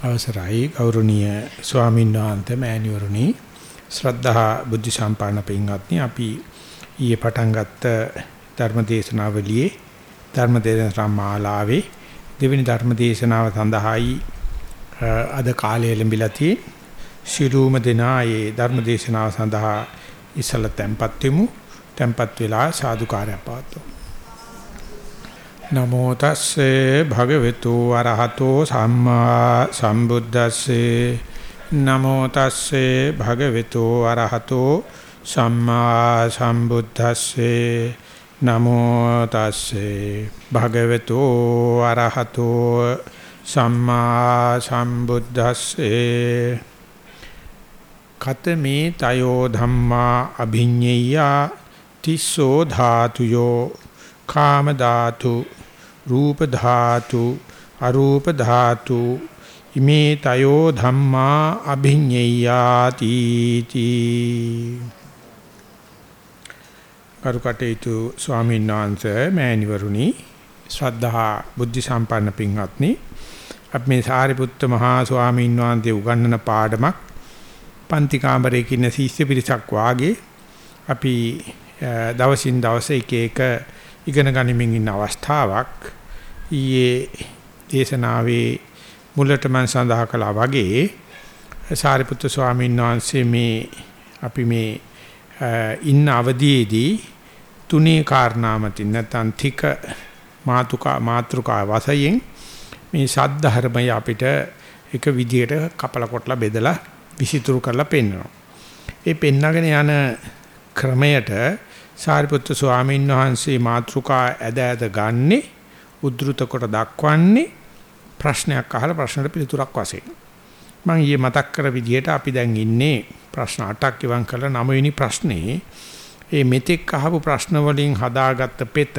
අවසරයි ගෞරවනීය ස්වාමීන් වහන්සේ මෑණිවරුනි. ශ්‍රද්ධා බුද්ධ සම්පන්න පින්වත්නි අපි ඊයේ පටන් ගත්ත ධර්මදේශනාවලියේ ධර්මදේශනා මාලාවේ දෙවෙනි ධර්මදේශනාව සඳහායි අද කාලය ලැබිලා තියෙන්නේ. ශිරූම දෙනා ඒ ධර්මදේශනාව සඳහා ඉසල tempත් වෙමු. tempත් වෙලා සාදුකාරය පවත්වමු. නමෝ තස්සේ භගවතු අරහතෝ සම්මා සම්බුද්දස්සේ. නමෝ තස්සේ භගවතු අරහතෝ සම්මා සම්බුද්දස්සේ. නමෝ තස්සේ භගවතු අරහතෝ සම්මා සම්බුද්දස්සේ. කතමේ තයෝ ධම්මා අභිඤ්ඤය තිස්සෝ ධාතුයෝ කාම ධාතු රූප ධාතු අරූප ධාතු ඉමේ තයෝ ධම්මා අභිඤ්ඤයාති තී කරුකටේතු ස්වාමීන් වහන්සේ මෑණිවරුනි ශ්‍රද්ධා බුද්ධ සම්පන්න පින්වත්නි අපි මේ සාරිපුත්ත මහා ස්වාමීන් වහන්සේ උගන්වන පාඩමක් පන්ති කාමරයක ඉන්න ශිෂ්‍ය පිරිසක් වාගේ අපි දවසින් දවස එක එක ඉගෙන ගනිමින් ඉන්න අවස්ථාවක් ඊයේ දේශනාවේ මුලට මම සඳහන් කළා වගේ සාරිපුත්‍ර ස්වාමීන් වහන්සේ මේ අපි මේ ඉන්න අවධියේදී තුනේ කාරණාමතින් නැත්නම් තික මාතුකා මාත්‍රිකා වශයෙන් මේ සද්ධර්මය අපිට එක විදියට කපල කොටලා බෙදලා විසිතුරු කරලා පෙන්වනවා. ඒ පෙන්නගෙන යන ක්‍රමයට සාරිපුත්‍ර ස්වාමීන් වහන්සේ මාත්‍රිකා ඇද ඇද ගන්නේ උද්දෘත කොට දක්වන්නේ ප්‍රශ්නයක් අහලා ප්‍රශ්නට පිළිතුරක් වශයෙන්. මම ඊයේ මතක් කර විදිහට අපි දැන් ඉන්නේ ප්‍රශ්න 8ක් ඉවන් කළ 9 වෙනි ප්‍රශ්නේ. මේ මෙතෙක් අහපු ප්‍රශ්න වලින් හදාගත්ත පෙත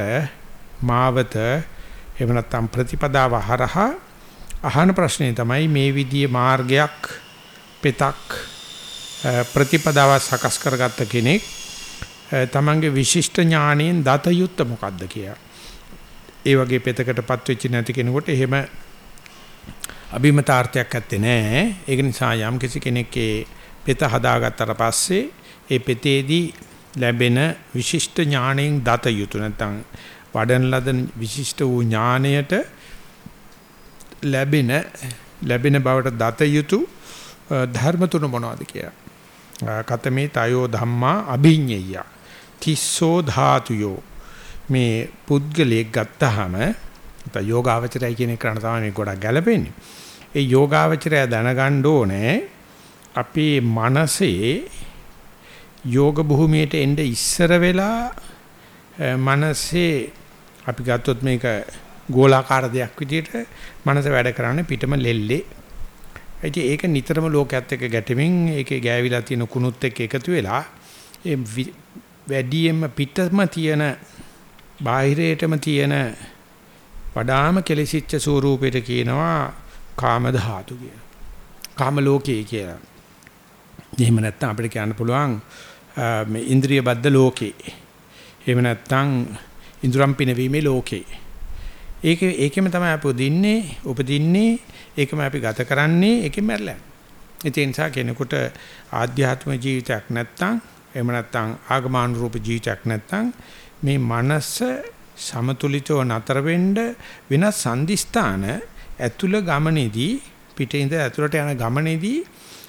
මාවත එහෙම නැත්නම් ප්‍රතිපදාව හරහා අහන ප්‍රශ්නේ තමයි මේ විදිහේ මාර්ගයක් පෙතක් ප්‍රතිපදාව සකස් කරගත්ත කෙනෙක් තමන්ගේ විශිෂ්ට ඥාණයෙන් දත යුත්ත මොකද්ද කියලා. ඒ වගේ පෙතකටපත් වෙච්ච නැති කෙනෙකුට එහෙම අභිමතාර්ථයක් ඇත්තේ නැහැ. ඒක නිසා යම් කිසි කෙනෙක්ගේ පෙත හදාගත්තට පස්සේ ඒ පෙතේදී ලැබෙන විශිෂ්ට ඥාණයෙන් දත යුතු නැත්නම් වඩන ලද විශිෂ්ට වූ ඥාණයට ලැබෙන ලැබෙන බවට දත යුතු ධර්ම තුන මොනවද කියලා. කතමේ තයෝ ධම්මා අභිඤ්ඤය. තිස්සෝ ධාතුයෝ මේ පුද්ගලයෙක් ගත්තාම නැත්නම් යෝගාවචරය කියන එක කරන තමයි මේ ගොඩක් ගැලපෙන්නේ. ඒ යෝගාවචරය දැනගන්න ඕනේ අපේ මනසේ යෝග භූමියට එන්න ඉස්සර වෙලා මනසේ අපි ගත්තොත් මේක ගෝලාකාර දෙයක් විදිහට මනස වැඩ කරන්නේ පිටම ලෙල්ලේ. ඉතින් ඒක නිතරම ලෝකයේත් එක්ක ගැටෙමින් ඒකේ ගෑවිලා තියෙන කුණුත් එක්ක එකතු වෙලා ඒ වැඩියෙන්ම පිටම තියෙන බාහිරයටම තියෙන වඩාම කෙලසිච්ච ස්වරූපයට කියනවා කාම ධාතු කියලා. කාම ලෝකේ කියලා. එහෙම නැත්නම් අපිට කියන්න පුළුවන් මේ ඉන්ද්‍රිය බද්ධ ලෝකේ. එහෙම නැත්නම් ඉන්ද්‍රම් පිනවීමේ ලෝකේ. ඒක ඒකෙම තමයි අපි උදින්නේ, උපදින්නේ, ඒකම අපි ගත කරන්නේ, ඒකෙම මැරලා. ඒ නිසා කෙනෙකුට ආධ්‍යාත්මික ජීවිතයක් නැත්නම් එහෙම නැත්නම් ආගමානුරූප ජීවිතයක් නැත්නම් මේ මනස සමතුලිතව නතර වෙන්න වෙන සංදිස්ථාන ඇතුළ ගමනේදී පිටින් ඉඳ ඇතුළට යන ගමනේදී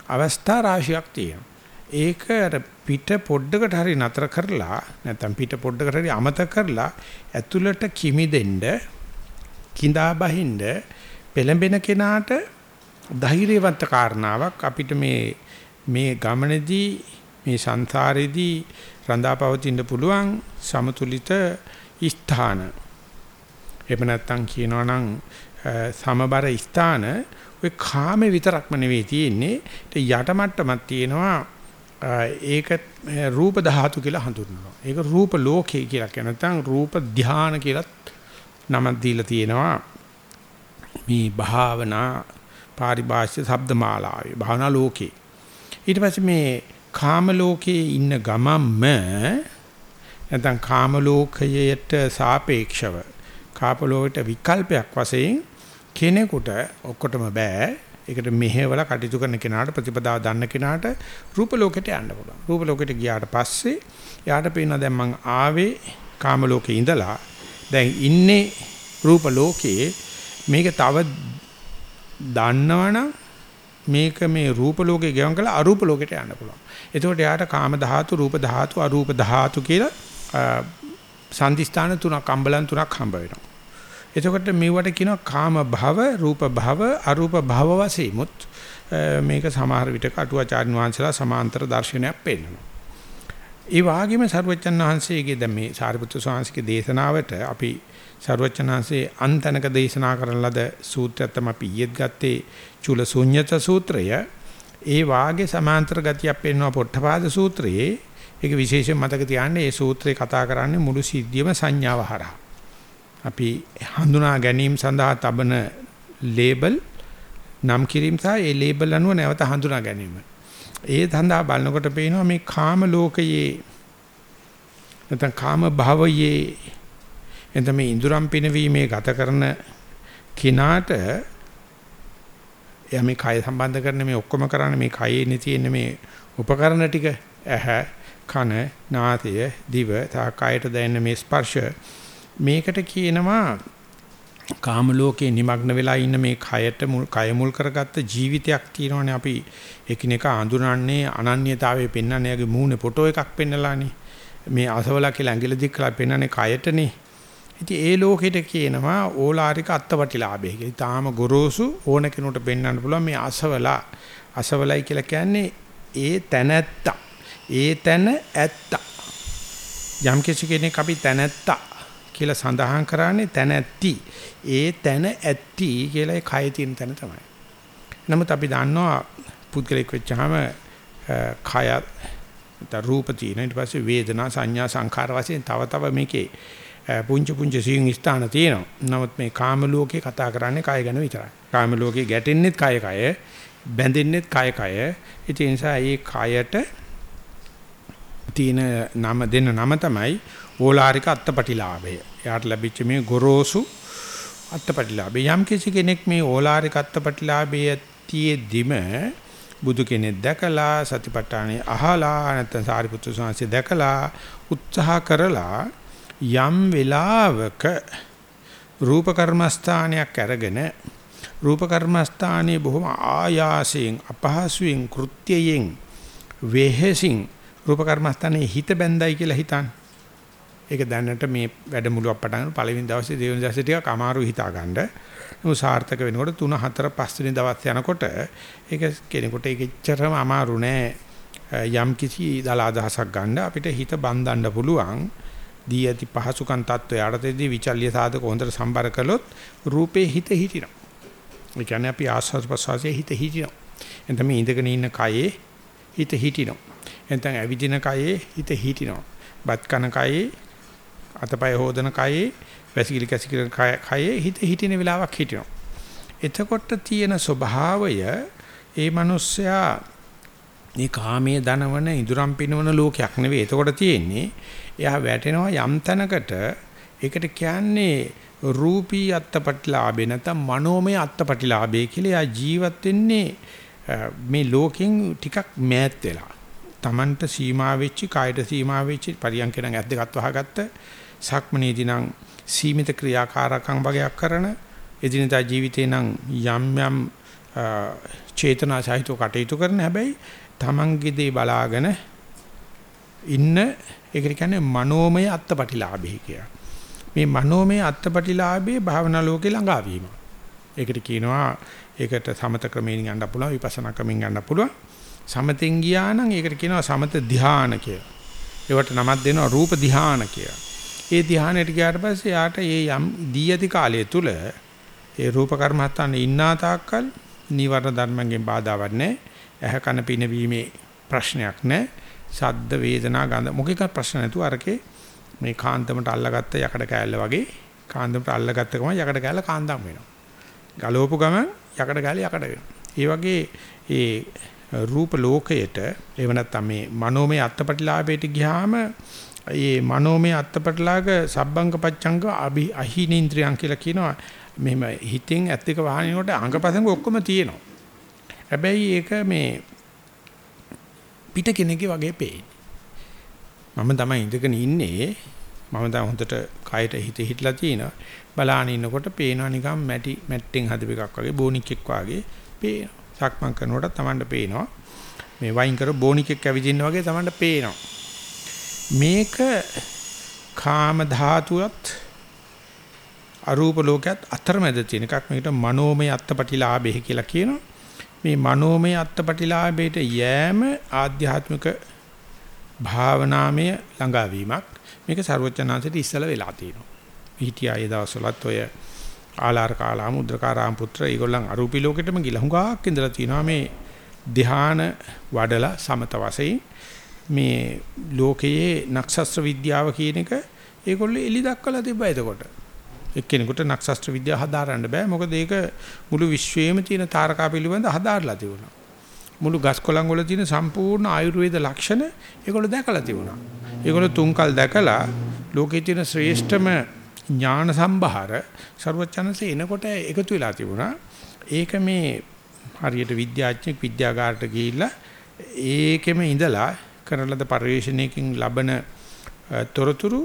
අවස්ථා රාශියක් තියෙනවා. ඒක අර පිට පොඩ්ඩකට හරි නතර කරලා නැත්නම් පිට පොඩ්ඩකට හරි අමතක කරලා ඇතුළට කිමිදෙන්න කිඳා බහින්න පෙළඹෙන කෙනාට ධෛර්යවන්ත කාරණාවක් අපිට මේ මේ ගමනේදී මේ සංසාරේදී රඳාපවතින්න පුළුවන් සමතුලිත ස්ථාන. එහෙම නැත්නම් කියනවා නම් සමබර ස්ථාන ඔය කාම විතරක්ම නෙවෙයි තියෙන්නේ. ඒ යටමට්ටමක් තියෙනවා ඒක රූප ධාතු කියලා හඳුන්වනවා. ඒක රූප ලෝකේ කියලා කියන නැත්නම් රූප ධාන කියලා නමක් දීලා තියෙනවා. මේ භාවනා පාරිභාෂ්‍ය ශබ්දමාලාවේ භාවනා ලෝකේ. ඊට පස්සේ මේ කාම ලෝකයේ ඉන්න ගමම්ම නැත්නම් කාම ලෝකයට සාපේක්ෂව කාම ලෝකයට විකල්පයක් වශයෙන් කෙනෙකුට ඔක්කොටම බෑ. ඒකට මෙහෙवला කටයුතු කරන කෙනාට ප්‍රතිපදාව දන්න කෙනාට රූප ලෝකෙට යන්න පුළුවන්. රූප ලෝකෙට ගියාට පස්සේ යාට පේනවා දැන් මං ආවේ කාම ලෝකේ ඉඳලා. දැන් ඉන්නේ රූප ලෝකේ. මේක තව දන්නවනම් මේක මේ රූප ලෝකේ ගෙවන් කළා අරූප ලෝකෙට යන්න පුළුවන්. එතකොට යාට කාම ධාතු, රූප ධාතු, අරූප ධාතු කියලා සම්දිස්ථාන තුනක් අම්බලන් තුනක් හම්බ වෙනවා. එතකොට මේවට කියනවා කාම භව, රූප භව, අරූප භව වශයෙන්මුත් මේක සමහර විටක අටුවාචාර්ය වංශලා සමාන්තර දර්ශනයක් පෙන්නනවා. ඒ වගේම සරුවච්චන් වහන්සේගේ දැන් මේ සාරිපුත්‍ර ස්වාමීන්ගේ දේශනාවට අපි සරුවච්චන් වහන්සේ අන්තනක දේශනා කරන ලද සූත්‍රයක් තමයි අපි ඊයේත් ගත්තේ චුල ශුන්්‍යත සූත්‍රය. ඒ වාගේ සමාන්තර ගතියක් පෙන්වන පොට්ටපාද සූත්‍රයේ ඒක විශේෂයෙන් මතක තියාගන්න මේ සූත්‍රේ කතා කරන්නේ මුළු සිද්ධියම සංඥාව හරහා. අපි හඳුනා ගැනීම සඳහා තබන ලේබල් නම් කිරීම සහ ඒ ලේබල් අනුව නැවත හඳුනා ගැනීම. ඒ සඳහා බලනකොට පේනවා මේ කාම ලෝකයේ නැත්නම් කාම භවයේ එතන මේ ඉඳුරම් පිනවීමේ ගත කරන කිනාට එයා මේ කය සම්බන්ධ කරන මේ ඔක්කොම කරන්නේ මේ කයේ තියෙන මේ උපකරණ ටික ඇහැ කන නාසය දිව තා කයට දැනෙන මේ ස්පර්ශ මේකට කියනවා කාම ලෝකේ নিমগ্ন වෙලා ඉන්න මේ කයට මුල් කය මුල් කරගත්ත ජීවිතයක් තියෙනවනේ අපි එකිනෙක අඳුරන්නේ අනන්‍යතාවයේ පෙන්වන්නේ යගේ මූණේ ෆොටෝ එකක් පෙන්නලානේ මේ අසවලා කියලා ඇඟිලි දික් කළා පෙන්වන්නේ කයටනේ ඉතින් ඒ ලෝකෙට කියනවා ඕලාරික අත්පටිලාභය කියලා. ඊටාම ගොරෝසු ඕන කෙනෙකුට පෙන්වන්න පුළුවන් මේ අසවලා අසවලයි කියලා කියන්නේ ඒ තැනැත්තා. ඒ තැන ඇත්තා. යම් කෙනෙක් අපි තැනැත්තා කියලා සඳහන් කරන්නේ තැනැත්ති. ඒ තැන ඇත්ති කියලා ඒ කය තියෙන තැන තමයි. නමුත් අපි දන්නවා පුද්ගලික වෙච්චාම කය රූප තියෙන ඊට පස්සේ වේදනා සංඥා සංඛාර වශයෙන් තව තව මේකේ පුංචි පුංචි සියුම් ස්ථාන තියෙනවා. නමුත් මේ කාම ලෝකේ කතා කරන්නේ කය ගැන විතරයි. කාම ලෝකේ ගැටෙන්නෙත් කය කය, බැඳෙන්නෙත් කය කය. ඒ නිසා මේ කයට තියෙන නම දෙන නම තමයි ඕලාරික අත්පටිලාභය. එයාට ලැබිච්ච මේ ගොරෝසු අත්පටිලාභය. යම් කිසි කෙනෙක් මේ ඕලාරික අත්පටිලාභය තියේදිම බුදු කෙනෙක් දැකලා සතිපට්ඨානෙ අහලා නැත්නම් සාරිපුත්‍ර ස්වාමීන් දැකලා උත්සාහ කරලා යම් වෙලාවක රූප කර්මස්ථානයක් අරගෙන රූප කර්මස්ථානයේ බොහොම ආයාසයෙන් අපහසුයෙන් කෘත්‍යයෙන් වෙහෙසින් රූප කර්මස්ථානයේ හිත බැඳයි කියලා හිතන්නේ ඒක දැනට මේ වැඩමුළුවක් පටන් පළවෙනි දවසේ දෙවෙනි දවසේ ටිකක් අමාරු හිතා ගන්න. නමුත් සාර්ථක වෙනකොට 3 4 5 වෙනි දවස් යනකොට ඒක කෙනෙකුට ඒක එච්චරම අමාරු නෑ. යම් කිසි දල අදහසක් ගන්න අපිට හිත බඳින්න පුළුවන්. දී ඇති පහසුකම් තත්ත්වය යටතේදී විචල්්‍ය සාධක හොඳට සම්බර කළොත් රූපේ හිත හිටිනවා. ඒ කියන්නේ අපි ආස්වාද ප්‍රසවාසයේ හිත හිටිනවා. එතන මේ ඉඳගෙන ඉන්න කයේ හිත හිටිනවා. එතන ඇවිදින කයේ හිත හිටිනවා. බත් කන කයේ අතපය හොදන කයේ වැසිකිලි කැසිකිලි කයේ හිත හිටින වෙලාවක් හිටිනවා. එතකොට තියෙන ස්වභාවය ඒ මිනිස්සයා මේ කාමයේ දනවන ඉදුරම් පිනවන ලෝකයක් නෙවෙයි. එතකොට තියෙන්නේ එයා වැටෙනවා යම් තැනකට ඒකට කියන්නේ රූපී අත්පටිලාභේ නැත්නම් මනෝමය අත්පටිලාභේ කියලා එයා ජීවත් වෙන්නේ මේ ලෝකෙන් ටිකක් මෑත් වෙලා. Tamanට සීමා වෙච්ච, කායට සීමා වෙච්ච පරියන්කෙන් ඇස් දෙකත් වහගත්ත සක්මනේදී නම් සීමිත ක්‍රියාකාරකම් වගේක් කරන එදිනදා ජීවිතේ නම් යම් යම් චේතනා සහිතව කටයුතු කරන හැබැයි තමන්ගේ දේ බලාගෙන ඉන්න ඒකට කියන්නේ මනෝමය අත්පටිලාභය කියලා. මේ මනෝමය අත්පටිලාභයේ භාවනා ලෝකේ ළඟා වීම. ඒකට කියනවා ඒකට සමත ක්‍රමයෙන් යන්න පුළුවන් විපස්සනා ක්‍රමයෙන් යන්න පුළුවන්. සමතෙන් ගියා නම් ඒකට කියනවා සමත ධ්‍යාන කියලා. ඒවට නමක් දෙනවා රූප ධ්‍යාන කියලා. ඒ ධානයට ගියාට පස්සේ යාට ඒ යම් දී ඇති කාලය තුල ඒ රූප කර්මස්ථාන ඉන්නා තාක්කල් නීවරණ ධර්මයෙන් බාධාවක් නැහැ. ඇහ කන පිනවීමේ ප්‍රශ්නයක් නැහැ. ශබ්ද වේදනා ගඳ මොකෙක ප්‍රශ්න නැතුව අරකේ මේ කාන්දමට අල්ලගත්ත යකඩ කෑල්ල වගේ කාන්දමට අල්ලගත්ත ගමන් යකඩ කෑල්ල කාන්දම් වෙනවා. ගලවපු ගමන් යකඩ කෑල්ල යකඩ වෙනවා. ඒ වගේ ඒ රූප ලෝකයට එව නැත්තම් මේ මනෝමය අත්පටිලාභයට ගියාම ඒ මනෝමය අත්පටලාග සබ්බංග පච්චංග අභි අහිනේන්ද්‍රයන් කියලා කියනවා මෙහෙම හිතෙන් ඇත් එක වහනකොට අංගපසංග ඔක්කොම තියෙනවා හැබැයි ඒක මේ පිට කෙනෙක්ගේ වගේ පේන්නේ. මම තමයි ඉඳගෙන ඉන්නේ. මම දැන් හොඳට කයට හිත හිටලා තියෙනවා. බලාන ඉන්නකොට පේනවා නිකන් මැටි මැට්ටෙන් හදපු එකක් වගේ බෝනික්ෙක් වගේ පේනවා. සක්මන් කරනකොට Tamanට පේනවා. මේ වයින් කර බෝනික්ෙක් ඇවිදින්න වගේ Tamanට පේනවා. මේක කාම ධාතුවත් අරූප ලෝකයක් අතරමැද තියෙන එකක් මේකට මනෝමය අත්පටිලාභය කියලා කියනවා. මේ මනෝමය අත්පටිලාභයට යෑම ආධ්‍යාත්මික භාවනාමය ළඟාවීමක්. මේක ਸਰවඥාන්සේට ඉස්සල වෙලා තියෙනවා. හිටියා ඒ දවස්වලත් ඔය ආලාර කාලා මුද්‍රකාරාම් පුත්‍ර ඒගොල්ලන් අරූපී ලෝකෙටම ගිලා හුඟක් ඉඳලා තිනවා මේ ධ්‍යාන වඩලා සමත වශයෙන් මේ ලෝකයේ නක්ෂත්‍ර විද්‍යාව කියන එක ඒගොල්ලෝ එලි දක්වලා තිබ්බා එතකොට. එක්කෙනෙකුට නක්ෂත්‍ර විද්‍යාව හදාරන්න බෑ මොකද ඒක මුළු විශ්වයේම තියෙන තාරකා පිළිබඳ හදාarලා තිබුණා. මුළු ගස් කොළන් වල තියෙන සම්පූර්ණ ආයුර්වේද ලක්ෂණ ඒගොල්ලෝ දැකලා තිබුණා. ඒගොල්ලෝ තුන්කල් දැකලා ලෝකයේ තියෙන ශ්‍රේෂ්ඨම ඥාන සම්භාර ਸਰවචනසේ එනකොට එකතු වෙලා තිබුණා. ඒක මේ හරියට විද්‍යාඥයෙක් විද්‍යාගාරට ගිහිල්ලා ඒකෙම ඉඳලා කරන ලද පරිශ්‍රණයකින් ලබන තොරතුරු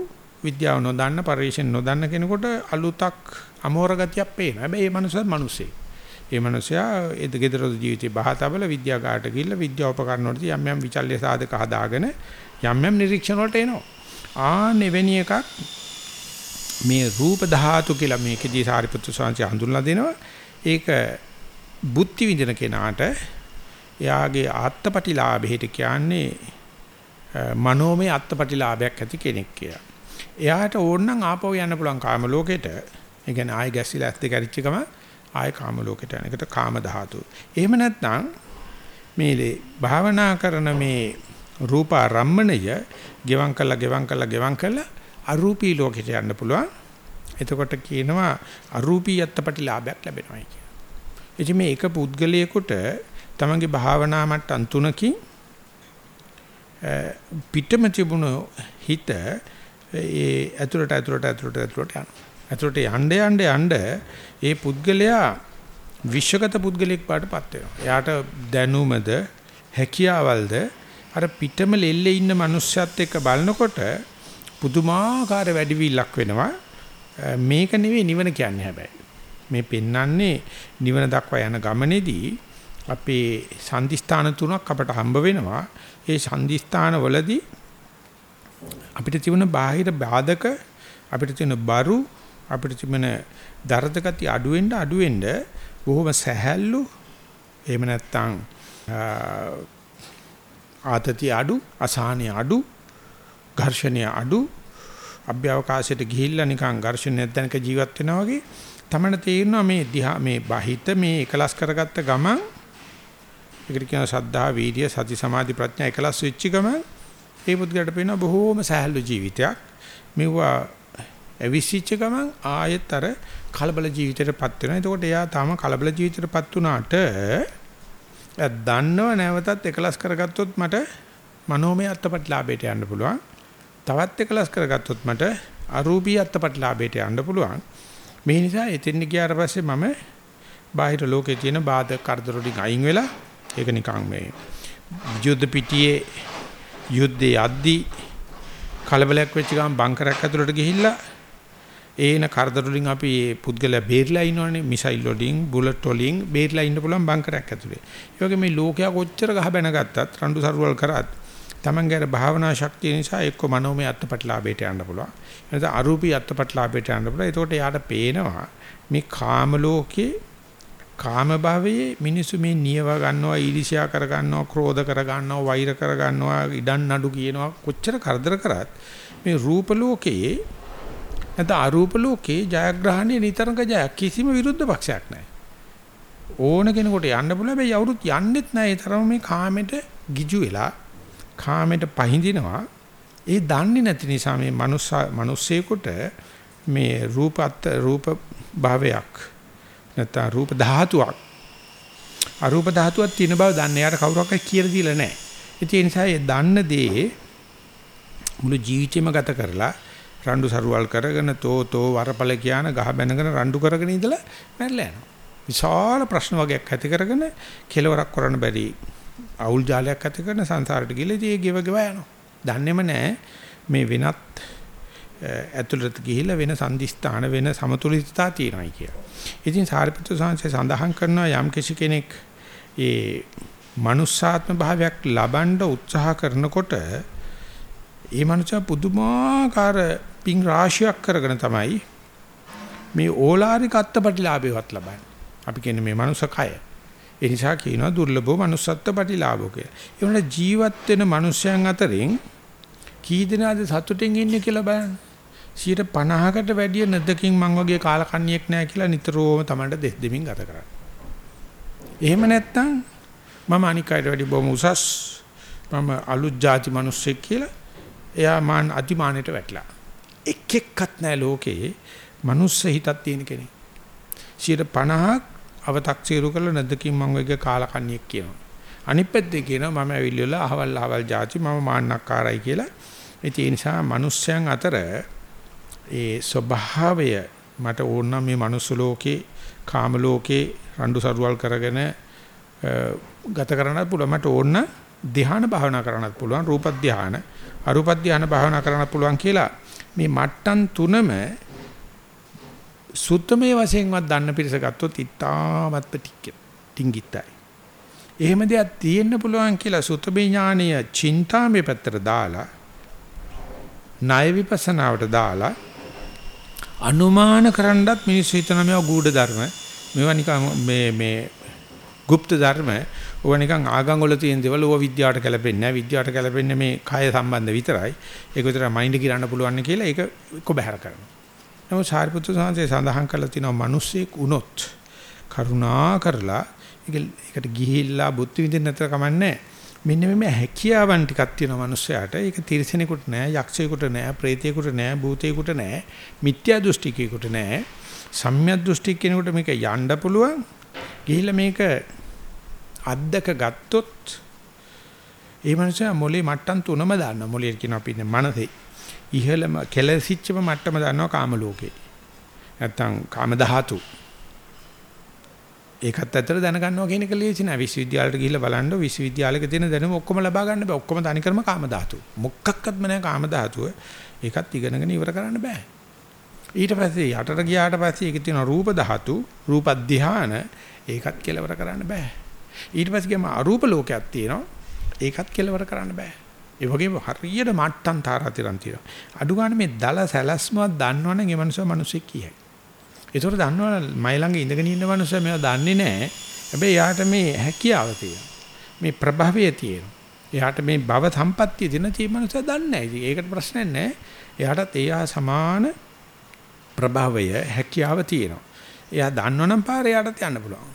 විද්‍යාව නොදන්න පරිශ්‍රණ නොදන්න කෙනෙකුට අලුතක් අමෝර ගතියක් පේනවා. හැබැයි මේ මනුස්සයා මිනිස්සේ. ඒ මනුස්සයා ඒ ගෙදර ජීවිතේ බහතබල විද්‍යාගාරට ගිහිල්ලා විද්‍යා උපකරණ වලදී යම් යම් විචල්්‍ය සාධක හදාගෙන යම් යම් නිරීක්ෂණ වලට එනවා. ආන්නේ වෙණි එකක් මේ රූප ධාතු කියලා මේකදී සාරිපුත්‍ර ස්වාමීන් හඳුන්ලා දෙනවා. ඒක බුද්ධි විඳින කෙනාට එයාගේ ආත්පටිලාභයට කියන්නේ මනෝමය අත්පටිලාභයක් ඇති කෙනෙක් කියලා. එයාට ඕනනම් ආපහු යන්න පුළුවන් කාම ලෝකෙට. ඒ කියන්නේ ආය ගැසිලා ඇස් දෙක අරිච්ච ගම ආය කාම ලෝකෙට යන එකට කාම ධාතු. එහෙම නැත්නම් මේ භාවනා කරන මේ රූපාරම්මණය ගෙවම් කළා ගෙවම් කළා ගෙවම් කළා අරූපී ලෝකෙට යන්න පුළුවන්. එතකොට කියනවා අරූපී යත්තපටිලාභයක් ලැබෙනවා කියලා. එච මේ එක පුද්ගලයෙකුට තමන්ගේ භාවනා මට්ටම් තුනකින් පිටම තිබුණු හිත ඒ ඇතුළට ඇතුළට ඇතුළට ඇතුළට යනවා. ඇතුළට යන්න යන්න යන්න ඒ පුද්ගලයා විශ්වගත පුද්ගලෙක් බාටපත් වෙනවා. එයාට දැනුමද හැකියාවල්ද අර පිටම ලෙල්ලේ ඉන්න මිනිස්සයත් එක්ක බලනකොට පුදුමාකාර වැඩිවිල්ලක් වෙනවා. මේක නෙවෙයි නිවන කියන්නේ හැබැයි. මේ පෙන්වන්නේ නිවන දක්වා යන ගමනේදී අපේ සංදිස්ථාන තුනක් අපට හම්බ වෙනවා. ඒ සංදිස්ථාන වලදී අපිට තිබුණ බාහිර බාධක අපිට තියෙන බරු අපිට තිබෙන දරද ගති අඩු වෙන්න අඩු වෙන්න බොහොම සැහැල්ලු එහෙම නැත්නම් ආතතිය අඩු අසහනිය අඩු ඝර්ෂණය අඩු අභ්‍යවකාශයට ගිහිල්ලා නිකන් ඝර්ෂණ නැත්නම්ක ජීවත් වෙනවා වගේ තමන තේරෙනවා මේ දිහා මේ බහිත මේ එකලස් කරගත්ත ගමන් ඒකට කියන සද්ධා වීර්ය සති සමාධි ප්‍රඥා එකලස් වෙච්ච ගමන් ඒ පුද්ගලට පේන බොහෝම සහැල්ලු ජීවිතයක්. මෙවුවා ඇවිසිච්ච ගමන් ආයෙත් අර කලබල ජීවිතයටපත් වෙනවා. එතකොට එයා තාම කලබල ජීවිතයටපත් වුණාට එයා දන්නව නැවතත් එකලස් කරගත්තොත් මට මනෝමය අත්පත්ලාභයට යන්න පුළුවන්. තවත් එකලස් කරගත්තොත් මට අරූපී අත්පත්ලාභයට යන්න පුළුවන්. මේ නිසා එතෙන් ගියාට පස්සේ මම බාහිර ලෝකේ තියෙන බාධක කරදර වලින් අයින් වෙලා ඒක නිකන් මේ යුද්ධ පිටියේ යුද්ධේ යද්දී කලබලයක් වෙච්ච ගමන් බංකරයක් ඇතුළට ගිහිල්ලා ඒන කරදර වලින් අපි මේ පුද්ගලයා බේරිලා ඉන්නවනේ මිසයිල් වලින් බුලට් වලින් බේරිලා ඉන්න පුළුවන් බංකරයක් ඇතුලේ. ඒ වගේ මේ ලෝකයා කොච්චර ගහ බැන ගත්තත් රණ්ඩු සරුවල් කරත් Tamange අර භාවනා ශක්තිය නිසා එක්ක මනෝමය අත්පත්ලාභයට යන්න පුළුවන්. එනත අරූපී අත්පත්ලාභයට යන්න පුළුවන්. ඒකට යාට පේනවා මේ කාම ලෝකේ කාම භවයේ මිනිසු මේ නියව ගන්නවා ඊර්ෂ්‍යා කර ගන්නවා ක්‍රෝධ කර ගන්නවා වෛර කර ගන්නවා ඉඩන් නඩු කියනවා. කොච්චර කරදර කරත් මේ රූප ලෝකයේ නැත්නම් අරූප ලෝකේ ජයග්‍රහණය නිතරම ජය කිසිම විරුද්ධ පක්ෂයක් නැහැ. ඕන කෙනෙකුට යන්න පුළුවන්. හැබැයි අවුරුත් යන්නෙත් නැහැ. ඒ තරම මේ කාමෙට ගිජු වෙලා කාමෙට පහඳිනවා. ඒ දන්නේ නැති නිසා මේ මනුස්ස මිනිස්සෙකුට මේ රූපත් රූප භාවයක් නැත්නම් රූප ධාතුවක් අරූප ධාතුවක් තියෙන බව දන්නේ යාට කවුරක්වත් කියලා දීලා නැහැ. ඒ නිසා ඒ දන්න දේ මුළු ජීවිතේම ගත කරලා රණ්ඩු සරුවල් කරගෙන තෝ තෝ වරපල කියන ගහ බැනගෙන රණ්ඩු කරගෙන ඉඳලා මැරලා යනවා. විශාල ප්‍රශ්න වගේක් ඇති කරගෙන කෙලවරක් කරන්න බැරි අවුල් ජාලයක් ඇති කරන සංසාරට ගිහලා ඒ ගෙව ගෙව යනවා. දන්නේම නැහැ මේ වෙනත් ඇතුළට ගිහිලා වෙන සංදිස්ථාන වෙන සමතුලිතතා තියෙනයි කියලා. ඉතින් සාරිපුත්‍ර සාංශය සඳහන් කරනවා යම් කිසි කෙනෙක් ඒ මනුස්සාත්ම භාවයක් ලබන්න උත්සාහ කරනකොට ඒ මනුස්සයා පුදුමාකාර පිං රාශියක් කරගෙන තමයි මේ ඕලාරික අත්පටිලාභයවත් ලබන්නේ. අපි කියන්නේ මේ මනුස්ස කය. ඒ නිසා කියනවා දුර්ලභව manussත්ත්ව ප්‍රතිලාභෝ කියලා. ඒ වුණා ජීවත් වෙන මිනිස්යන් අතරින් කී දෙනාද සතුටින් ඉන්නේ කියලා බලන්න. 50කට වැඩිය නැදකින් මං වගේ කාලකන්ණියෙක් නැහැ කියලා නිතරම Tamanට දෙස් දෙමින් ගත කරන්නේ. එහෙම නැත්තම් මම අනික් අයට වැඩි බොහොම උසස් මම අලුත් ಜಾති මිනිස්සෙක් කියලා එයා මාන අතිමානෙට වැටලා. එක් එක්කත් නැහැ ලෝකේ මිනිස්ස හිතක් තියෙන කෙනෙක්. 50ක් අව탁සීරු කරලා නැදකින් මං වගේ කාලකන්ණියෙක් කියනවා. අනිත් පැත්තේ කියනවා මම ඇවිල්ලා අහවල් අහවල් ಜಾති මම මාන්නක්කාරයි කියලා ඒ නිසා මිනිස්යන් අතර ඒ ස්වභාවය මට ඕන නම් මේ මනුස්ස ලෝකේ කාම ලෝකේ රණ්ඩු සරුවල් කරගෙන ගත කරන්නත් පුළුවන් මට ඕන ධ්‍යාන භාවනා කරන්නත් පුළුවන් රූප ධ්‍යාන අරූප ධ්‍යාන භාවනා කරන්නත් පුළුවන් කියලා මේ මට්ටම් තුනම සුත්තමේ වශයෙන්වත් දන්න පිරිස ගත්තොත් ඉතාමත් ටික ටිංගිතයි. එහෙම දෙයක් තියෙන්න පුළුවන් කියලා සුත්තමේ ඥානීය චින්තාමේ පැත්තට දාලා ණය විපස්සනාවට දාලා අනුමාන කරන්නත් මිනිස්සු හිතන මේවා ගූඪ ධර්ම මේවා නිකන් මේ මේ গুপ্ত ධර්ම ඕවා නිකන් ආගම් වල තියෙන දේවල් ඕවා විද්‍යාවට කැලපෙන්නේ නැහැ විද්‍යාවට කැලපෙන්නේ මේ කය සම්බන්ධ විතරයි ඒක විතර මයින්ඩ් කිරන්න පුළුවන් කියලා ඒක කොබහැර කරනවා නමුත් සාරිපුත්‍ර සාංශේ සඳහන් කරලා තිනවා මිනිස්සෙක් වුණොත් කරුණා කරලා ඒකට ගිහිල්ලා බුද්ධ විදින්න නැතර කමන්නේ මෙන්න මේ හැකියාවන් ටිකක් තියෙන මිනිස්සයාට. ඒක තිරසනෙකුට නෑ යක්ෂයෙකුට නෑ ප්‍රේතයෙකුට නෑ භූතයෙකුට නෑ මිත්‍යා දෘෂ්ටිකයෙකුට නෑ. සම්‍යක් දෘෂ්ටික කෙනෙකුට මේක යන්න පුළුවන්. ගිහිල්ලා මේක අද්දක ගත්තොත් ඒ මනුස්සයා මොලේ මට්ටම් තුනම දාන්න මොලේ කියන අපි ඉන්නේ මනසේ. ඉහළම කෙලසිච්චම මට්ටම දන්නවා කාම ලෝකේ. නැත්තම් කාම ධාතු. ඒකත් ඇත්තට දැනගන්නවා කියන එක ලේසි නෑ. විශ්වවිද්‍යාලයට ගිහිල්ලා බලන්න විශ්වවිද්‍යාලයක තියෙන දැනුම ඔක්කොම ලබා ගන්න බෑ. ඔක්කොම තනිකරම කාම ධාතු. මොකක්වත්ම නෑ කාම ධාතුව. ඒකත් ඉගෙනගෙන ඉවර කරන්න බෑ. ඊට පස්සේ යටට ගියාට පස්සේ ඒකේ තියෙන රූප ධාතු, රූප ධාන ඒකත් කෙලවර කරන්න බෑ. ඊට පස්සේ ගම අරූප ලෝකයක් තියෙනවා. ඒකත් කෙලවර කරන්න බෑ. ඒ වගේම හරියට මට්ටම් තාරාතිරම් තියෙනවා. අඩු ගන්න මේ දල සැලැස්මක් දන්නවනම් ඒ මනුස්සයා මිනිසෙක් කියයි. ඒතකොට දන්නවනම් මයි ළඟ ඉඳගෙන ඉන්න මනුස්සයා මේවා දන්නේ නැහැ. හැබැයි යාට මේ හැකියාව තියෙනවා. මේ ප්‍රභවය තියෙනවා. එයාට මේ භව සම්පත්තිය දෙන තේ මනුස්සයා දන්නේ නැහැ. ඒකට ප්‍රශ්නයක් නැහැ. එයාටත් එයා සමාන ප්‍රභවය හැකියාව තියෙනවා. එයා දන්නවනම් පාරේ යාටත් යන්න පුළුවන්.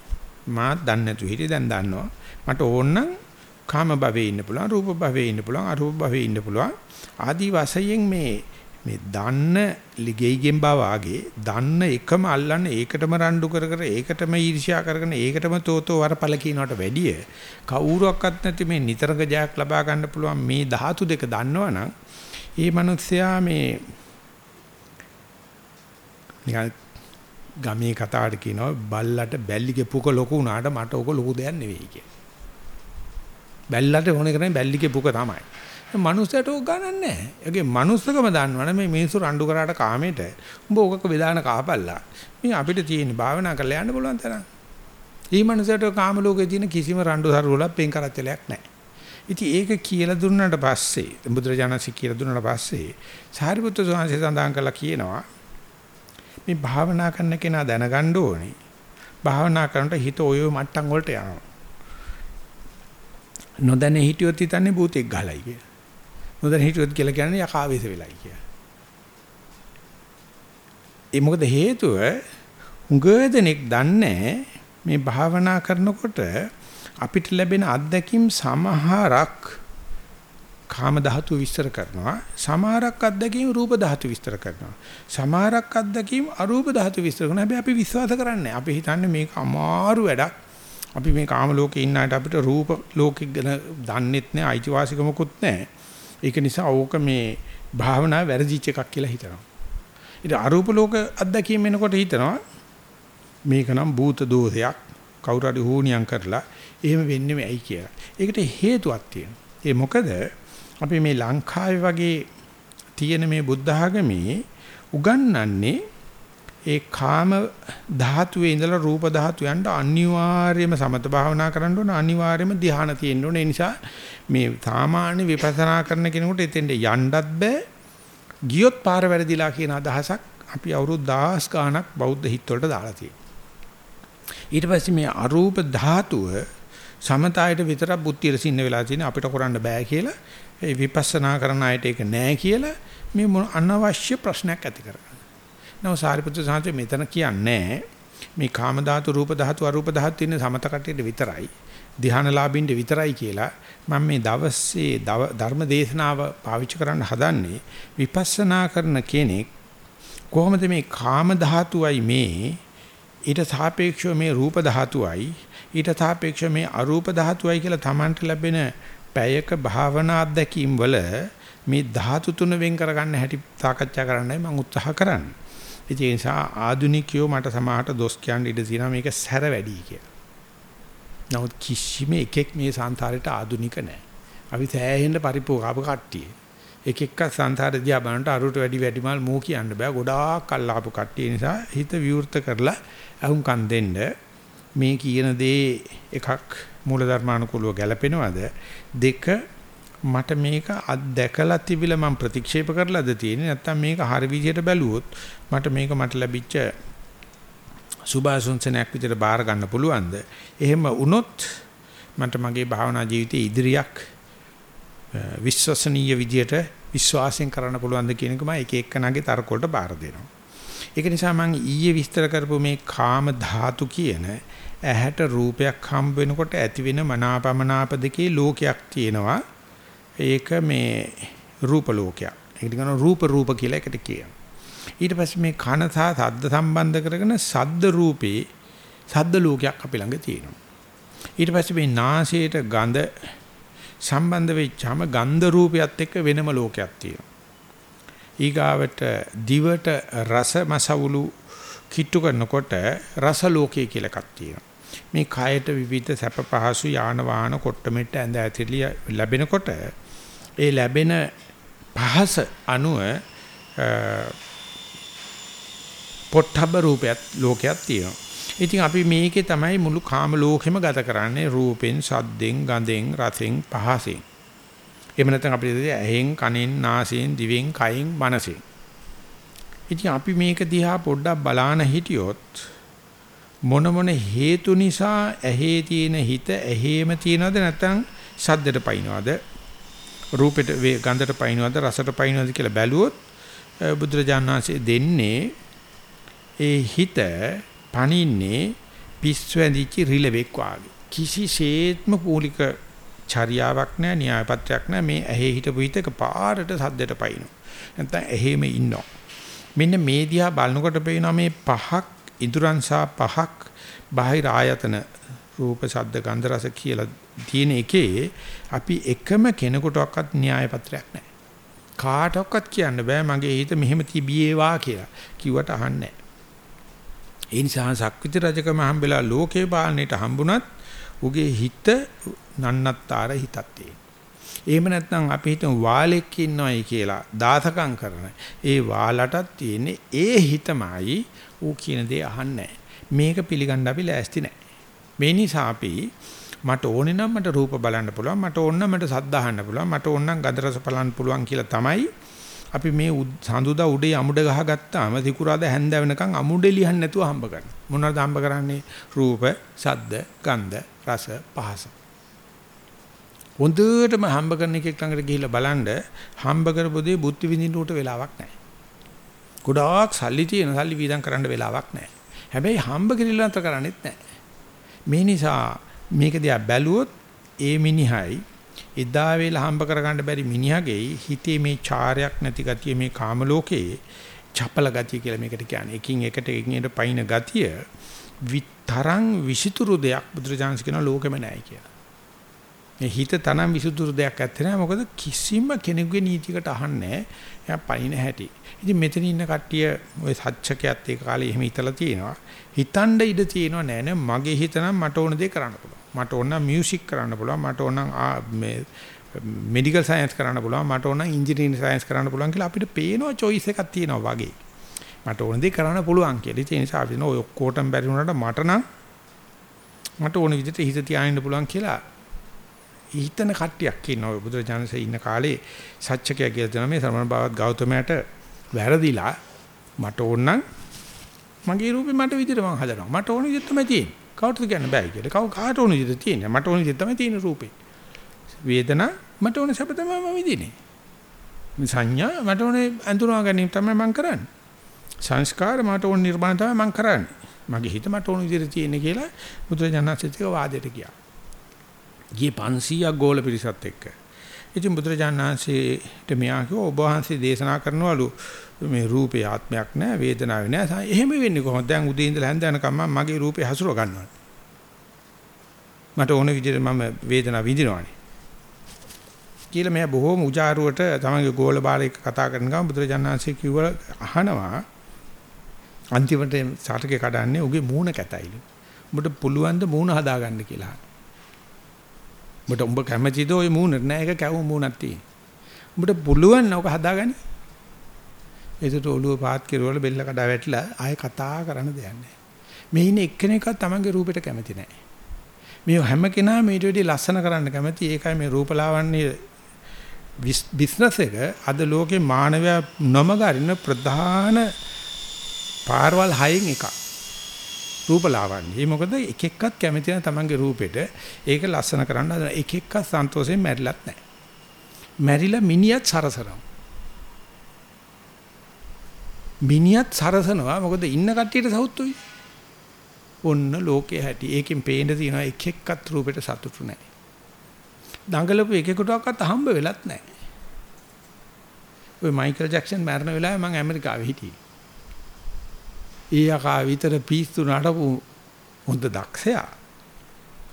මාත් දන්නේ නැතු හිටියේ දැන් දන්නවා. මට ඕන නම් කාම භවයේ ඉන්න පුළුවන් රූප භවයේ ඉන්න පුළුවන් අරූප භවයේ ඉන්න පුළුවන් ආදී වශයෙන් මේ මේ දන්න ලිගෙයිගෙන් බවාගේ දන්න එකම අල්ලන්න ඒකටම රණ්ඩු කර කර ඒකටම ඊර්ෂ්‍යා කරගෙන ඒකටම තෝතෝ වරපල කියනකට වැඩිය කවුරුවක්වත් නැති මේ නිතරක ජයක් ලබා ගන්න පුළුවන් මේ ධාතු දෙක දන්නවනම් ඒ මිනිස්සයා මේ නිකන් ගමේ කතාවට කියනවා බල්ලට බැල්ලිගේ පුක ලොකු වුණාට මට ඕක ලොකු දෙයක් නෙවෙයි කියලා. බැල්ලට ඕනේ කරන්නේ බැල්ලිගේ පුක තමයි. මනුස්සයට ඕක ගණන් නැහැ. ඒකේ මනුස්සකම දන්නවනේ මේ මිනිස්සු රණ්ඩු කරාට කාමයට උඹ ඕකක වේදාන කාපල්ලා. මේ අපිට තියෙන භාවනා කරලා යන්න පුළුවන් තරම්. ඊ මනුස්සයට කාම ලෝකේ තියෙන කිසිම රණ්ඩු සරුවලක් පෙන් කරච්චලයක් නැහැ. ඉතින් ඒක කියලා දුන්නාට පස්සේ බුදුරජාණන්සේ කියලා දුන්නාට පස්සේ සාරිපුත්‍ර ස්වාමීන් සඳහන් කළා කියනවා මේ භාවනා කරන කෙනා දැනගන්න ඕනේ. භාවනා කරනකොට හිත ඔය මට්ටම් වලට යනවා. නොදැන හිටියොත් හිතන්නේ භූතෙක් ගහලයි කියලා. නොදැන හිටියොත් කියලා කියන්නේ යකාවේශ වෙලයි කියලා. ඒ මොකද හේතුව? උගදෙනෙක් දන්නේ මේ භාවනා කරනකොට අපිට ලැබෙන අත්දැකීම් සමහරක් කාම ධාතු විස්තර කරනවා. සමහරක් අත්දැකීම් රූප ධාතු විස්තර කරනවා. සමහරක් අත්දැකීම් අරූප ධාතු විස්තර කරනවා. හැබැයි අපි විශ්වාස කරන්නේ අපි හිතන්නේ මේක අමාරු වැඩක්. අපි මේ කාම ලෝකේ ඉන්න අයට අපිට රූප ලෝකෙ ගැන දන්නෙත් නෑ අයිතිවාසිකමකුත් නෑ. ඒක නිසා ඕක මේ භාවනා වැරදිච්ච එකක් කියලා හිතනවා. ඉතින් අරූප ලෝක අත්දැකීම් එනකොට හිතනවා මේක නම් භූත දෝෂයක් කවුරු හරි හෝනියම් කරලා එහෙම වෙන්නේ ඇයි කියලා. ඒකට හේතුවක් තියෙනවා. ඒ මොකද අපි මේ ලංකාවේ වගේ තියෙන මේ බුද්ධ ආගමේ උගන්වන්නේ ඒ කාම ධාතුවේ ඉඳලා රූප ධාතුයන්ට අනිවාර්යයෙන්ම සමත භාවනා කරන්න ඕන අනිවාර්යයෙන්ම ධ්‍යාන තියෙන්න ඕන. ඒ නිසා මේ සාමාන්‍ය විපස්සනා කරන කෙනෙකුට එතෙන්ට යන්නත් බෑ. ගියොත් පාර වැරදිලා කියන අදහසක් අපි අවුරුදු 10 ගාණක් බෞද්ධ හිත්වලට දාලා තියෙනවා. ඊට පස්සේ මේ අරූප ධාතුව සමතයට විතරක් බුද්ධියට සින්න වෙලා තියෙන අපිට කරන්න බෑ කියලා ඒ විපස්සනා කරන අයට ඒක නෑ කියලා මේ අනවශ්‍ය ප්‍රශ්නයක් ඇති කරගන්න. නෝ සාරිපුත්‍ර සාන්තේ මෙතන කියන්නේ මේ කාම ධාතු රූප ධාතු අරූප ධාතු තියෙන සමත කටේට විතරයි. ධානලාභින්ට විතරයි කියලා මම මේ දවසේ ධර්ම දේශනාව පාවිච්චි කරන්න හදන්නේ විපස්සනා කරන කෙනෙක්. කොහොමද මේ කාම ධාතුවයි මේ? ඊට සාපේක්ෂව මේ රූප ධාතුවයි. ඊට සාපේක්ෂව මේ අරූප ධාතුවයි කියලා Tamanට ලැබෙන පැයක භාවනා අත්දැකීම් වල මේ ධාතු තුන වෙන් කරගන්න හැටි සාකච්ඡා කරන්නයි මම උත්සාහ කරන්නේ. ඒ නිසා ආදුනිකයෝ මට සමාහට දොස් කියන්න ඉඩ තියෙනවා මේක සැර වැඩි කියලා. නමුත් කිසිම එකෙක් මේ සංසාරේට ආදුනික නැහැ. අපි සෑහෙන්න පරිපෝකාප කට්ටිය. එක එක සංසාර දිහා බලනට අරුට වැඩි වැඩිමල් මෝ කියන්න බෑ. ගොඩාක් අල්ලාපු කට්ටිය නිසා හිත විවෘත කරලා අහුම්කම් දෙන්න මේ කියන දේ එකක් මූලධර්මානුකූලව ගැලපෙනවද දෙක මට මේක අත්දැකලා තිබිලා මම ප්‍රතික්ෂේප කරලාද තියෙන්නේ? නැත්නම් මේක හරි විදිහට බැලුවොත් මට මේක මට ලැබිච්ච සුභාසුන්සනයක් විදිහට බාර ගන්න පුළුවන්ද? එහෙම වුණොත් මට මගේ භාවනා ජීවිතයේ ඉදිරියක් විශ්වසනීය විදිහට විශ්වාසයෙන් කරන්න පුළුවන්ද කියන එක මම එක එක්කනගේ තර්ක වලට බාර දෙනවා. ඒක නිසා මම ඊයේ විස්තර කරපු මේ කාම ධාතු කියන ඇහැට රූපයක් හම්බ වෙනකොට ඇති වෙන මනාපමනාප දෙකේ ලෝකයක් තියෙනවා. ඒක මේ රූප ලෝකයක්. ඒකට කියනවා රූප රූප කියලා එකට කියනවා. ඊට පස්සේ මේ කන සහ ශබ්ද සම්බන්ධ කරගෙන ශබ්ද රූපේ ශබ්ද ලෝකයක් අපි ළඟ තියෙනවා. ඊට පස්සේ මේ නාසයට ගඳ සම්බන්ධ වෙච්චාම ගන්ධ රූපයත් එක්ක වෙනම ලෝකයක් තියෙනවා. ඊගාවට දිවට රස මසවුලු කිට්ටු කරනකොට රස ලෝකය කියලා එකක් තියෙනවා. මේ කයට විවිධ සැප පහසු යාන වාහන කොට්ටමෙට්ට ඇඳ ඇතිලිය ලැබෙනකොට ඒ ලැබෙන පහස අනුව පොට්ටබ්බ රූපයක් ලෝකයක් තියෙනවා. ඉතින් අපි මේකේ තමයි මුළු කාම ලෝකෙම ගත කරන්නේ රූපෙන්, සද්දෙන්, ගඳෙන්, රසෙන්, පහසෙන්. එහෙම නැත්නම් අපිට ඇහෙන්, කනෙන්, නාසයෙන්, දිවෙන්, කයෙන්, මනසෙන්. ඉතින් අපි මේක දිහා පොඩ්ඩක් බලාන හිටියොත් මොන මොන හේතු නිසා ඇහි තියෙන හිත ඇහිම තියනවද නැත්නම් සද්දට පයින්නවද? රූපෙට ගන්ධට පයින්නවද? රසට පයින්නවද කියලා බැලුවොත් බුදුරජාණන් වහන්සේ දෙන්නේ ඒ හිත පණින්නේ පිස්සුවැඳිච්ච රිලෙවෙක් වාගේ. කිසිසේත්ම පූලික චර්යාවක් නැහැ න්‍යාය පත්‍රයක් නැහැ මේ ඇහි හිටපු හිතක පාරට සද්දට පයින්නවා. නැත්නම් ඇහිම ඉන්නවා. මෙන්න මේ දිහා බලනකොට පේනවා මේ පහක් ඉදුරන්සා පහක් බාහිර ආයතන රූප ශබ්ද ගන්ධ රස කියලා තියෙන එකේ අපි එකම කෙනෙකුටවත් න්‍යාය පත්‍රයක් නැහැ. කාටවත් කියන්න බෑ මගේ හිත මෙහෙම තිබියේවා කියලා. කිව්වට අහන්නේ ඒ නිසා සක්විති රජකම හම්බෙලා ලෝකේ පාලනයට හම්බුණත් උගේ හිත නන්නත්තර හිතක් තියෙන. එහෙම නැත්නම් අපි හිතමු වාලෙක් ඉන්නවයි කියලා දාසකම් කරන. ඒ වාලටත් තියෙන්නේ ඒ හිතමයි ඌ කියන දේ අහන්නේ මේක පිළිගන්න අපි ලෑස්ති නැහැ. මේ නිසා අපි මට ඕනේ නම් මට රූප බලන්න පුළුවන් මට ඕන නම් මට සද්ද අහන්න පුළුවන් මට ඕන නම් ගන්ධ රස බලන්න පුළුවන් කියලා තමයි අපි මේ සඳුදා උඩේ අමුඩ ගහගත්තාම සිකුරාද හැන්ද වෙනකන් අමුඩේ ලියන්න නැතුව හම්බ කරනවා. මොනවද හම්බ කරන්නේ? රූප, සද්ද, ගන්ධ, රස, පහස. හොඳටම හම්බ කරන එකෙක් ළඟට ගිහිල්ලා බලන්න හම්බ කරපු දේ බුද්ධ විඳින්න උට වෙලාවක් නැහැ. ගොඩාක් සල්ලි තියෙන සල්ලි වීදම් කරන්න වෙලාවක් නැහැ. හැබැයි හම්බ කිරිල්ල අතර කරන්නේත් නැහැ. මේ නිසා මේක දිහා බැලුවොත් ඒ මිනිහයි එදා වේලා හම්බ කරගන්න බැරි මිනිහගේ හිතේ මේ චාරයක් නැති ගතිය මේ කාම ලෝකයේ චපල ගතිය කියලා මේකට කියන්නේ. එකින් එකට එකින් එකට පයින් ගතිය විතරං විසිතුරු දෙයක් බුදුරජාණන් කියන ලෝකෙම නැහැ කියලා. මේ හිත තනම් විසුදුරු දෙයක් ඇත්තේ නැහැ. මොකද කිසිම කෙනෙකුගේ නීතියකට අහන්නේ නැහැ. එයා පයින් හැටි. ඉතින් මෙතන ඉන්න කට්ටිය ওই සත්‍යකයත් ඒ කාලේ එහෙම හිතලා තියෙනවා. හිතන්න ඉඩ තියෙනවා නෑ නෑ මගේ හිත නම් මට ඕන දේ කරන්න පුළුවන්. මට ඕන නම් මියුසික් කරන්න පුළුවන්. මට ඕන නම් මේ මෙඩිකල් සයන්ස් කරන්න පුළුවන්. මට ඕන නම් ඉන්ජිනියරින් සයන්ස් කරන්න පුළුවන් කියලා අපිට පේනවා choice එකක් තියෙනවා වගේ. මට ඕන දේ කරන්න පුළුවන් කියලා. ඒ නිසා අපි නෝ ඔක්කොටම බැරි වුණාට මට නම් මට ඕන විදිහට හිත තියාගෙන පුළුවන් කියලා හිතන කට්ටියක් ඉන්නවා බුදුරජාණන්සේ ඉන්න කාලේ සත්‍යකය කියලා දෙන මේ සමන බවත් ගෞතමයට වැරදිලා මට ඕන නම් මගේ රූපේ මට විදිහට මං හදනවා. මට ඕන විදිහට තමයි තියෙන්නේ. කවුරුද කියන්න බෑ කියලා. කවු කාට ඕන විදිහට තියෙන්නේ? මට ඕන විදිහට තමයි තියෙන රූපේ. වේදනා මට ඕන සැප තමයි මම විඳින්නේ. සංඥා මට ඕනේ අඳුරවා ගැනීම තමයි මං කරන්නේ. සංස්කාර මට ඕන නිර්මාණ තමයි මං කරන්නේ. මගේ හිත මට ඕන විදිහට තියෙන්නේ කියලා බුදුරජාණන්සේක වාදයට ගියා. ගියේ 500ක් ගෝල පිරිසත් එක්ක. ඉතින් බුදුරජාණන් වහන්සේට මෙයා කිව්වා ඔබ වහන්සේ දේශනා කරනවලු මේ රූපේ ආත්මයක් නැහැ වේදනාවක් නැහැ. එහෙම වෙන්නේ කොහොමද? දැන් උදේ ඉඳලා හැන්ද යනකම් මම මගේ රූපේ හසුරව ගන්නවා. මට ඕන විදිහට මම වේදනාව විඳිනවානේ. කියලා මෙයා බොහෝම උජාරුවට තමගේ ගෝල බාලෙක් කතා කරන ගමන් බුදුරජාණන් වහන්සේ කිව්වා අහනවා අන්තිමට සාටකේ කඩන්නේ උගේ මූණ කැතයිලු. උඹට පුළුවන් ද මූණ හදාගන්න කියලා. උඹට උඹ කැමතිද ওই මූණට නෑ ඒක කැවුම් මූණක් තියෙන. උඹට පුළුවන් නෝක හදාගන්න. ඒකට ඔළුව පාත් කෙරවල බෙල්ල කඩා වැටිලා ආයෙ කතා කරන්න දෙයක් නෑ. මේ ඉන්නේ එක්කෙනෙක්වත් Tamange රූපෙට කැමති නෑ. මේ හැම කෙනාම ඊට වැඩි ලස්සන කරන්න කැමති. ඒකයි මේ රූපලාවන්‍ය බිස්නස් එක අද ලෝකේ මානවයා නොමග අරින ප්‍රධාන පාරවල් හයෙන් එකක්. රූප ලාවන්‍ය. ඒ මොකද එක එක්කත් කැමති නැහැ තමන්ගේ රූපෙට. ඒක ලස්සන කරන්න හදන එක එක්ක සන්තෝෂයෙන් මැරිලත් නැහැ. මැරිලා මිනිහත් සරසනවා. මිනිහත් සරසනවා මොකද ඉන්න කට්ටියට සවුත්තුයි. ඔන්න ලෝකේ හැටි. ඒකෙන් පේන්න තියෙනවා එක එක්කත් රූපෙට සතුටු නැහැ. දඟලපු එකෙකුටවත් හම්බ වෙලත් නැහැ. ඔය මයිකල් ජැක්සන් මරණ වෙලාවේ මම ඇමරිකාවේ හිටියේ. ඒ යකා විතර පිස්සු නඩපු හොඳ දක්ෂයා.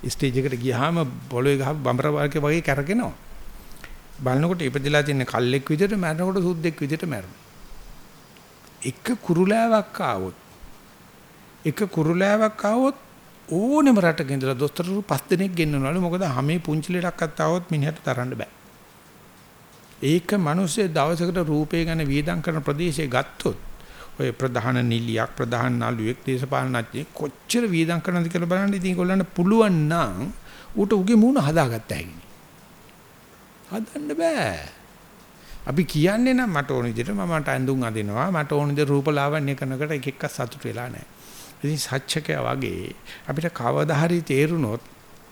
ස්ටේජ් එකට ගියාම පොළොවේ ගහ බම්බර වර්ගේ වගේ කැරගෙනවා. බලනකොට ඉපදලා තියෙන කල්ලෙක් විදිහට මැරෙනකොට සුද්දෙක් විදිහට මැරෙනවා. එක කුරුලෑවක් ආවොත් එක කුරුලෑවක් ආවොත් ඕනෙම රටක ඉඳලා දොස්තරරු පස් දෙනෙක් ගෙන්නනවලු මොකද හැමේ පුංචි ලෙඩක්වත් ආවොත් මිනිහට තරන්න බෑ. ඒක මිනිස්සේ දවසකට රූපේ ගැන වියදම් කරන ප්‍රදේශයේ ගත්තොත් ඔය ප්‍රධාන නිලියක් ප්‍රධාන නළුවෙක් දේශපාලනඥයෙක් කොච්චර වීදම් කරනවද කියලා බලන්න ඉතින් ඒගොල්ලන්ට පුළුවන් නම් ඌට උගේ මූණ හදාගත්ත හැකියි. හදන්න බෑ. අපි කියන්නේ නම් මට ඕන විදිහට මම මට ඇඳුම් අඳිනවා මට ඕන විදිහට රූප ලාවන්‍ය කරනකොට එක එක සතුට වෙලා නැහැ. ඉතින් සත්‍යකය වගේ අපිට කවදා හරි තේරුනොත්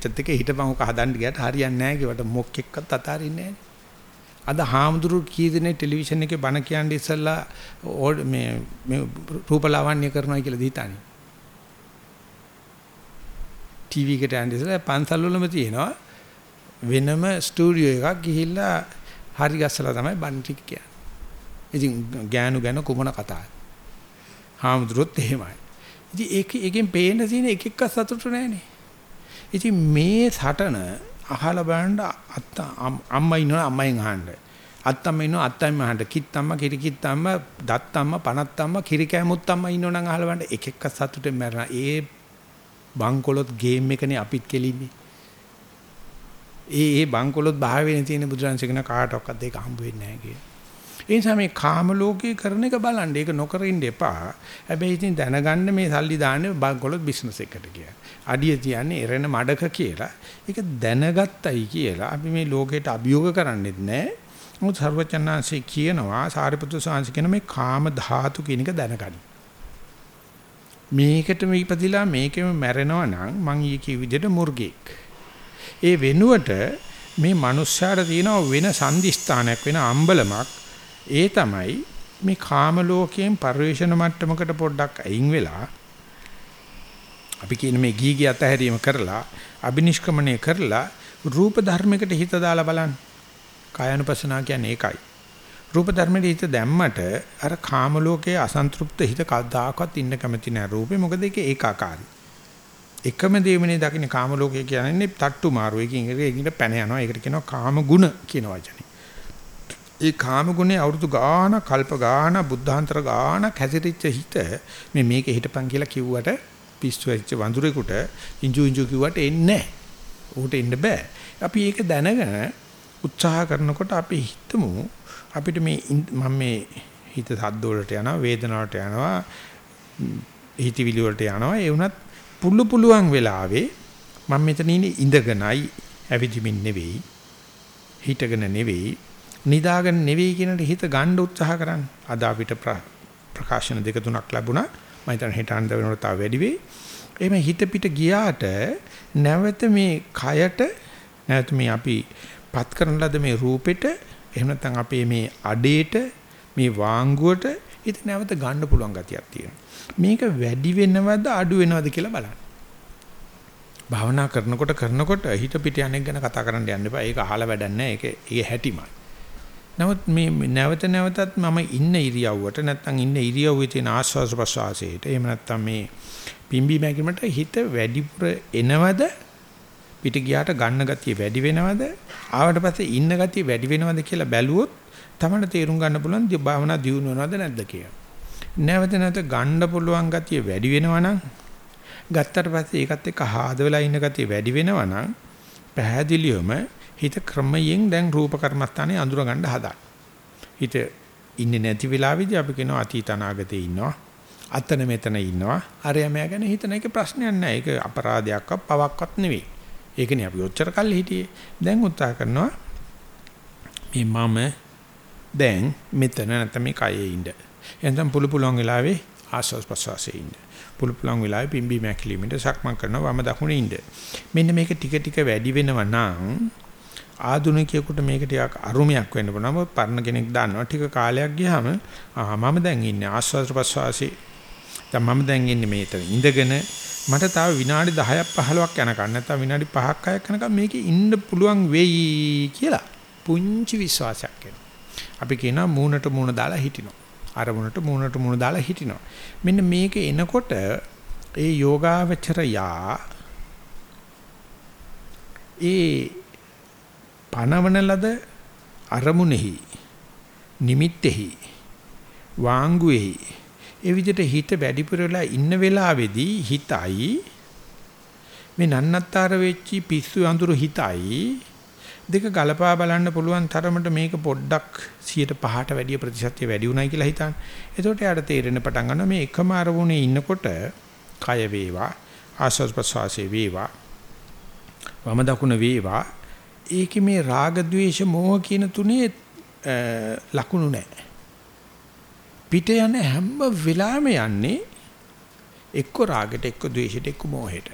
චත් එක හිටපන් උක හදන්න ගියට හරියන්නේ නැහැ කියවට මොකෙක්වත් අතාරින්නේ නැහැ. අද හාමුදුරු කී දෙනේ ටෙලිවිෂන් එකේ බණ කියන්නේ ඉස්සල්ලා මේ මේ රූපලාවන්‍ය කරනවා කියලා දීතානේ. ටීවී එකට යන්නේ ඉස්සල්ලා පන්සල් වලම තියෙනවා වෙනම ස්ටුඩියෝ එකක් ගිහිල්ලා හරි ගස්සලා තමයි බණ ටික කියන්නේ. ඉතින් ගෑනු ගැන කුමන කතාවද? හාමුදුරුවොත් එහෙමයි. ඉතින් ඒක එකෙන් පේන්න තියෙන එක එක සතුටු නැහනේ. ඉතින් මේ සටන අහලා බලන්න අත්ත අම්මා ඉන්නවා අම්මෙන් අහන්න. අත්තම්ම ඉන්නවා අත්තම්ම අහන්න. කිත්තම්ම කිරි කිත්තම්ම දත්තම්ම පනත්තම්ම කිරි කැමුත්තම්ම ඉන්නවනම් අහලා බලන්න එක එක සතුටෙන් මරන. ඒ බංකොලොත් ගේම් එකනේ අපිත් කෙලින්නේ. ඒ ඒ බංකොලොත් භාවයෙන් තියෙන බුදුරන්සේකන කාටවත් ඒක හම්බ වෙන්නේ නැහැ කිය. ඒ නිසා මේ කාම ලෝකේ කරන එක බලන්න. ඒක නොකර ඉන්න එපා. හැබැයි ඉතින් දැනගන්න මේ සල්ලි දාන්නේ බංකොලොත් බිස්නස් එකකට කියලා. අඩිය තියන්නේ එරෙන මඩක කියලා. ඒක දැනගත්තයි කියලා අපි මේ ලෝකයට අභියෝග කරන්නේත් නැහැ. මොකද සර්වචන්නාංශي කියනවා සාරිපුත්‍ර සාංශ කියන මේ කාම ධාතු කියන එක දැනගනි. මේකට මේ ඉපදිලා මේකෙම මැරෙනවා නම් මං ඊ කිය විදිහට මුර්ගෙක්. ඒ වෙනුවට මේ මනුස්සයාට තියෙන වෙන සංදිස්ථානයක් වෙන අම්බලමක් ඒ තමයි මේ කාම ලෝකයෙන් පරිවේෂණ මට්ටමකට පොඩ්ඩක් අයින් වෙලා අපි කියන මේ ගීගී අතහැරීම කරලා අබිනිෂ්ක්‍මණය කරලා රූප ධර්මයකට හිත දාලා බලන්න. කායानुපසනාව කියන්නේ ඒකයි. රූප ධර්මයේ හිත දැම්මට අර කාම ලෝකයේ අසන්තෘප්ත හිත කවදාකවත් ඉන්න කැමති නෑ රූපේ මොකද ඒක ඒකාකාරයි. එකම දේමනේ දකින්න කාම ලෝකය කියන්නේ තට්ටු මාරු. එකකින් එකට පැන යනවා. ඒකට කියනවා කාම ගුණ කියන වචනේ. ඒ කාම ගුණේ අවුරුදු ගාන කල්ප ගාන බුද්ධාන්තර ගාන කැසිරිච්ච හිත මේ මේක හිටපන් කියලා කිව්වට පිස්සු වෙච්ච වඳුරෙකුට ඉංජු ඉංජු කිව්වට එන්නේ නැහැ. ඌට එන්න බෑ. අපි ඒක දැනගෙන උත්සාහ කරනකොට අපි හිතමු අපිට මේ මම මේ හිත සද්ද වලට යනවා වේදනාවට යනවා හිතවිලි වලට යනවා ඒ වුණත් පුළු පුළුවන් වෙලාවේ මම මෙතන ඉන්නේ ඉඳගෙනයි ඇවිදිමින් නෙවෙයි හිටගෙන නෙවෙයි නිදාගෙන නෙවෙයි කියන හිත ගන්න උත්සාහ කරන්න. අද අපිට ප්‍රකාශන දෙක තුනක් ලැබුණා. මම හිතන හිත අන්ද වෙනකොට තව වැඩි වෙයි. එහෙම හිත පිට ගියාට නැවත මේ කයට නැවත මේ අපි පත් කරන ලද මේ රූපෙට එහෙම නැත්නම් අපේ මේ අඩේට මේ වාංගුවට හිත නැවත ගන්න පුළුවන් ගතියක් තියෙනවා. මේක වැඩි වෙනවද අඩු වෙනවද කියලා බලන්න. භාවනා කරනකොට කරනකොට හිත පිට යන්නේ ගැන කතා කරන්න යන්න එපා. ඒක අහලා වැඩක් නැහැ. ඒක ඒ හැටිමයි. නමුත් මේ නැවත නැවතත් මම ඉන්න ඉරියව්වට නැත්නම් ඉන්න ඉරියව්වේ තියෙන ආස්වාස ප්‍රසවාසයට එහෙම නැත්නම් මේ පිම්බි මැගීමට හිත වැඩිපුර එනවද පිට ගියාට ගන්න ගතිය වැඩි වෙනවද ආවට පස්සේ ඉන්න ගතිය වැඩි වෙනවද කියලා බැලුවොත් තමයි තේරුම් ගන්න පුළුවන් භාවනා දියුණු වෙනවද නැද්ද කියලා. නැවත නැවත ගන්න පුළුවන් ගතිය වැඩි වෙනවනම් ගත්තට පස්සේ ඒකත් එක්ක ආද වෙලා ඉන්න ගතිය වැඩි වෙනවනම් පැහැදිලිවම හිත ක්‍රමයෙන් දැන් රූප කර්මස්ථානේ අඳුර ගන්න හදා. හිත ඉන්නේ නැති වෙලාවෙදී අපි කියනවා අතීත අනාගතේ ඉන්නවා. අතන මෙතන ඉන්නවා. අරයමයා ගැන හිතන එක ප්‍රශ්නයක් නෑ. ඒක අපරාධයක්වත් පවක්වත් නෙවෙයි. ඒකනේ අපි ඔච්චර කල් හිටියේ. දැන් උත්සාහ කරනවා මේ මම දැන් මෙතන නැත්නම් මේ කයේ ඉන්න. එතෙන් පුළු පුළුවන් වෙලාවේ ආස්වාස් ප්‍රසවාසයේ ඉන්න. පුළු පුළුවන් වෙලාවේ පිම්බි මැකිලිමිට සක්මන් කරනවා වම දකුණේ ඉන්න. මෙන්න මේක ටික ටික වැඩි වෙනවා නම් ආදුනිකයෙකුට මේක ටිකක් අරුමයක් වෙන්න පුළුවන්. පරණ කෙනෙක් දන්නවා ටික කාලයක් ගියාම ආ මම දැන් ඉන්නේ ආස්වාද ප්‍රසවාසී. දැන් මම දැන් ඉන්නේ මේතන ඉඳගෙන මට තව විනාඩි 10ක් 15ක් යනකම් නැත්නම් විනාඩි 5ක් 6ක් යනකම් මේකේ ඉන්න පුළුවන් වෙයි කියලා පුංචි විශ්වාසයක් එනවා. අපි කියනවා මූණට මූණ දාලා හිටිනවා. අරමුණට මූණට මූණ දාලා හිටිනවා. මෙන්න මේක එනකොට ඒ යෝගාවචරයා ඒ පනවන ලද අරමුණෙහි නිමිත්තෙහි වාංගුවේහි ඒ විදිහට හිත වැඩිපුර වෙලා ඉන්න වෙලාවේදී හිතයි මේ නන්නත්තර වෙච්චි පිස්සු අඳුරු හිතයි දෙක ගලපා බලන්න පුළුවන් තරමට මේක පොඩ්ඩක් 105ට වැඩිය ප්‍රතිශතය වැඩි උනායි කියලා හිතන්න. එතකොට යාට තේරෙන්න පටන් ගන්නවා මේ එකම අරමුණේ ඉන්නකොට කය වේවා ආස්වාද ප්‍රසවාසයේ වේවා වම දකුණ වේවා ඒකේ මේ රාග ద్వේෂ මෝහ කියන තුනේ ලකුණු නැහැ. පිට යන හැම වෙලාවෙම යන්නේ එක්ක රාගෙට එක්ක ද්වේෂෙට එක්ක මෝහෙට.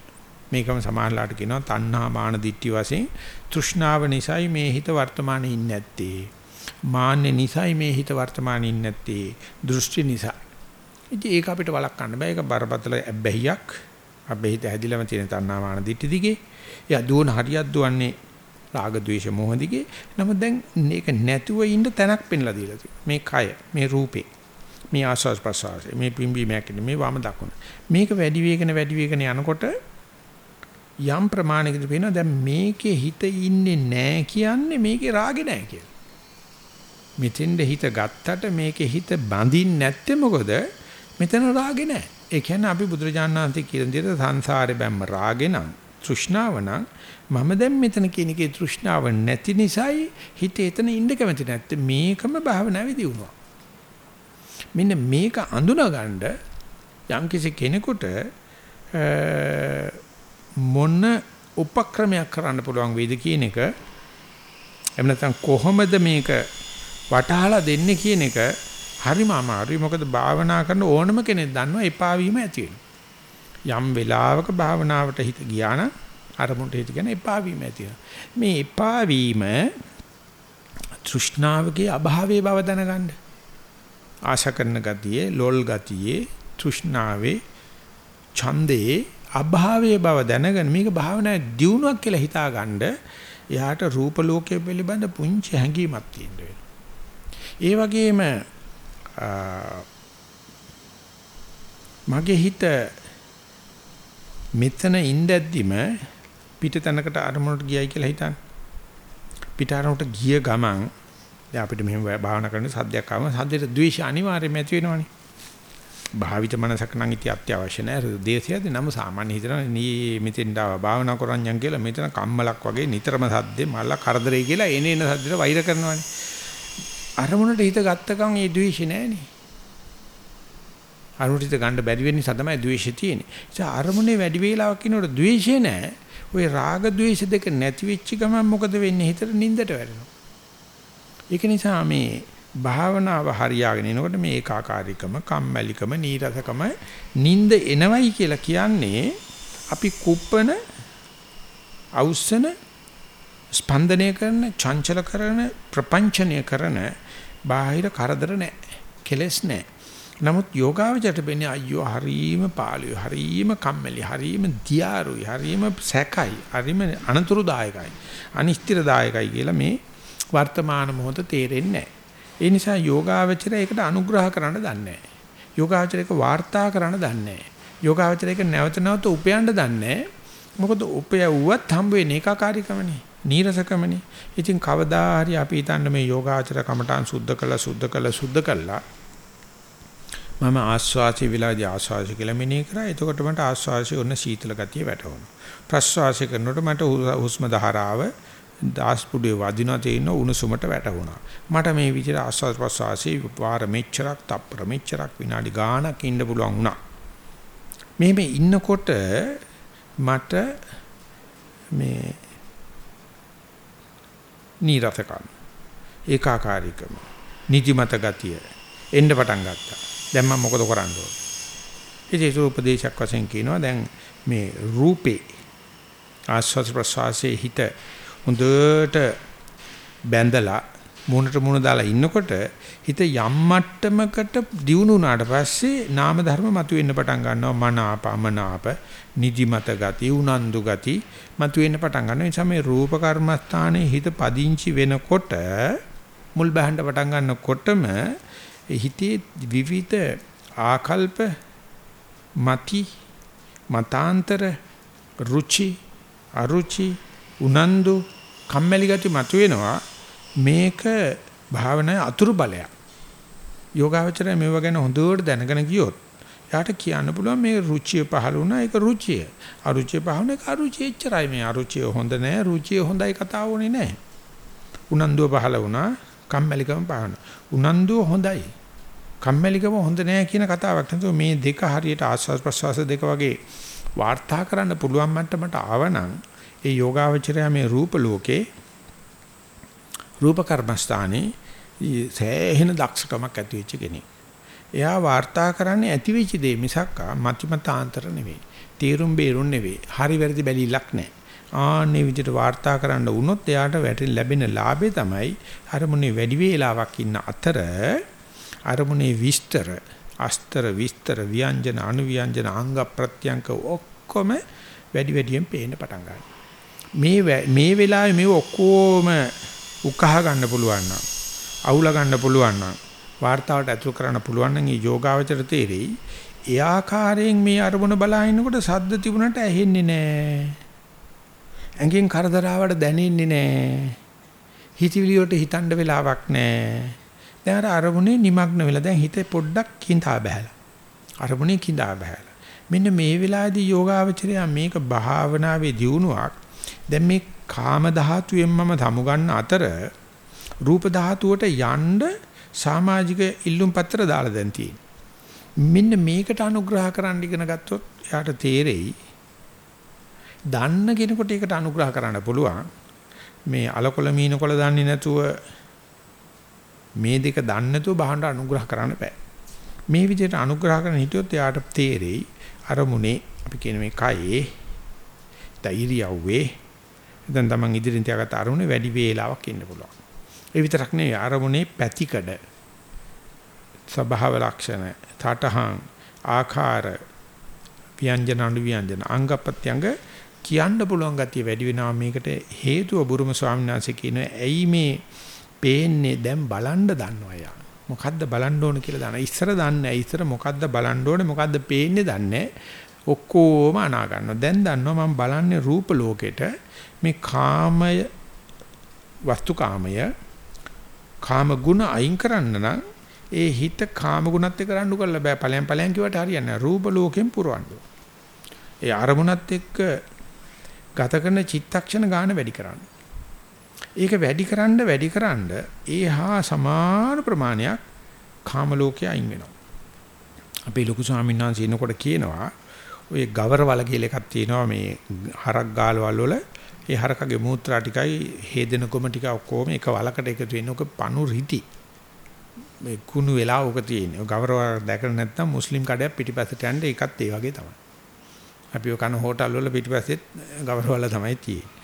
මේකම සමානලාට කියනවා තණ්හා මාන දිට්ටි වශයෙන් තෘෂ්ණාව නිසායි මේ හිත වර්තමානයේ ඉන්නේ නැත්තේ. මාන්නේ නිසායි මේ හිත වර්තමානයේ ඉන්නේ නැත්තේ. දෘෂ්ටි නිසා. ඉතින් ඒක අපිට වළක්වන්න බෑ. ඒක බරපතල බැහැියක්. අපේ හිත හැදිලාම තියෙන තණ්හා මාන දිට්ටි දිගේ. එයා දුවන හරියක් දුවන්නේ රාග ద్వේෂ මොහ දිගේ. නමුත් දැන් මේක නැතුව ඉන්න තැනක් පෙන්ලා දීලා තියෙනවා. මේ කය, මේ රූපේ, මේ ආස්වාස් ප්‍රසවාසය, මේ පිම්බි මෑකින, මේ වම දකුණ. මේක වැඩි වේගන වැඩි වේගන යනකොට යම් ප්‍රමාණයකට වෙනවා දැන් මේකේ හිත ඉන්නේ නැහැ කියන්නේ මේකේ රාගේ නැහැ කියලා. මෙතෙන්ද හිත ගත්තට මේකේ හිත බඳින්නේ නැත්තේ මොකද? මෙතන රාගේ නැහැ. ඒ කියන්නේ අපි බුදුරජාණන් වහන්සේ කියන විදිහට සංසාරේ බැම්ම රාගේ නම් තෘෂ්ණාව නම් මම දැන් මෙතන කියන එකේ තෘෂ්ණාව නැති නිසායි හිත එතන ඉන්න කැමති. නැත්තේ මේකම භාවනාවේදී වුණා. මෙන්න මේක අඳුනගන්න යම් කිසි කෙනෙකුට මොන උපක්‍රමයක් කරන්න පුළුවන් වේද කියන එක එහෙම නැත්නම් කොහොමද මේක වටහලා දෙන්නේ කියන එක හරිම අමාරුයි. මොකද භාවනා කරන ඕනම කෙනෙක් දන්නවා එපා වීම ඇති යම් වෙලාවක භාවනාවට හිත ගියා නම් අරමුණට හිත කියන එපා වීම ඇති මේ එපා වීම තෘෂ්ණාවගේ අභාවයේ බව දැනගන්න ආශා කරන ගතියේ ලොල් ගතියේ තෘෂ්ණාවේ ඡන්දේ අභාවයේ බව දැනගෙන මේක භාවනාවේ දියුණුවක් කියලා හිතාගන්න එයාට රූප ලෝකයේ පිළිබඳ පුංචි හැඟීමක් තියෙන්න වෙනවා. ඒ වගේම මගේ හිත මෙතන ඉඳද්දිම පිට තැනකට අරමුණට ගියයි කියලා හිතන්න. පිට අරමුණට ගිය ගමන් දැන් අපිට මෙහෙම භාවනා කරන සද්දයක් ආවම සද්දේට ද්වේෂ අනිවාර්යයෙන්ම ඇති වෙනවනේ. භාවිත මනසක් නම් ඉති අත්‍යවශ්‍ය නැහැ. දේශයද නම සාමාන්‍ය හිතනවා නී මෙතෙන් ඩාව භාවනා කරන්නම් කියලා මෙතන කම්මලක් වගේ නිතරම සද්දේ මල්ල කරදරේ කියලා එන එන සද්දේට වෛර කරනවානේ. අරමුණට හිත ගත්තකම් ඒ ද්වේෂය නැහැනේ. අරමුණට හිත ගන්න බැරි වෙන නිසා තමයි ද්වේෂය තියෙන්නේ. ඒ අරමුණේ වැඩි වේලාවක් ඉන්නකොට ද්වේෂය නැහැ. ওই රාග ද්වේෂ දෙක නැති වෙච්ච ගමන් මොකද වෙන්නේ? හිතට නිින්දට වැටෙනවා. ඒක නිසා මේ භාවනාව හරියාගෙන එනකොට මේ ඒකාකාරීකම, කම්මැලිකම, නීරසකම නිින්ද එනවයි කියලා කියන්නේ අපි කුප්පන අවුස්සන ස්පන්දනය කරන, චංචල කරන, ප්‍රපංචනය කරන බාහිර කරදර නැහැ. කෙලස් නැහැ. නමුත් යෝගාවචරයට වෙන්නේ අයියෝ හරීම පාළුයි හරීම කම්මැලි හරීම දියාරුයි හරීම සැකයි හරීම අනතුරුදායකයි අනිෂ්ටිරදායකයි කියලා මේ වර්තමාන මොහොත තේරෙන්නේ නැහැ. ඒ නිසා යෝගාවචරය ඒකට අනුග්‍රහ කරන්න දන්නේ නැහැ. යෝගාවචරයක වාර්තා කරන්න දන්නේ නැහැ. යෝගාවචරයක නැවත නැවත උපයන්න දන්නේ නැහැ. මොකද උපයවුවත් හම්බ වෙන්නේ ඒකාකාරීකමනේ. නීරසකමනේ. ඉතින් කවදා හරි අපි හිතන්න මේ යෝගාචර කමඨාන් සුද්ධ කළා සුද්ධ කළා සුද්ධ කළා මම ආස්වාසි විලාදී ආස්වාසි කියලා මෙනෙහි කරා. එතකොට මට ආස්වාසි ඔන්න සීතල ගතිය වැටහුණා. ප්‍රස්වාසි කරනකොට මට හුස්ම ධාරාව දාස් පුඩේ වදිනා තේින උණුසුමට වැටුණා. මට මේ විදිහට ආස්වාද ප්‍රස්වාසි වාර මෙච්චරක් තප්පර මෙච්චරක් විනාඩි ගාණක් ඉන්න පුළුවන් වුණා. මෙහෙම ඉන්නකොට මට මේ නීරසකම් ඒකාකාරීකම නිදිමත ගතිය එන්න පටන් ගත්තා. දැන් මම මොකද කරන්න ඕන? ඉතින් ඒක උපදේශයක් වශයෙන් කියනවා දැන් මේ රූපේ ආස්වාද ප්‍රසවාසයේ හිත හොඳට බැඳලා මුණට මුණ දාලා ඉන්නකොට හිත යම් මට්ටමකට දියුණු වුණාට පස්සේ නාම ධර්ම මතුවෙන්න පටන් ගන්නවා මනාප අමනාප නිදිමත ගති උනන්දු ගති මතුවෙන්න පටන් ගන්නවා ඒ නිසා මේ රූප කර්මස්ථානයේ හිත පදිංචි වෙනකොට මුල් බහන්න පටන් ගන්නකොටම හිතේ විවිධ ආකල්ප මති මතාන්තර රුචි අරුචි උනන්දු කම්මැලි ගති මතුවෙනවා. මේක භාවනාවේ අතුරු බලයක්. යෝගාවචරය මේව ගැන හොඳට දැනගෙන ගියොත් යාට කියන්න පුළුවන් මේ රුචිය පහළ වුණා ඒක රුචිය. අරුචිය පහළ වුණා ඒක අරුචිය. එච්චරයි මේ අරුචිය හොඳ නෑ. රුචිය හොඳයි කතාව ඕනේ නෑ. උනන්දුව පහළ වුණා. කම්මැලිකම පහළ උනන්දුව හොඳයි. කම්මැලිකම හොඳ නෑ කියන කතාවක් නේද මේ දෙක හරියට ආස්වාද ප්‍රසවාස දෙක වගේ වාර්තා කරන්න පුළුවන් මට්ටමට ආවනම් ඒ යෝගාවචරය මේ රූප ලෝකේ රූප කර්මස්ථානේ සෑහෙන දක්ෂකමක් ඇති වෙච්ච කෙනෙක්. එයා වාර්තා කරන්නේ ඇති වෙච්ච දේ මිසක් මතිමතාන්තර නෙවෙයි. තීරුම් බේරුම් නෙවෙයි. හරි වැරදි බැලිලක් නැහැ. ආන්නේ විදිහට වාර්තා කරන්න වුණොත් එයාට වැටෙන ලැබෙන ලාභය තමයි අර මොනේ වැඩි වේලාවක් ඉන්න අතර අරමුණේ විස්තර අස්තර විස්තර ව්‍යංජන අනුව්‍යංජන අංග ප්‍රත්‍යංක ඔක්කොම වැඩි වැඩියෙන් පේන්න පටන් ගන්නවා. මේ මේ වෙලාවේ මේ ඔක්කොම උකහා ගන්න පුළුවන් නම් අවුල ගන්න පුළුවන් නම් වார்த்தාවට ඇතුළු කරන්න පුළුවන් නම් ඊ යෝගාවචර තේරෙයි. ඒ ආකාරයෙන් මේ අරමුණ බලාගෙනකොට සද්ද තිබුණට ඇහෙන්නේ නැහැ. ඇඟෙන් කරදරාවට දැනෙන්නේ නැහැ. හිතවිලියට හිතන්න වෙලාවක් නැහැ. දැන් අර අරමුණේ নিমগ্ন වෙලා දැන් හිතේ පොඩ්ඩක් කිඳා බහැලා. අරමුණේ කිඳා බහැලා. මෙන්න මේ වෙලාවේදී යෝගාවචරය මේක භාවනාවේ දියුණුවක්. දැන් මේ කාම ධාතුවෙන් මම තමු ගන්න අතර රූප ධාතුවට යන්න සමාජික ඉල්ලුම් පත්‍ර දාලා දැන් මෙන්න මේකට අනුග්‍රහ කරන්න ඉගෙන ගත්තොත් එයාට තේරෙයි. දන්න කෙනෙකුට ඒකට අනුග්‍රහ කරන්න පුළුවන්. මේ අලකොල මීනකොල දන්නේ නැතුව මේ දෙක දන්නේ නැතුව බහන්න අනුග්‍රහ කරන්න බෑ. මේ විදිහට අනුග්‍රහ කරන හිටියොත් එයාට තේරෙයි අරමුණේ අපි කියන මේ කයේ ධෛර්යයවේ දැන් තමන් ඉදිරියෙන් තියාගත්ත අරමුණේ වැඩි වේලාවක් ඉන්න පුළුවන්. ඒ විතරක් නෙවෙයි අරමුණේ පැතිකඩ ස්වභාව ලක්ෂණ, තටහන්, ආකාර, ව්‍යංජන අනු ව්‍යංජන අංග ප්‍රත්‍යංග කියන්න පුළුවන් ගතිය වැඩි වෙනවා මේකට හේතුව බුරුම ස්වාමීන් වහන්සේ කියන ඇයි මේ පේන්නේ දැන් බලන්න දන්නවා යා. මොකද්ද බලන්න ඕන කියලා දන්න. ඉස්සර දන්නේ ඉස්සර මොකද්ද බලන්න ඕනේ මොකද්ද පේන්නේ දන්නේ. ඔක්කොම අනා ගන්නවා. දැන් දන්නවා මම බලන්නේ රූප ලෝකෙට මේ කාමය වස්තු කාමය කාම ගුණ අයින් කරන්න නම් ඒ හිත කාම ගුණත් එක්ක රණ්ඩු කරලා බෑ ඵලයන් ඵලයන් කිව්වට හරියන්නේ නැහැ. රූප ලෝකෙන් පුරවන්න. ඒ අරමුණත් එක්ක ගත කරන චිත්තක්ෂණ ගාන වැඩි කරන්න. ඒක වැඩි කරන්න වැඩි කරන්න ඒ හා සමාන ප්‍රමාණයක් කාම ලෝකයේ අයින් වෙනවා. අපේ ලොකු ස්වාමීන් වහන්සේ ඉනකොට කියනවා ඔය ගවරවල කියලා එකක් තියෙනවා මේ හරක් ගාලවල වල. ඒ හරකගේ මූත්‍රා ටිකයි හේදෙන කොම ටික ඔක්කොම එක වලකට එකතු වෙන ඔක පණු රිටි. මේ කුණු වෙලා ඔක තියෙන්නේ. ගවරවල දැකලා නැත්නම් මුස්ලිම් කඩයක් පිටිපස්සට යන්න ඒකත් ඒ වගේ තමයි. අපි ඔය කන හෝටල් වල පිටිපස්සෙත් ගවරවල තමයි තියෙන්නේ.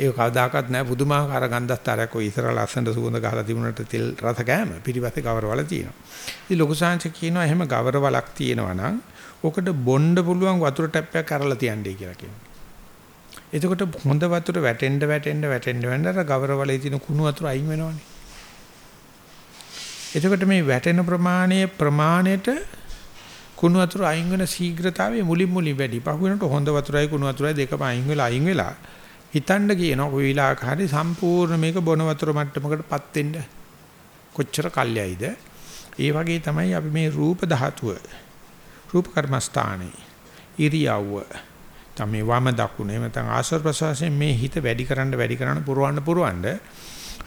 ඒක කවදාකවත් නැහැ පුදුමාකාර ගන්ධස්තරයක් ඔය ඉස්සර ලස්සනට සුවඳ ගහලා තිබුණට තෙල් රස කෑම පිටිපස්සේ ගවරවල තියෙනවා. ඉතින් ලොකු සාංශ කියනවා එහෙම ගවරවලක් තියෙනවා නම් ඔකට බොන්න පුළුවන් වතුර ටැප්පයක් කරලා තියන්නේ කියලා කියනවා. එතකොට හොඳ වතුර වැටෙන්න වැටෙන්න වැටෙන්න වෙන අර ගවරවලේ තියෙන කුණු වතුර අයින් වෙනවනේ. එතකොට මේ වැටෙන ප්‍රමාණය ප්‍රමාණයට කුණු වතුර අයින් වෙන ශීඝ්‍රතාවය මුලින් මුලින් වැඩි. පහු වෙනකොට හොඳ වතුරයි කුණු වතුරයි දෙකම අයින් වෙලා අයින් වෙලා හිතන්න කියනවා කොයි වෙලාවක හරි සම්පූර්ණ මේක බොන වතුර මට්ටමකටපත් වෙන්න කොච්චර කල්යයිද ඒ වගේ තමයි අපි මේ රූප ධාතුව රූප කර්මස්ථානේ ඉරියව්ව තමයි වම දකුණ එහෙම නැත්නම් ආශ්‍රව ප්‍රසවාසයෙන් මේ හිත වැඩි කරන්න වැඩි කරන්න පුරවන්න පුරවන්න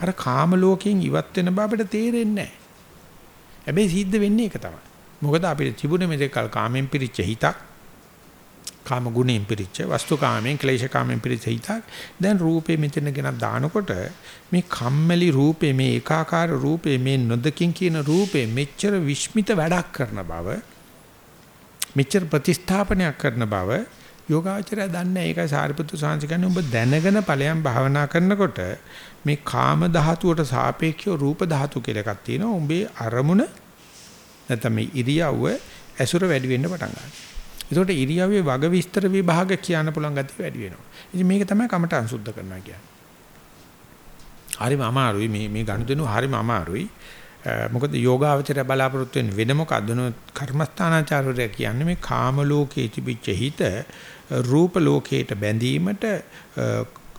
අර කාම ලෝකයෙන් ඉවත් වෙන බබට තේරෙන්නේ නැහැ. හැබැයි සිද්ධ වෙන්නේ ඒක තමයි. මොකද අපිට තිබුණේ මේක කල් කාමෙන් පිරිච්ච හිතක් කාම ගුණයෙන් පිරිච්ච වස්තු කාමෙන් ක්ලේශ කාමෙන් පිරිච්ච හිතක්. දැන් රූපේ මෙතන ගෙන දානකොට මේ කම්මැලි රූපේ මේ ඒකාකාර රූපේ මේ නොදකින් කියන රූපේ මෙච්චර විස්මිත වැඩක් කරන බව මෙච්චර ප්‍රතිස්ථාපනයක් කරන බව යෝගාචරය දන්නේ ඒකයි සාරිපුත්තු සාංශ කියන්නේ ඔබ දැනගෙන ඵලයන් භාවනා කරනකොට මේ කාම ධාතුවට සාපේක්ෂව රූප ධාතු කියලා එකක් තියෙනවා. උඹේ අරමුණ නැත්නම් මේ ඉරියව්ව ඇසුර වැඩි වෙන්න පටන් ගන්නවා. ඒකට ඉරියව්වේ වග විස්තර විභාග කියන්න පුළුවන් ගතිය වැඩි වෙනවා. ඉතින් මේක තමයි කමටහන් සුද්ධ කරනවා කියන්නේ. හරිම අමාරුයි මේ මේ ගනුදෙනු හරිම අමාරුයි. මොකද යෝගාවචරය බලාපොරොත්තු වෙන වෙන මොකද්ද නෝ කර්මස්ථානාචාරය කියන්නේ මේ කාම ලෝකයේ තිබිච්ච හිත රූප ලෝකයට බැඳීමට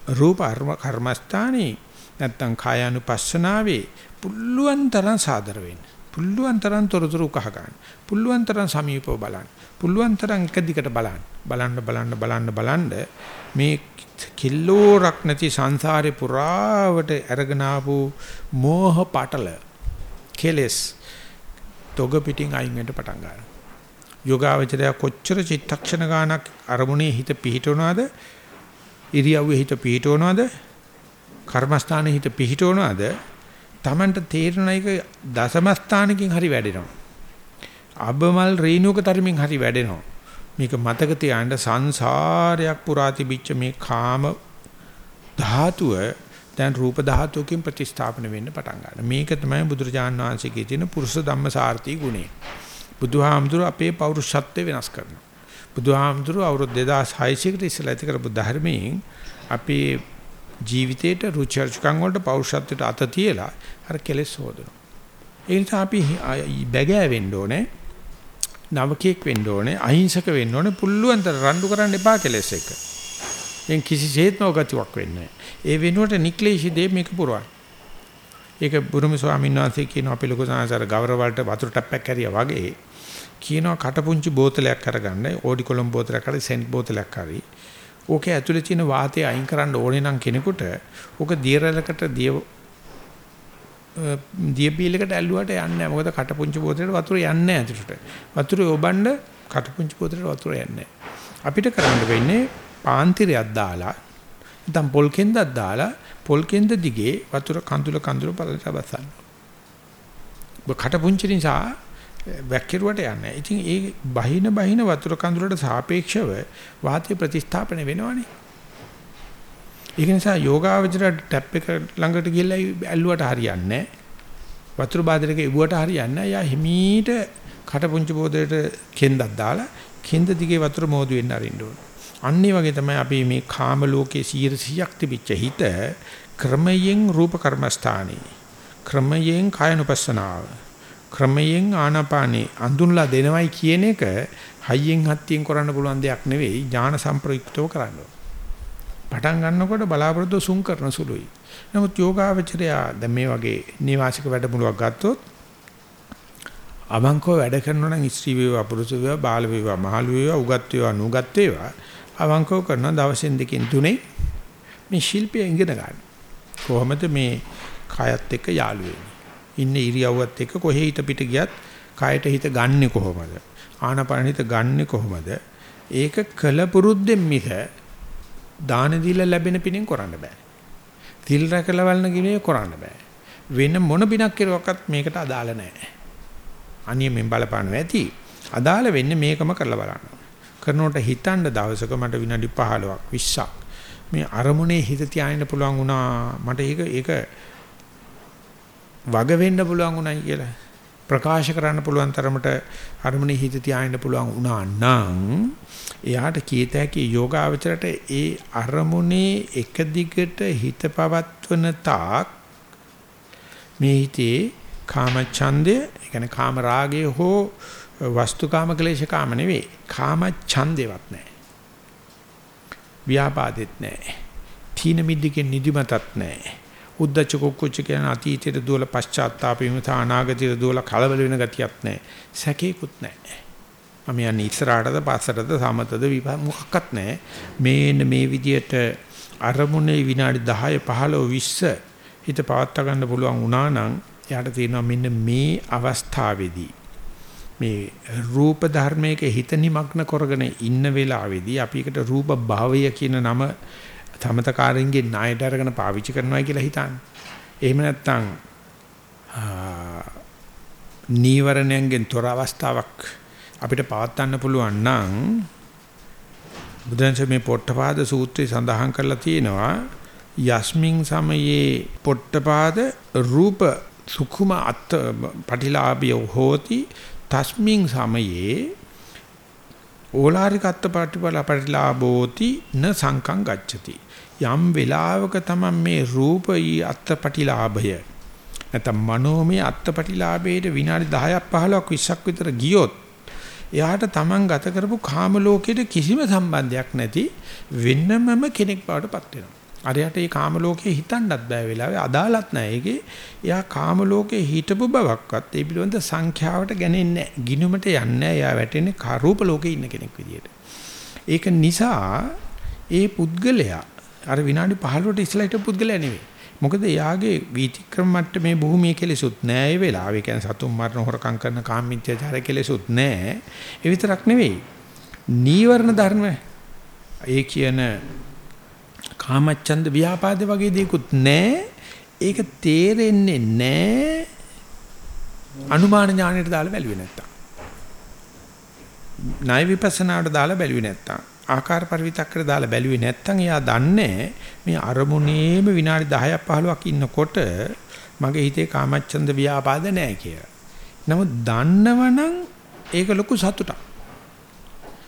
රූප කර්මස්ථානේ නැත්තම් කායानुපස්සනාවේ පුල්ලුවන් තරම් සාදර වෙන්න. පුල්ලුවන් තරම් තොරතුරු කහ ගන්න. පුල්ලුවන් තරම් සමීපව බලන්න. පුළුවන් තරම් එක දිගට බලන්න. බලන්න බලන්න බලන්න බලන්න මේ කිල්ලෝරක් නැති සංසාරේ පුරාවට අරගෙන ආපු මෝහ පටල කෙලස් තොග පිටින් අයින් වෙන්න පටන් ගන්නවා. යෝගාවචරය කොච්චර චිත්තක්ෂණ ගානක් අරමුණේ හිත පිහිටවනවද? ඉරියව්වේ හිත පිහිටවනවද? කර්මස්ථානයේ හිත පිහිටවනවද? Tamanට තේරෙන එක දසම ස්ථානකින් හරි වැඩෙනවා. අබමල් රේණුක තරමින් හරි වැඩෙනවා. මේක මතක තියාගන්න සංසාරයක් පුරා තිබිච්ච මේ කාම ධාතුව දැන් රූප ධාතුවකින් ප්‍රතිස්ථාපන වෙන්න පටන් ගන්නවා. මේක තමයි බුදුරජාණන් වහන්සේගේ තියෙන පුරුෂ ධම්මසාරති ගුණය. බුදුහාමුදුර අපේ පෞරුෂත්වය වෙනස් කරනවා. බුදුහාමුදුර අවුරුදු 2600 කට ඉස්සෙල්ලා ඇති කරපු ධර්මයෙන් අපේ ජීවිතේට රුචර්චකම් වලට පෞරුෂත්වයට අත තියලා අර කෙලෙස් හොදනවා. ඒ නිසා අපි බැගෑ වෙන්න ඕනේ. නවකෙක් වෙන්න ඕනේ අහිංසක වෙන්න ඕනේ පුළුවන් තරම් රණ්ඩු කරන්න එපා කෙලස් එක. එන් කිසිසේත්ම ඔගතියක් වෙන්නේ ඒ වෙනුවට නික්ලේශී දේ මේක පුරවන්න. ඒක බුරුමි ස්වාමීන් වහන්සේ කියන අපේ ලොකු සාසර ගෞරව වලට වතුර ටැප්පක් හැරියා වගේ කියනවා කටපුංචි බෝතලයක් අරගන්න ඕඩි කොලම් බෝතලයක් හරි සෙන්ට් බෝතලයක් හරි ඕකේ ඇතුලේ තියෙන වාතය අයින් කරන්න ඕනේ නම් කෙනෙකුට ඕක දියරලකට දිය දියපීලකට ඇල්ලුවට යන්නේ නැහැ. මොකද කටපුංචි පොතේට වතුර යන්නේ නැහැ ඇතුළට. වතුර යොබන්න කටපුංචි පොතේට වතුර යන්නේ අපිට කරන්න වෙන්නේ පාන්තිරයක් දාලා නැත්නම් පොල් කෙන්දක් දාලා පොල් කෙන්ද දිගේ වතුර කඳුල කඳුල පළලට බසන්න. ඔබ කටපුංචි නිසා වැක්කිරුවට යන්නේ. ඉතින් ඒ බහින බහින වතුර කඳුලට සාපේක්ෂව වාතය ප්‍රතිස්ථාපන වෙනවනේ. ඒක නිසා යෝගාවචරයට ටැප් එක ළඟට ගිහලා ඇල්ලුවට හරියන්නේ නැහැ. වතුර බාදරයක ඉබුවට හරියන්නේ නැහැ. යා හිමීට කටපුංචි බෝධයට කෙන්දක් දාලා කෙන්ද දිගේ වතුර මෝදු වෙන්න අරින්න ඕන. අන්නේ වගේ තමයි අපි මේ කාම ලෝකයේ 100ක් තිබිච්ච හිත ක්‍රමයෙන් රූප කර්මස්ථානේ ක්‍රමයෙන් කායනුපස්සනාව ක්‍රමයෙන් ආනාපානේ අඳුන්ලා දෙනවයි කියන එක හයියෙන් හත්තියෙන් කරන්න පුළුවන් දෙයක් නෙවෙයි ඥාන සම්ප්‍රයුක්තව කරන්න පටන් ගන්නකොට බලාපොරොත්තු සුන් කරන සුළුයි. නමුත් යෝගාවචරය දැන් මේ වගේ නිවාසික වැඩමුළුවක් ගත්තොත් අවංකව වැඩ කරනවා නම් ස්ත්‍රී වේවා පුරුෂ වේවා බාල වේවා මහලු වේවා උගත් වේවා නුගත් වේවා අවංකව කරන දවසෙන් දෙකෙන් තුනේ මේ ශිල්පය ඉගෙන ගන්න. කොහොමද මේ කයත් එක්ක යාළු වෙන්නේ? ඉන්න ඉරියව්වත් එක්ක කොහේ හිත පිට ගියත් කයට හිත ගන්නෙ කොහොමද? ආනපන හිත ගන්නෙ කොහොමද? ඒක කල පුරුද්දෙන් මිස දාන දීලා ලැබෙන පිණින් කරන්න බෑ. තිල් රැකලා වළන ගිනේ කරන්න බෑ. වෙන මොන පිනක් කෙරුවක්වත් මේකට අදාළ නැහැ. අනියමෙන් බලපානවා ඇති. අදාළ වෙන්නේ මේකම කරලා බලන්න. කරනකොට හිතන්න දවසක මට විනාඩි 15ක් 20ක් මේ අරමුණේ හිත තියාගෙන පුළුවන් වුණා මට ඒක ඒක වග වෙන්න පුළුවන් උනායි කියලා ප්‍රකාශ කරන්න පුළුවන් තරමට අරමුණේ හිත තියාගෙන පුළුවන් වුණා නම් එයාට කීත හැකි යෝගාවචරයට ඒ අරමුණේ එක දිගට හිත පවත්වන තාක් මේ හිතේ කාම ඡන්දය, ඒ කියන්නේ කාම රාගය හෝ වස්තුකාම ක්ලේශ කාම නෙවෙයි. කාම ඡන්දේවත් නැහැ. ව්‍යාපාදෙත් නැහැ. තීන මිද්දකින් නිදිමතත් නැහැ. උද්දච්ච කුක්කුච්ච කියන අතීතයට දුවල පශ්චාත්තාපීම තා අනාගතයට දුවල කලබල වෙන ගතියක් නැහැ. සැකේකුත් නැහැ. මම යන්නේ ඉස්සරහටද පස්සටද සමතද විපා මොකක්වත් නැහැ. මේන්න මේ විදියට අරමුණේ විනාඩි 10 15 20 හිත පවත්වා ගන්න පුළුවන් වුණා නම් එයාට තියෙනවා මෙන්න මේ අවස්ථාවේදී මේ රූප ධර්මයක හිත නිමග්න කරගෙන ඉන්න වෙලාවේදී අපි එකට රූප භාවය කියන නම තමතකාරින්ගේ ණයට අරගෙන පාවිච්චි කරනවා කියලා හිතන්නේ. එහෙම නැත්නම් නීවරණයෙන් තොර අවස්ථාවක් අපිට පවත්වන්න පුළුවන් නම් බුදුන්සේ මේ පොට්ටපාද සූත්‍රය සඳහන් කරලා තියෙනවා යස්මින් සමයේ පොට්ටපාද රූප සුකුම අත් පටිලාභය හෝති තස්මින් සමයේ ඕලාරික අත්පටිපල පටිලාභෝති න සංකං ගච්ඡති යම් වෙලාවක තමයි මේ රූපී අත්පටිලාභය නැත්නම් මනෝමය අත්පටිලාභයේ විනාඩි 10ක් 15ක් 20ක් විතර ගියොත් එයාට Taman ගත කරපු කාම ලෝකෙට කිසිම සම්බන්ධයක් නැති වෙනමම කෙනෙක් බවට පත් වෙනවා අරයට මේ කාම ලෝකේ හිතන්නත් බෑ වෙලාවේ අදාළත් නැහැ. ඒකේ එයා කාම ලෝකේ හිටපු බවක්වත් ඒ පිළිබඳ සංඛ්‍යාවට ගන්නේ නැහැ. ගිනුමට යන්නේ නැහැ. එයා වැටෙන්නේ කාරූප ලෝකේ ඉන්න කෙනෙක් විදියට. ඒක නිසා ඒ පුද්ගලයා අර විනාඩි 15ට ඉස්සලා හිටපු පුද්ගලයා නෙවෙයි. මොකද එයාගේ වීතික්‍රම මට්ටමේ භූමියේ කෙලෙසුත් නැහැ ඒ වෙලාවේ. ඒ කියන්නේ සතුන් මරණ හොරකම් කරන කාමීත්‍යචාර කෙලෙසුත් නැහැ. ඒ විතරක් නෙවෙයි. නීවරණ ධර්ම ඒ කියන කාමච්ඡන්ද ව්‍යාපාද වගේ දේකුත් නැහැ. ඒක තේරෙන්නේ නැහැ. අනුමාන ඥාණයට දාලා බැලුවේ නැත්තම්. ණය විපස්සනාවට දාලා බැලුවේ නැත්තම්. ආකාර පරිවිතක්කට දාලා බැලුවේ නැත්තම් එයා දන්නේ මේ අරමුණේම විනාඩි 10ක් 15ක් ඉන්නකොට මගේ හිතේ කාමච්ඡන්ද ව්‍යාපාද නැහැ කියලා. නමුත් දන්නවනම් ඒක ලොකු සතුටක්.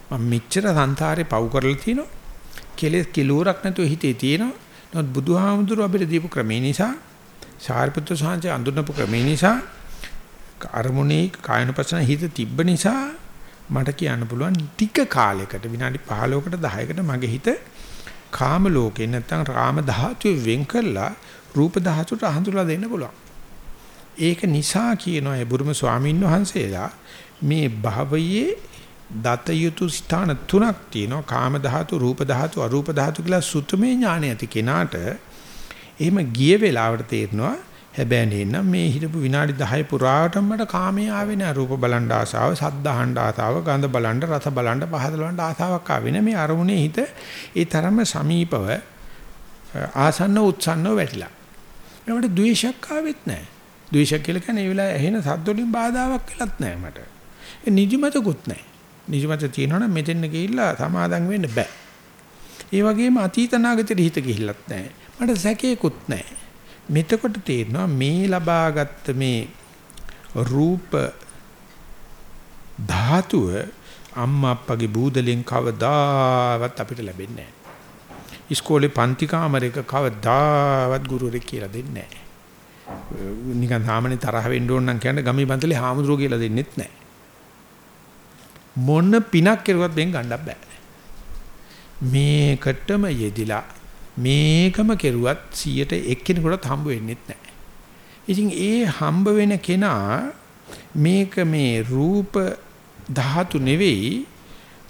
මම මෙච්චර සංසාරේ පව් කරලා තිනවා. කෙලෙස් කිලෝරක් නැතුව හිතේ තියෙනවා. නමුත් බුදුහාමුදුරුව අපිට දීපු ක්‍රමේ නිසා සාරිපුත්‍ර සාංශය අඳුනපු ක්‍රමේ නිසා අරමුණේ කායනපසන හිත තිබ්බ නිසා මට කියන්න පුළුවන් ටික කාලයකට විනාඩි 15කට 10කට මගේ හිත කාම ලෝකේ නැත්තම් රාම ධාතුවේ වෙන් කරලා රූප ධාතුවට හඳුලා දෙන්න පුළුවන්. ඒක නිසා කියනවා ඒ බුරුම ස්වාමීන් වහන්සේලා මේ භවයේ දත යුතු ස්ථාන තුනක් තියෙනවා කාම ධාතු රූප ධාතු අරූප ධාතු කියලා සුතමේ ඥාණය ඇති කෙනාට එහෙම ගිය වෙලාවට තේරෙනවා හැබැයි නේනම් මේ හිටපු විනාඩි 10 පුරාටම මට කාමයේ ආවේ නෑ රූප බලන් ආසාව සද්ද අහන්න ආසාව ගඳ බලන් රස බලන් පහද බලන් ආසාවක් ආවේ නෑ මේ අරමුණේ හිත ඒ තරම්ම සමීපව ආසන්න උත්සන්නව වැටිලා ඒකට ද්වේෂයක් ආවෙත් නෑ ද්වේෂයක් කියලා කියන්නේ ඒ වෙලාවේ ඇහෙන සද්ද වලින් බාධාවක් කියලාත් නෑ මට ඒ නිදිමතකුත් නෑ නිදිමත තියෙනවනම් මෙතෙන් ගිහිල්ලා සමාදම් වෙන්න බෑ. ඒ වගේම අතීත නාගතෙට හිත ගිහිල්ලත් නැහැ. මට සැකේකුත් නැහැ. මෙතකොට තේරෙනවා මේ ලබාගත් මේ රූප ධාතුව අම්මා අප්පගේ බූදලෙන් කවදාවත් අපිට ලැබෙන්නේ නැහැ. ඉස්කෝලේ පන්ති කාමරයක කවදාවත් ගුරුවරයෙක් කියලා දෙන්නේ නැහැ. නිකන් සාමාන්‍ය තරහ වෙන්න ඕන නම් කියන්නේ ගමේ බන්තලේ හාමුදුරුවෝ කියලා දෙන්නෙත් නැහැ. මොන පිනක් කෙරුවත් දෙන් ගන්නත් බෑ. මේකටම යෙදිලා මේකම කෙරුවත් 100ට එක්කෙනෙකුට හම්බ වෙන්නෙත් නැහැ. ඉතින් ඒ හම්බ වෙන කෙනා මේක මේ රූප ධාතු නෙවෙයි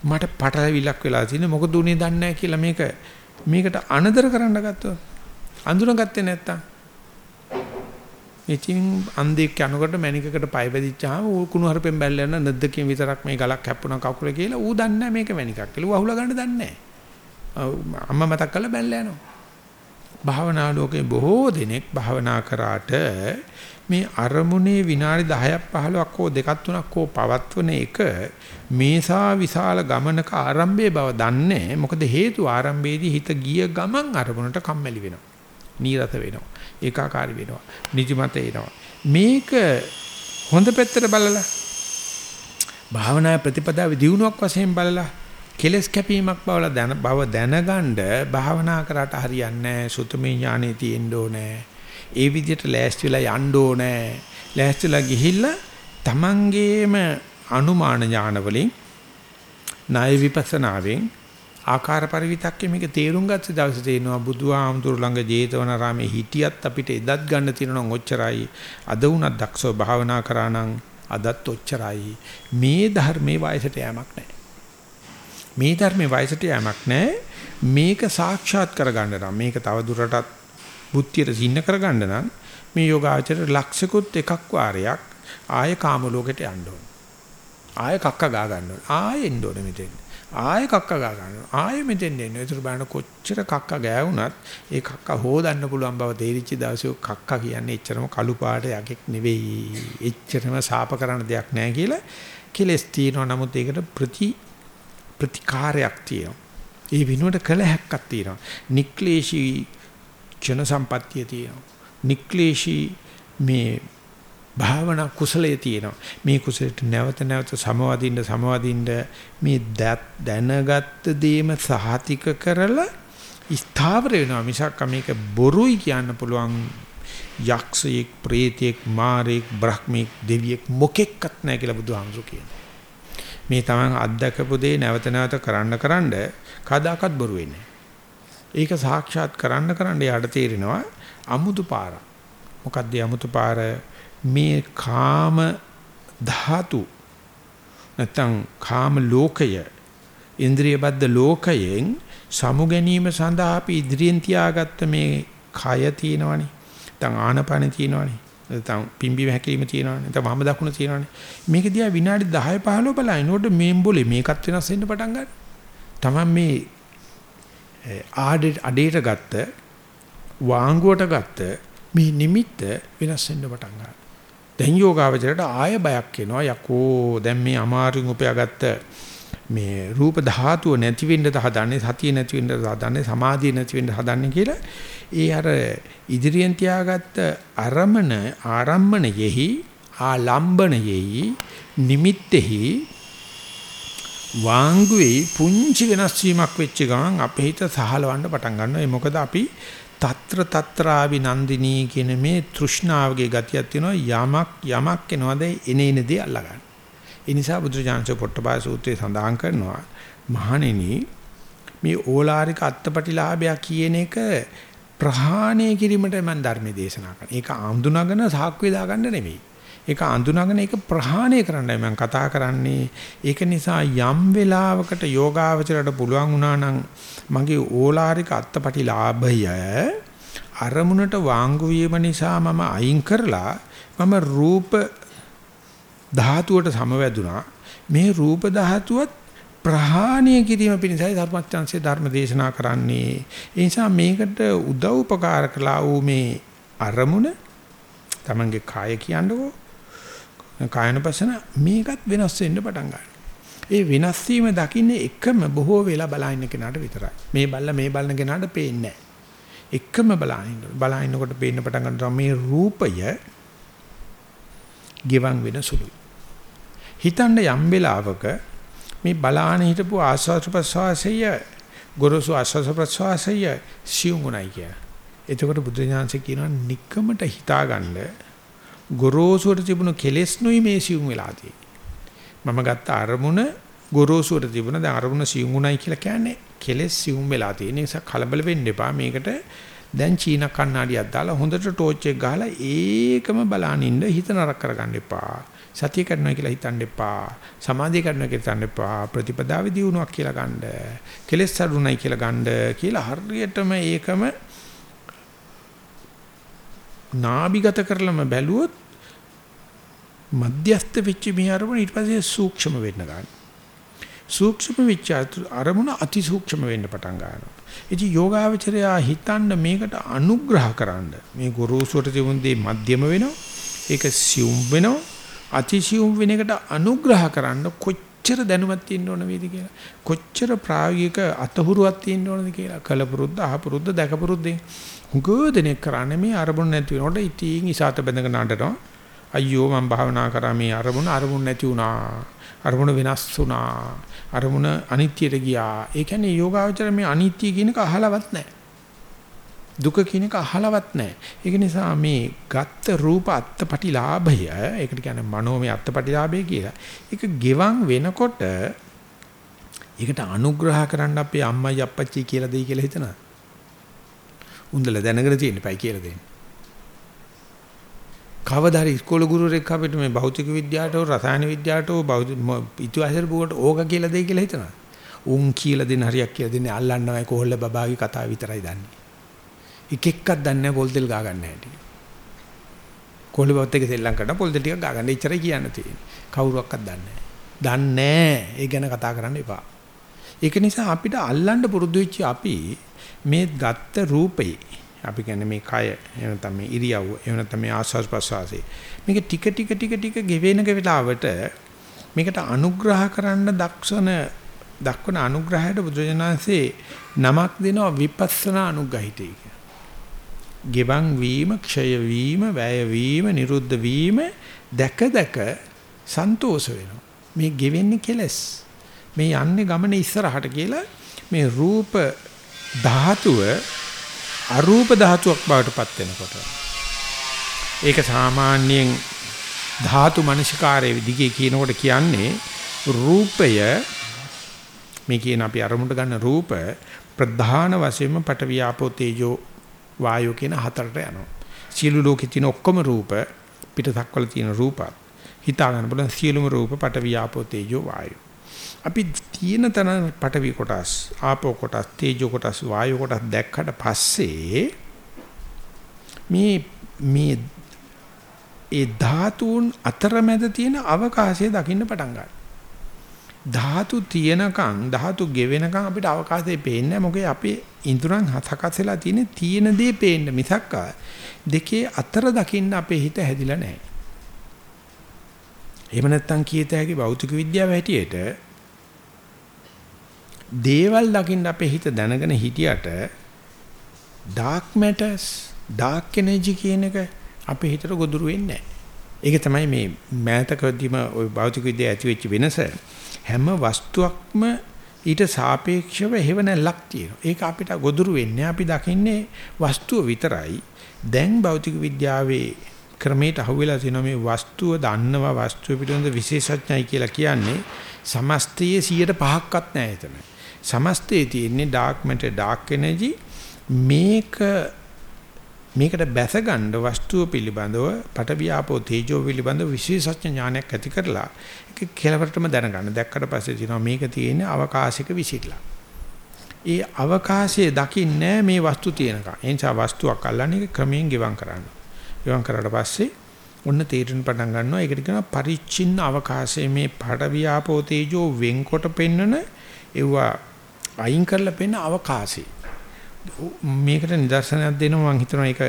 මට පටලවිලක් වෙලා තියෙන මොකද උනේ දන්නේ නැහැ කියලා මේක මේකට අනදර කරන්න ගත්තොත් අඳුනගත්තේ නැත්තම්. ඉතින් අන්දෙක් යනකොට මැනිකකට පය වැදිච්චාම ඌ කුණු හරපෙන් බැල්ල යන නැද්දකින් විතරක් මේ ගලක් හැප්පුණා කකුල කියලා ඌ දන්නේ නැහැ මේක මැනිකක් කියලා. ඌ අහුලා ගන්න දන්නේ නැහැ අම්මා මතක් කරලා බැල්ල යනවා. භාවනා ලෝකේ බොහෝ දෙනෙක් භාවනා කරාට මේ අරමුණේ විනාඩි 10ක් 15ක් හෝ දෙකක් තුනක් හෝ පවත්වන එක මේසා විශාල ගමනක ආරම්භයේ බව දන්නේ. මොකද හේතු ආරම්භයේදී හිත ගිය ගමන් අරමුණට කම්මැලි වෙනවා. නීරස වෙනවා. ඒකාකාරී වෙනවා. නිදිමත එනවා. මේක හොඳ පැත්තට බලලා භාවනා ප්‍රතිපදාවේ දියුණුවක් වශයෙන් බලලා කෙලස් කැපීමක් බවලා දැන බව දැනගන්න භාවනා කරාට හරියන්නේ නැහැ සුතමේ ඥානෙ තියෙන්න ඕනේ. ඒ විදිහට ලෑස්ති වෙලා යන්න ඕනේ. ලෑස්තිලා ගිහිල්ලා තමන්ගේම අනුමාන ඥාන වලින් ණය විපස්සනාවෙන් ආකාර පරිවිතක්කේ මේක තේරුම් ගත්ත දවසේ තේනවා බුදුහාමුදුරු ළඟ ජේතවනාරාමේ හිටියත් අපිට එදත් ගන්න තියෙනවා නම් ඔච්චරයි. අද වුණත් දක්ෂව භාවනා කරා නම් අදත් ඔච්චරයි. මේ ධර්මයේ වයසට යamak නැහැ මේ ධර්මයේ වයසට යamak නැහැ මේක සාක්ෂාත් කරගන්න නම් මේක තව දුරටත් බුද්ධියට සින්න කරගන්න නම් මේ යෝගාචර ලක්ෂිකුත් එකක් වාරයක් ආය කාම ලෝකෙට යන්න ඕන ආය කක්ක ගා ගන්න ඕන ආයෙ එන්න ඕන මෙතෙන් ආයෙ කක්ක ගා ගන්නවා. ආයෙ මෙතෙන් එන්නේ. ඒතර බලන්න කොච්චර කක්ක ගෑවුනත් ඒ කක්ක හොදන්න පුළුවන් බව තේරිච්ච දවසේ කක්ක කියන්නේ එච්චරම කළු පාට යකෙක් නෙවෙයි. එච්චරම සාප කරන දෙයක් නෑ කියලා කෙලස් තියෙනවා. නමුත් ඒකට ප්‍රති ප්‍රතිකාරයක් තියෙනවා. ඒ විනුවට කළ හැක්කක් තියෙනවා. නික්ලේශී ජන සම්පත්තිය තියෙනවා. නික්ලේශී මේ භාවනා කුසලයේ තියෙනවා. මේ කුසලයට නැවත නැවත සමවදින්න සමවදින්න මේ දැනගත් දේම සහතික කරලා ස්ථාවර වෙනවා මිසක් මේක බොරුයි කියන්න පුළුවන් යක්ෂයෙක් ප්‍රේතයෙක් මාරයෙක් බ්‍රහ්මෙක් දෙවියෙක් මොකෙක්වත් නැහැ කියලා බුදුහාමුදුරු කියනවා. මේ තමන් අත්දකපු දේ නැවත නැවත කරන්න කරන්න කදාකත් බොරු වෙන්නේ. ඒක සාක්ෂාත් කරන්න කරන්න යාට තේරෙනවා අමුතු පාර. මොකද්ද අමුතු පාර? මේ කාම ධාතු නැත්නම් කාම ලෝකය ඉන්ද්‍රිය බද්ධ ලෝකයෙන් සමු ගැනීම සඳහා අපි ඉදිරියෙන් තියාගත්ත මේ කය තියෙනවනේ නැත්නම් ආනපන තියෙනවනේ නැත්නම් පිම්බීම හැකිලිම තියෙනවනේ. නැත්නම් වම දකුණ තියෙනවනේ. මේක දිහා විනාඩි 10 15 බලනකොට මේම්බොලේ මේකත් වෙනස් වෙන්න පටන් ගන්නවා. තමන් මේ ආඩේට අඩේට ගත්ත වාංගුවට ගත්ත මේ නිමිත්ත වෙනස් වෙන්න පටන් ගන්නවා. දැන් යෝගාවචරයට ආය බයක් එනවා. යකෝ දැන් මේ අමාරුන් උපයාගත්ත මේ රූප ධාතුව නැති වෙන්න හදන්නේ සතිය නැති වෙන්න හදන්නේ සමාධිය නැති වෙන්න හදන්නේ කියලා ඒ අර ඉදිරියෙන් තියාගත්ත අරමන ආරම්මණයෙහි ආලම්බණයෙහි නිමිත්තෙහි වාංගුවේ පුංචි වෙනස් වීමක් වෙච්ච ගමන් අපේ හිත සහලවන්න පටන් ගන්නවා ඒ මොකද අපි తත්‍ර తත්‍රාවි නන්දිනී කියන මේ තෘෂ්ණාවගේ ගතියක් තියෙනවා යමක් යමක් එනවාද එනේනදී අල්ලගන්න. ඒ නිසා බුදුජානක පොට්ටපාය සූත්‍රයේ සඳහන් කරනවා මහණෙනි මේ ඕලාරික අත්පටිලාභය කියන එක ප්‍රහාණය කිරීමට මම ධර්මයේ දේශනා කරනවා. ඒක ආඳුනගෙන සාක්කුවේ දාගන්න නෙමෙයි. ඒක අඳුනගෙන ඒක ප්‍රහාණය කරන්නයි මම කතා කරන්නේ. ඒක නිසා යම් වෙලාවකට යෝගාවචරයට පුළුවන් වුණා නම් මගේ ඕලාරික අත්පටිලාභය අරමුණට වාංගු වීම නිසා මම අයින් කරලා මම රූප ධාතුවට සමවැදුනා. මේ රූප ධාතුවත් ප්‍රහාණය කිරීම පිණිසයි ධර්මචන්සේ ධර්ම දේශනා කරන්නේ. ඒ නිසා මේකට උදව් උපකාර කළා වූ මේ අරමුණ තමන්ගේ කාය කියන්නකෝ කායනපසන මේකත් වෙනස් වෙන්න පටන් ගන්නවා. ඒ වෙනස් වීම දකින්නේ එකම බොහෝ වෙලා බලන කෙනාට විතරයි. මේ බල්ල මේ බලන කෙනාට පේන්නේ එකම බලනින්න. බලනකොට පේන්න පටන් ගන්නවා මේ රූපය ගිවන් වෙන සුළුයි. හිතන්න යම් වෙලාවක මේ බලාන හිටපු ආස්වාද ප්‍රසවාසය ගොරසු ආස්වාද ප්‍රසවාසය සියුමුණයි කිය. එතකොට බුදු ඥානසේ කියනවා নিকකමට හිතාගන්න ගොරෝසුවට තිබුණු කෙලෙස් නුයි මේ සියුම් වෙලා මම ගත්ත අරමුණ ගොරෝසුවට තිබුණ. දැන් අරමුණ සියුම් උණයි කියලා කියන්නේ කෙලෙස් සියුම් වෙලා තියෙන නිසා කලබල වෙන්න එපා. මේකට දැන් චීන කණ්ණාඩියක් දාලා හොඳට ටෝච් එක ගහලා ඒකම බලන් ඉන්න හිත නරක කරගන්න එපා. සතිය කරනවා කියලා හිතන්න එපා. සමාධිය කරනවා කියලා හිතන්න එපා. ප්‍රතිපදාවේ දියුණුවක් කියලා ගන්න. කෙලෙස් අඩුණයි කියලා ගන්න කියලා හරියටම ඒකම නාභිගත කරලම බැලුවොත් මධ්‍යස්ත වෙච්ච මේ අරමුණ ඊට පස්සේ සූක්ෂම වෙන්න ගන්නවා. සූක්ෂම වෙච්ච අරමුණ අති සූක්ෂම වෙන්න පටන් ගන්නවා. ඉතින් යෝගාවචරයා හිතන්න මේකට අනුග්‍රහ කරන්න මේ ගුරුසුවට තිබුණ දේ මධ්‍යම වෙනවා. ඒක සියුම් වෙනවා. අතිසියුම් වෙන එකට අනුග්‍රහ කරන්න කොච්චර දැනුමක් තියෙන්න ඕන වේද කියලා. කොච්චර ප්‍රායෝගික අතහුරුවක් තියෙන්න ඕනද කියලා. කලපුරුද්ද අහපුරුද්ද දැකපුරුද්දෙන් හුඟෝදෙනෙක් කරන්නේ මේ අරමුණ නැති වෙනකොට ඉතින් ඉසాత බැඳගෙන නඩනවා අයියෝ මම භාවනා කරා මේ අරමුණ අරමුණ නැති වුණා. අරමුණ වෙනස් වුණා. අරමුණ අනිත්‍යයට ගියා. ඒ කියන්නේ යෝගාවචර මේ අනිත්‍ය කියන එක අහලවත් නැහැ. දුක කියන එක අහලවත් නැහැ. ඒක නිසා මේ ගත්ත රූප අත්පටිලාභය ඒකට කියන්නේ මනෝමය අත්පටිලාභය කියලා. ඒක ගෙවන් වෙනකොට ඒකට අනුග්‍රහ කරන්න අපේ අම්මයි අප්පච්චි කියලා දෙයි කියලා හිතනවා. උන්දල දැනගෙන තියෙන්න පයි කියලා දෙන්න. කවදා හරි ඉස්කෝල ගුරුවරයෙක් අපිට මේ භෞතික විද්‍යාවට රසායන විද්‍යාවට ඉතිහාසයට බුවට ඕක කියලා දෙයි කියලා හිතනවා. උන් කියලා දෙන හරියක් කියලා දෙන්නේ අල්ලන්නවයි කොහොල්ල බබාගේ කතාව විතරයි දන්නේ. එක එකක් දන්නේ නැහැ පොල් තෙල් ගා ගන්න හැටි. කොළඹත් එක සෙල්ලම් කරන පොල් තෙල් ටිකක් ගා ගන්න ඉච්චරයි කියන්න තියෙන්නේ. කවුරුවක්වත් දන්නේ නැහැ. දන්නේ නැහැ. ඒ ගැන කතා කරන්න එපා. ඒක නිසා අපිට අල්ලන්න පුරුදු වෙච්ච අපි මේ ගත්ත රූපේ අපි කියන්නේ මේ කය එහෙම නැත්නම් මේ ඉරියව්ව එහෙම නැත්නම් මේ ආස්වාස් ප්‍රසවාසය මේක ටික ටික ටික ටික ගෙවෙන වෙලාවට මේකට අනුග්‍රහ කරන්න දක්ෂන දක්වන අනුග්‍රහයට බුදුජානන්සේ නමක් දෙනවා විපස්සනා අනුග්‍රහිතයි ගෙවන් වීම, ක්ෂය වීම, වැය වීම, නිරුද්ධ වීම දැක දැක සන්තෝෂ වෙනවා. මේ ගෙවෙන්නේ කෙලස්. මේ යන්නේ ගමන ඉස්සරහට කියලා මේ රූප ධාතුව අරූප ධාතුවක් බවට පත් වෙනකොට ඒක සාමාන්‍යයෙන් ධාතු මනසිකාරයේ දිගේ කියනකොට කියන්නේ රූපය මේ කියන අපි අරමුණට ගන්න රූප ප්‍රධාන වශයෙන්ම පට වියාපෝ තේජෝ වායෝ කියන හතරට යනවා. සියලු ලෝකේ තියෙන ඔක්කොම රූප පිටසක් වල තියෙන රූපත් හිතා ගන්න බලන සියලුම රූප පටවි ආපෝ තේජෝ වායෝ. අපි තියෙන තන පටවි කොටස් ආපෝ කොටස් තේජෝ කොටස් වායෝ කොටස් දැක්කට පස්සේ මේ මේ ඒ ධාතුන් අතරමැද තියෙන අවකාශය දකින්න පටන් ගන්නවා. ධාතු තියෙනකන් ධාතු ගෙවෙනකන් අපිට අවකාශයේ පේන්නේ මොකද අපේ ඉඳුරන් හතකස් වෙලා තියෙන තියෙන දේ පේන්න මිසක් දෙකේ අතර දකින්න අපේ හිත හැදිලා නැහැ. එහෙම නැත්නම් කීත හැකි භෞතික විද්‍යාව හැටියට දේවල් දකින්න අපේ හිත දැනගෙන හිටියට dark matters dark energy කියන එක අපේ හිතට ගොදුරු වෙන්නේ නැහැ. ඒක තමයි මේ මෑතකදීම ওই භෞතික විද්‍යාව ඇති වෙච්ච වෙනස. හැම වස්තුවක්ම ඊට සාපේක්ෂව හේව නැල්ලක් තියෙනවා. ඒක අපිට ගොදුරු වෙන්නේ අපි දකින්නේ වස්තුව විතරයි. දැන් භෞතික විද්‍යාවේ ක්‍රමයට අහුවෙලා තියෙනවා මේ වස්තුව දන්නවා වස්තුව පිළිබඳ විශේෂඥයි කියලා කියන්නේ සමස්තයේ 105ක්වත් නැහැ එතන. සමස්තයේ තියෙන්නේ dark matter dark energy මේක මේකට බැස ගන්න වස්තුව පිළිබඳව පටවියාපෝ තේජෝ පිළිබඳව විශේෂඥ ඥානයක් ඇති කරලා ඒක කෙලවරටම දැනගන්න. දැක්කට පස්සේ තියෙනවා මේක තියෙන්නේ අවකාශයක විසිරලා. ඒ අවකාශයේ දකින්නේ මේ වස්තු තියෙනකම්. ඒ නිසා වස්තුවක් අල්ලන්නේ ක්‍රමයෙන් ගෙවම් කරන්න. ගෙවම් කරලා පස්සේ ඔන්න තීරණ පටන් ගන්නවා. ඒකට කියනවා පරිච්ඡින්න අවකාශයේ මේ පටවියාපෝ තේජෝ වෙන්කොට පෙන්නන ඒවා අයින් කරලා පෙන්න අවකාශය. මේකට නිදර්ශනයක් දෙනවා මම හිතනවා ඒක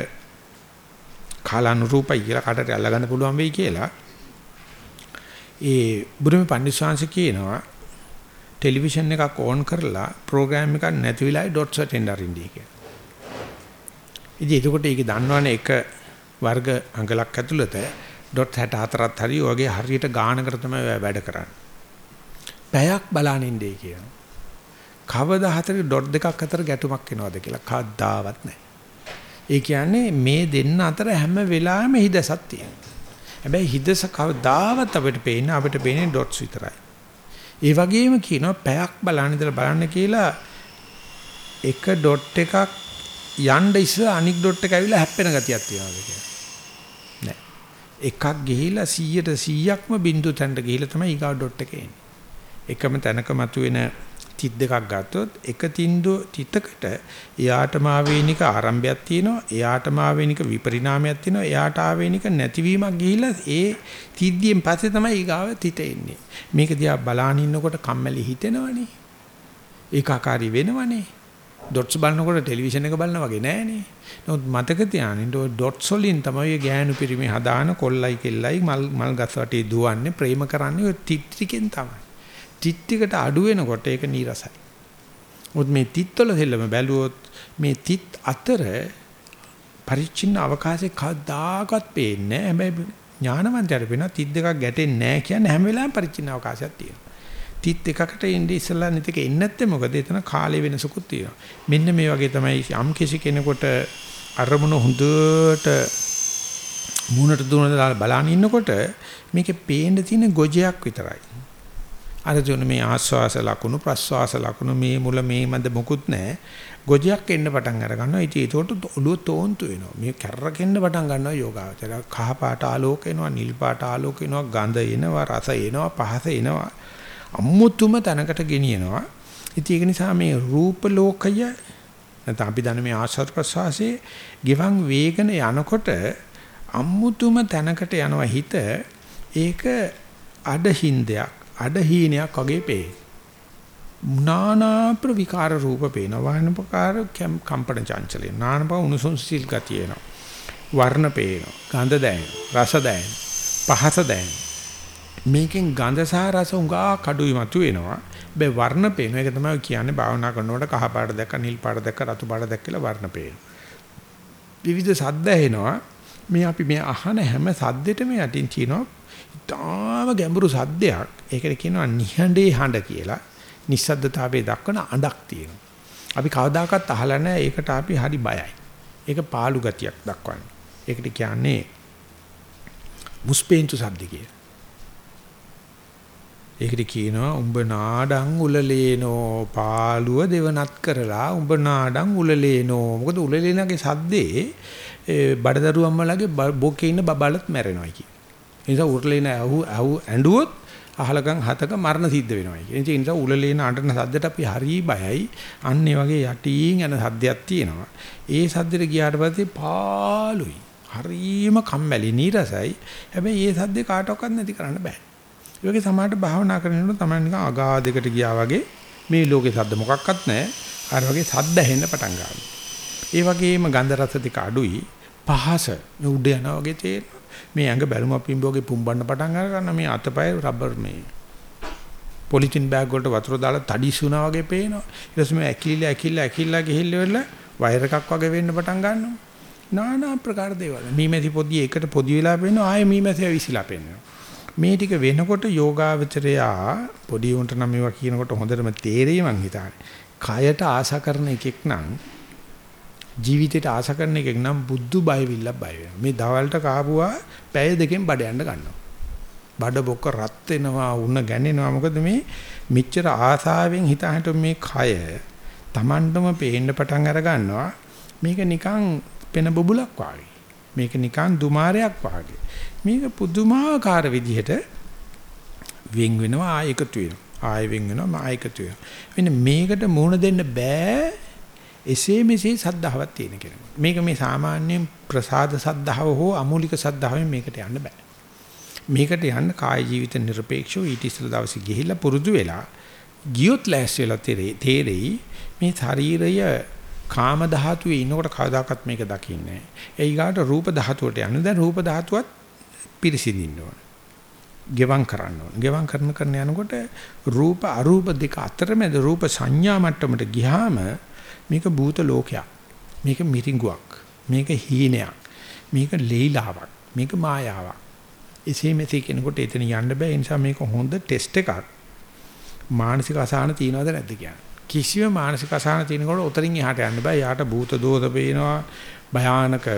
කාලානුරූපයි කියලා කාටට අල්ලගන්න පුළුවන් වෙයි කියලා. ඒ බුදුම පඬිස්සංශ කියනවා ටෙලිවිෂන් එකක් ඕන් කරලා ප්‍රෝග්‍රෑම් එකක් නැති වෙලාවේ ඩොට්ස් වලට අරින්නේ කියලා. ඉතින් එතකොට ඒක දන්නවනේ එක වර්ග අඟලක් ඇතුළත ඩොට් 64ත් හරි වගේ හරියට ගානකට තමයි වැඩ කරන්නේ. පැයක් බලන ඉන්නේ කියනවා. කවදා හතරේ ඩොට් දෙකක් අතර ගැටුමක් එනවද කියලා කවදාවත් නැහැ. ඒ කියන්නේ මේ දෙන්න අතර හැම වෙලාවෙම හිදසක් තියෙනවා. හැබැයි හිදස කවදාවත් අපිට පේන්නේ අපිට පේන්නේ ඩොට්ස් විතරයි. ඒ වගේම කියනවා පැයක් බලන්න ඉඳලා බලන්න කියලා එක ඩොට් එකක් යන්න ඉස්සර අනික් ඩොට් එක ඇවිල්ලා හැප්පෙන ගතියක් තියෙනවා කියලා. නෑ. එකක් ගිහිලා 100ට 100ක්ම බිඳු තැනට ගිහිලා තමයි ඊගා ඩොට් එක එන්නේ. එකම තැනක මතුවෙන තිත් දෙකක් ගත්තොත් එක තින්දු තිතකට එයාටම ආවේනික ආරම්භයක් තියෙනවා එයාටම ආවේනික විපරිණාමයක් තියෙනවා එයාට ආවේනික නැතිවීමක් ගිහිලා ඒ තිද්දියෙන් පස්සේ තමයි ඊගාව තිත එන්නේ. මේක දිහා බලාන ඉන්නකොට කම්මැලි හිතෙනවනේ. ඒකාකාරී වෙනවනේ. ඩොට්ස් බලනකොට ටෙලිවිෂන් එක බලනා වගේ නෑනේ. නමුත් මතක තියාගන්න ඔය ඩොට්ස් වලින් තමයි ගෑනු පිරිමි හදාන කොල්ලයි කෙල්ලයි මල් මල් ගස් වටේ දුවන්නේ ප්‍රේම කරන්නේ ඔය ටික් ටිකෙන් තමයි. තිත් ටිකට අඩු වෙනකොට ඒක නීරසයි. මොකද මේ තිත්වල දෙල්ලම බැලුවොත් මේ තිත් අතර පරිච්ඡින්න අවකාශයේ කවදාකවත් පේන්නේ නැහැ. හැබැයි ඥානවන්තයර වෙනවා තිත් දෙකක් ගැටෙන්නේ නැහැ කියන්නේ හැම වෙලාවෙම පරිච්ඡින්න අවකාශයක් තියෙනවා. තිත් එකකට ඉන්නේ ඉස්සලා නිතක එන්නේ නැත්තේ මොකද එතන කාලේ වෙනසකුත් තියෙනවා. මෙන්න මේ වගේ තමයි යම් කිසි කෙනෙකුට අරමුණ හොඳට මූණට දුවන දාලා බලන ඉන්නකොට මේකේ පේන්න තියෙන ගොජයක් විතරයි. අර තුන මේ ආස්වාස ලකුණු ප්‍රස්වාස ලකුණු මේ මුල මේ මැද මොකුත් නැහැ. ගොජයක් එන්න පටන් අර ගන්නවා. ඉතින් ඒකට ඔළුව තෝන්තු වෙනවා. මේ කැරරකෙන්න පටන් ගන්නවා යෝගාවචර. කහ පාට ආලෝක එනවා, නිල් පාට ආලෝක එනවා, ගඳ එනවා, රස එනවා, පහස එනවා. අමුතුම තැනකට ගෙනියනවා. ඉතින් ඒක නිසා මේ රූප ලෝකය නැත්නම් අපි දන්න මේ ආස්වාද ප්‍රසවාසයේ ගිවන් වේගන යනකොට අමුතුම තැනකට යනවා හිත ඒක අඩහින්දයක් අඩහීනයක් වගේ පේ. නානා ප්‍රවිකාර රූප පේන වහනපකාර කම්පන චංචලේ නානප උණුසුම් සිල් ගතිය එනවා. වර්ණ පේනවා. ගඳ දැනෙනවා. රස දැනෙනවා. පහස දැනෙනවා. මේකෙන් ගඳ සහ රස උඟා කඩුයි මතු වෙනවා. බෑ වර්ණ පේන එක තමයි කියන්නේ භාවනා කරනකොට කහ පාට දැක්ක නිල් පාට දැක්ක රතු පාට දැක්ක කියලා වර්ණ පේනවා. විවිධ සද්ද ඇහෙනවා. මේ අපි මේ අහන හැම සද්දෙටම යටින් තියෙනවා ඉතාම ගැඹුරු සද්දයක්. ඒකට කියනවා නිහඬේ හඬ කියලා. නිස්සද්දතාවයේ දක්වන අඬක් තියෙනවා. අපි කවදාකවත් අහලා නැහැ ඒකට අපි හරි බයයි. ඒක පාළු ගතියක් දක්වන්නේ. ඒකට කියන්නේ මුස්පේන්තු සද්ද කියලා. ඒකට කියනවා උඹ නාඩං උලලේනෝ පාළුව දෙවනත් කරලා උඹ නාඩං උලලේනෝ මොකද උලලේනගේ සද්දේ බඩදරුවම්මලගේ බොකේ ඉන්න බබලත් මැරෙනවා කිය. ඒ නිසා උරලේන ඇහු ඇහු ඇඬුවොත් අහලකම් හතක මරණ සිද්ධ වෙනවා කියන. ඒ නිසා උලලේන අඬන සද්දට අපි හරි බයයි. අන්න ඒ වගේ යටින් යන සද්දයක් තියෙනවා. ඒ සද්දෙට ගියාට පස්සේ පාළුයි. හරිම කම්මැලි නීරසයි. හැබැයි ඒ සද්දේ කාටවත් නැති කරන්න බෑ. ඒ වගේ සමාහට භාවනා කරනකොට තමයි නිකන් අගාධයකට ගියා වගේ මේ ලෝකේ සද්ද මොකක්වත් නැහැ. අර වගේ සද්ද ඇහෙන්න පටන් ගන්නවා. ඒ වගේම ගන්ධ රස ටික අඩුයි. පහස උඩ යනවා වගේ තේරෙනවා. මේ ඇඟ බැලුම පිම්බෝගේ පුම්බන්න පටන් ගන්න මේ අතපය රබර් මේ පොලිතින් බෑග් වලට වතුර දාලා තඩිසුනා වගේ පේනවා. ඊට පස්සේ මේ ඇකිලිලා ඇකිලිලා ඇකිලිලා ගිහිල්ලා වයර් එකක් වගේ වෙන්න පටන් ගන්නවා. নানা ප්‍රකාර දේවල්. මීමැසි පොඩි එකට පොඩි වෙලා පේනවා ආයේ මීමැසි විසිලා පේනවා. මේ ටික වෙනකොට යෝගාවචරයා පොඩි උන්ට නම් මේවා කියනකොට හොඳටම තේරෙයි මං හිතන්නේ. කයට ආශා කරන එකෙක් නම් ජීවිතයට ආස කරන එකෙක් නම් බුද්ධ බය විල්ල බය වෙනවා. මේ දවල්ට කාපුවා පැය දෙකෙන් බඩ යන්න ගන්නවා. බඩ බොක්ක රත් වෙනවා, උණ ගැනෙනවා. මොකද මේ මෙච්චර ආසාවෙන් හිතහට මේ කය Tamandම පේන්න පටන් අර ගන්නවා. මේක නිකන් පෙන බබුලක් වාගේ. මේක නිකන් දුමාරයක් වාගේ. මේක පුදුමාකාර විදිහට වෙන් වෙනවා ආය එකතු වෙනවා. ආය වෙන් වෙනවා ආය එකතු වෙනවා. මෙන්න මේකට මුහුණ දෙන්න බෑ එසේ මෙසේ සද්ධාවක් තියෙන කෙනෙකුට. මේක මේ සාමාන්‍යයෙන් ප්‍රසාද සද්ධාව හෝ අමූලික සද්ධාවෙන් මේකට යන්න බෑ. මේකට යන්න කාය ජීවිත নিরপেক্ষව ඊට ඉස්සෙල් දවසේ ගිහිල්ලා පුරුදු වෙලා ගියොත් ලෑස්ති වෙලා තේරෙයි මේ ශරීරය කාම ධාතුවේ ඉන්නකොට කවදාකවත් මේක දකින්නේ නැහැ. ඒගාට රූප ධාතුවට යන දැන් රූප ධාතුවත් පිරිසිදින්න ඕන. ගෙවම් කරන්න ඕන. ගෙවම් කරන කරන යනකොට රූප අරූප දෙක අතරමැද රූප සංඥා මට්ටමට ගියාම මේක භූත ලෝකයක්. මේක මිරිඟුවක්. මේක හීනයක්. මේක ලීලාවක්. මේක මායාවක්. එසේ මෙසේ කෙනෙකුට එතන යන්න බෑ. ඒ නිසා මේක හොඳ ටෙස්ට් එකක්. මානසික අසහන තියනවද නැද්ද කියන්නේ. කිසිම මානසික අසහන තියෙනකොට උතරින් එහාට යන්න බෑ. යාට භූත දෝෂ පේනවා, භයානක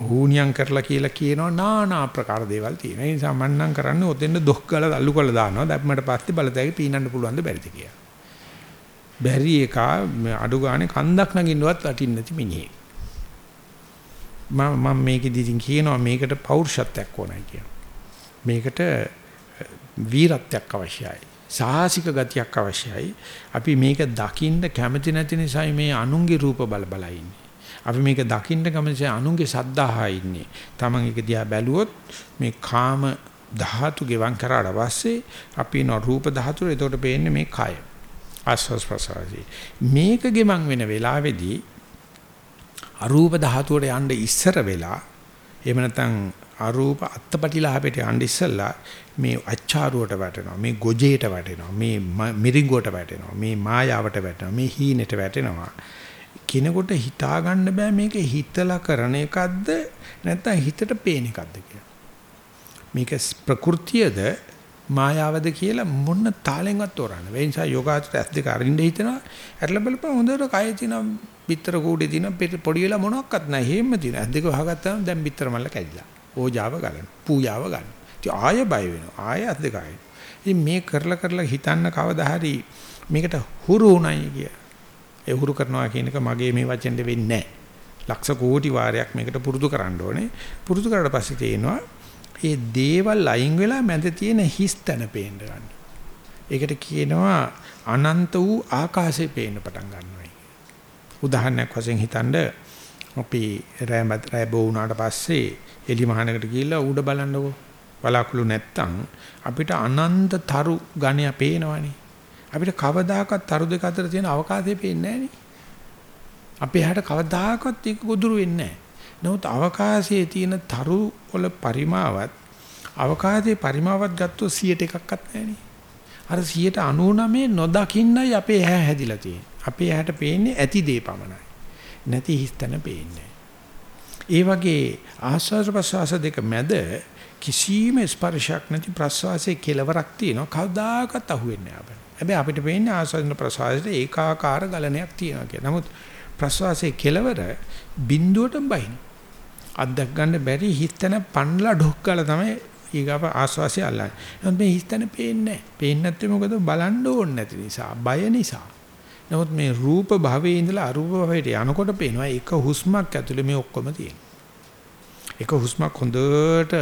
හුණියම් කරලා කියලා කියනවා নানা ආකාර දේවල් තියෙනවා. ඒ නිසා මම නම් කරන්නේ ඔතෙන්ද දොස් ගාලා අල්ලු කරලා දානවා. දැම්මට පස්සේ බලතැයි පීනන්න පුළුවන් ද බැරිද කියලා. බැරි එක අඩු ගානේ කන්දක් නගින්නවත් වටින්නේ නැති මිනිහෙක්. මම මම මේකෙදි කියනවා මේකට පෞරුෂත්වයක් ඕනයි කියලා. මේකට වීරත්වයක් අවශ්‍යයි. සාහසික ගතියක් අවශ්‍යයි. අපි මේක දකින්න කැමති නැති නිසා මේ අනුන්ගේ රූප බල බල ඉන්නේ. අපි මේක දකින්න කැමති අනුන්ගේ සද්ධාහා ඉන්නේ. Taman එක දිහා බැලුවොත් මේ කාම ධාතු ගෙවන් කරාට පස්සේ අපි නෝ රූප ධාතු එතකොට පේන්නේ මේ කය. ආස්වාස් ප්‍රසාරී. මේක ගෙවන් වෙන වෙලාවේදී අරූප ධාතුවට යන්න ඉස්සර වෙලා එහෙම නැත්නම් අරූප අත්පටිලාභයට යන්න ඉස්සලා මේ අච්චාරුවට වැටෙනවා මේ ගොජේට වැටෙනවා මේ මිරිඟුවට වැටෙනවා මේ මායාවට වැටෙනවා මේ හීනෙට වැටෙනවා කිනකොට හිතා ගන්න බෑ මේක හිතලා කරන එකක්ද නැත්නම් හිතට පේන එකක්ද කියලා. මේක ප්‍රകൃතියද මායාවද කියලා මොන තාලෙන්වත් තෝරන්න. ඒ නිසා යෝගාචර ඇස් දෙක අරින්න හිතනවා. ඇරලා බලපුවා හොඳට කය තියෙන පිටර කූඩේ තියෙන පොඩි වෙලා මොනවත් නැහැ. හේම තියෙන. ඇස් දෙක වහගත්තාම දැන් පිටර මල්ල කැඩිලා. ඕජාව ගන්න. පූජාව ගන්න. ඉතින් ආය බය වෙනවා. ආය ඇස් දෙක ආයි. ඉතින් මේ කරලා කරලා හිතන්න කවදා හරි මේකට හුරු උණයි කියලා. ඒ හුරු කරනවා කියන එක මගේ මේ වචෙන් දෙවෙන්නේ නැහැ. ලක්ෂ කෝටි වාරයක් මේකට පුරුදු කරන්න ඕනේ. පුරුදු කරලා පස්සේ තේනවා මේ දේවල් අයින් වෙලා මැද තියෙන හිස් තැන පේන්න ගන්න. ඒකට කියනවා අනන්ත වූ ආකාශය පේන්න පටන් ගන්නවා. උදාහරණයක් වශයෙන් හිතන්න අපි රෑමත් රෑ බෝ වුණාට පස්සේ එලි මහනකට ගිහිල්ලා උඩ බලන්නකෝ. බලාකුළු නැත්තම් අපිට අනන්ත තරු ඝණය පේනවනේ. අපිට කවදාකවත් තරු දෙක අතර තියෙන අවකාශය පේන්නේ නැහැ අපේ හැට කවදාකවත් ඒක ගොදුරු වෙන්නේ නැහැ. නමුත් අවකාශයේ තියෙන තරු වල පරිමාවත් අවකාශයේ පරිමාවත් ගත්තොත් 100ට එකක්වත් නැහැ අර 199 නොදකින්නයි අපේ ඇහැ හැදිලා තියෙන්නේ. අපේ ඇහැට පේන්නේ ඇති දේ පමණයි. නැති හිස්තන පේන්නේ. ඒ වගේ ආස්වාද ප්‍රසවාස දෙක මැද කිසිම ස්පර්ශයක් නැති ප්‍රසවාසයේ කෙලවරක් තියෙනවා. කවදාකවත් අහුවෙන්නේ නැහැ හැබැයි අපිට පේන්නේ ආස්වාද ප්‍රසවාසයේ ඒකාකාර ගලණයක් තියෙනවා කියලා. නමුත් ප්‍රසවාසයේ කෙලවර බිඳුවටම බහින. අත්දැක ගන්න බැරි හිතන පන්ලා ඩොක් ගාලා තමයි ඊගාව ආස්වාසිය අල්ලන්නේ. නමුත් මේ හිතන පේන්නේ නැහැ. පේන්නේ නැත්නම් මොකද බලන්න ඕනේ නැති නිසා, බය නිසා. නමුත් මේ රූප භවයේ ඉඳලා අරූප භවයට යනකොට පේනවා එක හුස්මක් ඇතුලේ මේ ඔක්කොම තියෙනවා. එක හුස්මක් හොඳට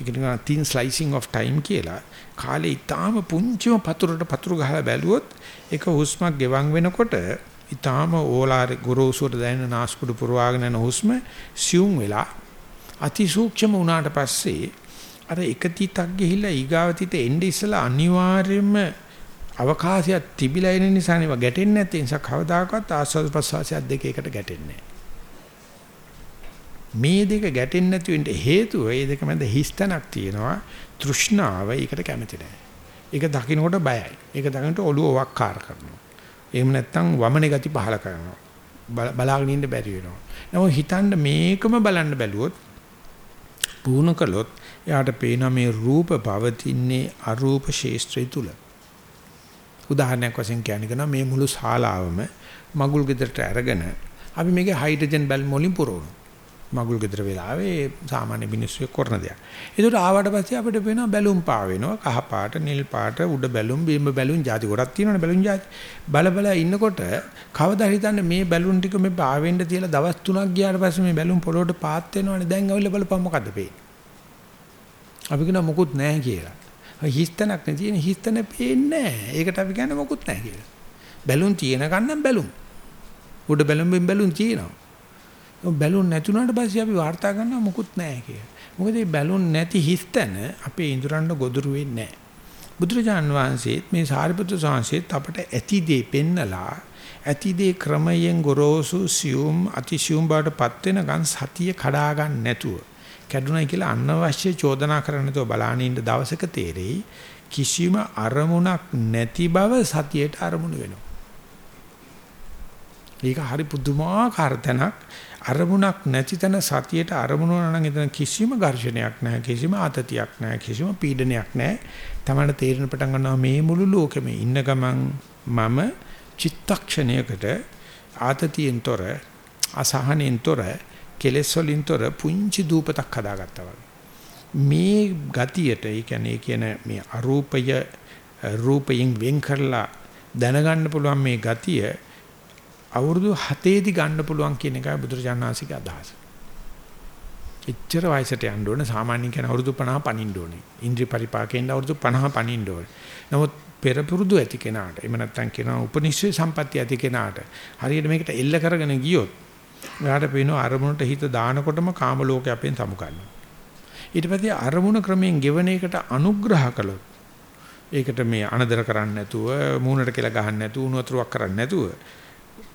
ඉගෙන තින් ස්ලයිසිං ඔෆ් ටයිම් කියලා කාලේ ඊටාම පුංචිම පතුරට පතුරු ගහලා බැලුවොත් එක හුස්මක් ගෙවන් වෙනකොට ඊටාම ඕලාර ගොරෝසුට දැනෙන නාස්පුඩු පුරවාගෙන යන හුස්ම සියුම් වෙලා අතිසූක්ෂම වුණාට පස්සේ අර එක තිතක් ගිහිල්ලා ඊගාවතිත එන්නේ ඉස්සලා අනිවාර්යයෙන්ම අවකාශයක් තිබිලා ඉන්න නිසා නේ ගැටෙන්නේ නැති නිසා කවදාකවත් ආස්වාද ප්‍රසවාසයක් දෙක එකට ගැටෙන්නේ මේ දෙක ගැටෙන්නේ නැති වෙන්න හේතුව මේ දෙක මැද හිස්තනක් තියෙනවා තෘෂ්ණාව ඒකට කැමති නැහැ. ඒක දකින්නකොට බයයි. ඒක දකින්නට ඔළුව වක්කාර කරනවා. එහෙම නැත්නම් වමනේ ගති පහල කරනවා. බලාගෙන ඉන්න බැරි වෙනවා. නමුත් හිතන්න මේකම බලන්න බැලුවොත් පුහුණු කළොත් එයාට පේනවා මේ රූප පවතින්නේ අරූප ශේෂ්ත්‍රය තුල. උදාහරණයක් වශයෙන් කියන්නේ මේ මුළු ශාලාවම මගුල් ගෙදරට අරගෙන අපි මේකේ හයිඩ්‍රජන් බැලුම් වලින් පුරවනවා. මගුල් ගෙදර වෙලාවේ සාමාන්‍ය මිනිස්සු කරන දෙයක්. ඒකට ආවට පස්සේ අපිට පේනවා බැලුම් පා වෙනවා. කහ පාට, නිල් පාට, උඩ බැලුම්, බිම බැලුම් ಜಾති ගොඩක් තියෙනවනේ බැලුම් ಜಾති. බල බල ඉන්නකොට කවදා හිතන්නේ මේ බැලුම් ටික මේ පාවෙන්න තියලා දවස් 3ක් ගියාට පස්සේ මේ බැලුම් පොළොවට පාත් වෙනවනේ. දැන් ඇවිල්ලා බලපන් මොකද්ද පේන්නේ. අපි කියන මොකුත් නැහැ කියලා. හිස්තනක් නේ තියෙන හිස්තන පේන්නේ නැහැ. ඒකට අපි කියන්නේ මොකුත් නැහැ කියලා. බැලුම් තියෙන කන්නම් බැලුම්. උඩ බැලුම් බිම් බැලුම් තියෙනවා. බැලුම් නැතුණාට පස්සේ අපි වාර්තා කරනවා මොකුත් නැහැ කියලා. මොකද මේ බැලුම් නැති හිස්තන අපේ ඉඳුරන්න ගොදුරු වෙන්නේ නැහැ. බුදුරජාන් වහන්සේත් මේ සාරිපුත්‍ර සාංශේත් අපට ඇති දේ පෙන්නලා ඇති දේ ක්‍රමයෙන් ගොරෝසු සියුම් අතිසියුම් බවටපත් වෙනකන් සතිය කඩා ගන්න නැතුව කැඩුනයි කියලා අනවශ්‍ය චෝදනා කරන්න තෝ බලාන ඉන්න දවසක තේරෙයි කිසිම අරමුණක් නැති බව සතියට අරමුණු වෙනවා. ඒක හරි පුදුමාකාර තැනක් අරමුණක් නැති තැන සතියට අරමුණ නම් එතන කිසිම ඝර්ෂණයක් නැහැ කිසිම ආතතියක් නැහැ කිසිම පීඩනයක් නැහැ. තමයි තේරෙන පටන් ගන්නවා මේ මුළු ලෝකෙම ඉන්න ගමන් මම චිත්තක්ෂණයකට ආතතියෙන් තොර අසහනෙන් තොර කෙලෙස් වලින් තොර පුංචි දූපතක් හදාගත්තා වගේ. මේ ගතියට ඒ කියන්නේ කියන මේ අරූපය රූපයෙන් වෙන් කරලා දැනගන්න පුළුවන් මේ ගතිය අවුරුදු 7ේදී ගන්න පුළුවන් කියන එකයි බුදුරජාණන්සේගේ අදහස. එච්චර වයසට යන්න ඕන සාමාන්‍යයෙන් කියන අවුරුදු 50 පණින්න ඕනේ. ඉන්ද්‍රිය පරිපාකයෙන් අවුරුදු 50 පණින්න ඕනේ. නමුත් පෙර පුරුදු ඇති කෙනාට එහෙම නැත්නම් කියනවා උපනිශ්‍රේ සම්පත්‍ය ඇති කෙනාට හරියට මේකට එල්ල කරගෙන ගියොත් එයාට පේනවා අරමුණට හිත දානකොටම කාම ලෝකේ අපෙන් සමු ගන්නවා. ඊට පස්සේ අරමුණ ක්‍රමයෙන් ගෙවන එකට අනුග්‍රහ කළොත් ඒකට මේ අනදර කරන්නේ නැතුව මූණට කියලා ගහන්න නැතුව උණු වතුරක් කරන්නේ නැතුව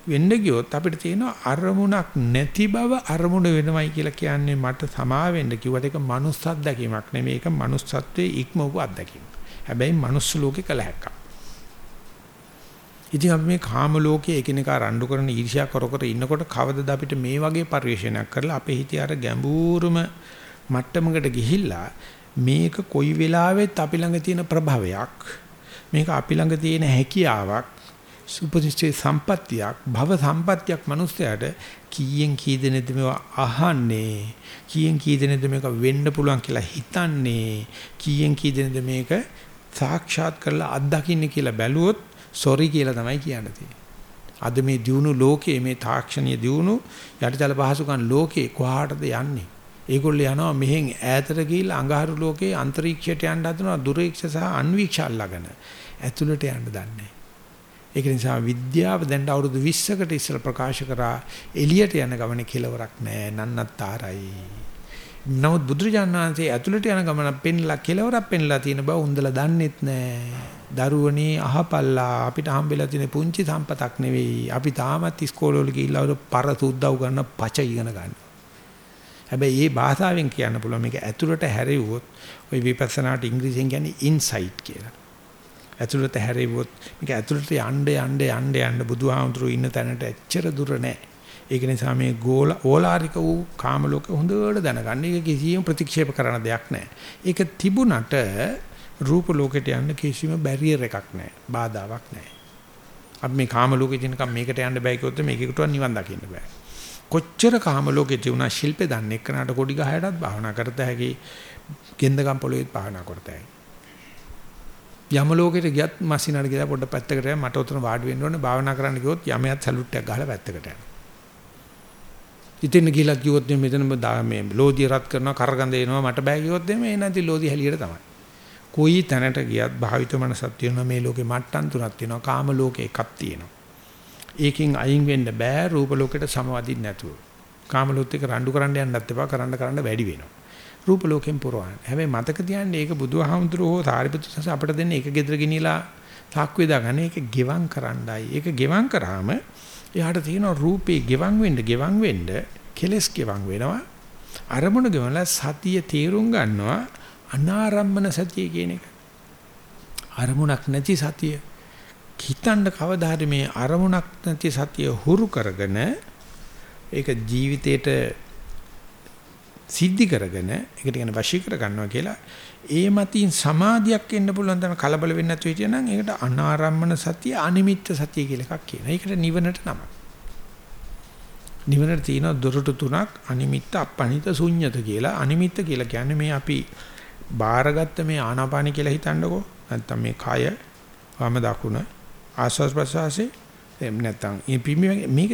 වෙන්න ගියොත් අපිට තියෙනවා අරමුණක් නැති බව අරමුණ වෙනවයි කියලා කියන්නේ මට සමා වෙන්න කිව්වට ඒක මනුස්ස අත්දැකීමක් නෙමෙයි ඒක මනුස්සත්වයේ ඉක්මවපු අත්දැකීම. හැබැයි මනුස්ස ලෝකේ කළ හැක්කක්. ඉතින් අපි මේ කාම ලෝකයේ එකිනෙකා රණ්ඩු කරන ඊර්ෂ්‍යා කර කර ඉන්නකොට කවදද අපිට මේ වගේ පරිශ්‍රණයක් කරලා අපේ හිතේ අර ගැඹුරුම මට්ටමකට ගිහිල්ලා මේක කොයි වෙලාවෙත් අපි ළඟ තියෙන ප්‍රභවයක් මේක අපි ළඟ තියෙන හැකියාවක් සුපතිස්සේ සම්පත්තියක් භව සම්පත්තියක් මිනිස්සයාට කීයෙන් කී දෙනෙද මේවා අහන්නේ? කීයෙන් කී දෙනෙද මේක වෙන්න පුළුවන් කියලා හිතන්නේ? කීයෙන් කී දෙනෙද මේක සාක්ෂාත් කරලා අත්දකින්න කියලා බැලුවොත් සොරි කියලා තමයි කියන්නේ අද මේ දියුණු ලෝකයේ මේ තාක්ෂණීය දියුණු යටිතල පහසුකම් ලෝකේ කොහාටද යන්නේ? ඒගොල්ලෝ යනවා මෙහෙන් ඈතට ගිහිල්ලා අඟහරු ලෝකේ අන්තරීක්ෂයට යන්න හදනවා දුරීක්ෂ සහ අන්වීක්ෂ අල්ලගෙන. ඇතුළට යන්න දන්නේ. ඒක නිසා විද්‍යාව දැන් අවුරුදු 20කට ඉස්සර ප්‍රකාශ කරා එළියට යන ගමනේ කෙලවරක් නැහැ නන්නත්තරයි. නමුත් බුදුරජාණන් වහන්සේ ඇතුළට යන ගමන පෙන්ලා කෙලවරක් පෙන්ලා තියෙන බව උන්දලා දන්නෙත් නැහැ. දරුවනේ අහපල්ලා අපිට හම්බෙලා තියෙන පුංචි සම්පතක් නෙවෙයි. අපි තාමත් ඉස්කෝලේ වල ගිහිල්ලා පර සුද්දව ගන්න පච ඉගෙන ගන්න. හැබැයි මේ භාෂාවෙන් කියන්න පුළුවන් මේක ඇතුළට හැරෙව්වොත් ওই විපස්සනාට ඉංග්‍රීසියෙන් කියන්නේ ඉන්සයිට් කියලා. ඇතුළට හැරෙව්වොත් මේක ඇතුළට යන්න යන්න යන්න යන්න බුදුහාමුදුරු ඉන්න තැනට එච්චර දුර නැහැ. ඒක නිසා මේ ගෝල ඕලාරික වූ කාම ලෝක හොඳට දැනගන්න. ඒක කිසියම් ප්‍රතික්ෂේප කරන දෙයක් නැහැ. ඒක තිබුණට රූප ලෝකෙට යන්න කිසිම බැරියර් එකක් නැහැ. බාධාවක් නැහැ. අපි මේ කාම ලෝකෙ තියෙනකම් මේකට යන්න බෑ කිව්වොත් මේකකට නිවන් දකින්න බෑ. කොච්චර කාම ලෝකෙ තියුණා ශිල්පේ දන්නේ එක්කනට කොඩි ගහයටත් භාවනා කරත හැකි. ගෙන්දගම් පොළොවේත් භාවනා කරත හැකි. යම ලෝකෙට ගියත් මස්සිනාට ගිහලා පොඩ්ඩක් පැත්තකට යන්න මට උතන වාඩි වෙන්න ඕනේ භාවනා කරන්න කිව්වොත් යමයක් සලුට් එකක් ගහලා පැත්තකට යනවා. ඉතින් ගිහලා කිව්වොත් මෙතන මේ ලෝදිය රත් කරනවා කරගඳ එනවා මට බෑ කිව්වොත් මේ නැති ලෝදිය හැලියට තමයි. කොයි තැනට ගියත් භාවිත මනසක් තියෙනවා මේ ලෝකේ මට්ටම් තුනක් තියෙනවා කාම ලෝකේ එකක් තියෙනවා. ඒකෙන් අයින් වෙන්න බෑ රූප ලෝකෙට සමවදින්න නැතුව. කාම ලෝකෙත් එක රණ්ඩු කරන්න යන්නත් එපා කරන්න කරන්න වැඩි වෙනවා. රූප ලෝකෙන් පුරවන්නේ. හැබැයි මතක තියාගන්න ඒක බුදුහාමුදුරුවෝ සාරිපුත්‍ර සස අපිට දෙන්නේ ඒක gedra ගෙනිලා තාක්කුවේ දාගන්න ඒක ගෙවම් කරන්නයි. ඒක ගෙවම් කරාම එයාට තියෙන රූපේ ගෙවම් වෙන්න ගෙවම් වෙන්න කෙලස් ගෙවම් වෙනවා. අරමුණ ගෙවලා සතිය තේරුම් ගන්නවා අනාරම්මන සතිය කියන එක. අරමුණක් නැති සතිය. හිතන්න කවදා හරි මේ අරමුණක් නැති සතිය හුරු කරගෙන ඒක ජීවිතේට සිද්ධි කරගෙන ඒකට කියන වශී කර ගන්නවා කියලා ඒ මතින් සමාධියක් එන්න පුළුවන් තරම් කලබල වෙන්නේ නැතුව හිටියනම් ඒකට අනාරම්මන සතිය අනිමිත්ත සතිය කියලා එකක් කියනවා. ඒකට නිවනට නම. නිවනට තියෙන දොරටු තුනක් අනිමිත්ත අපනිත ශුන්්‍යත කියලා. අනිමිත්ත කියලා කියන්නේ මේ අපි බාරගත්ත මේ ආනාපාන කියලා හිතන්නකෝ. නැත්තම් මේ කය වම දකුණ ආස්වාස් ප්‍රසවාසී එහෙම නැත්නම් මේක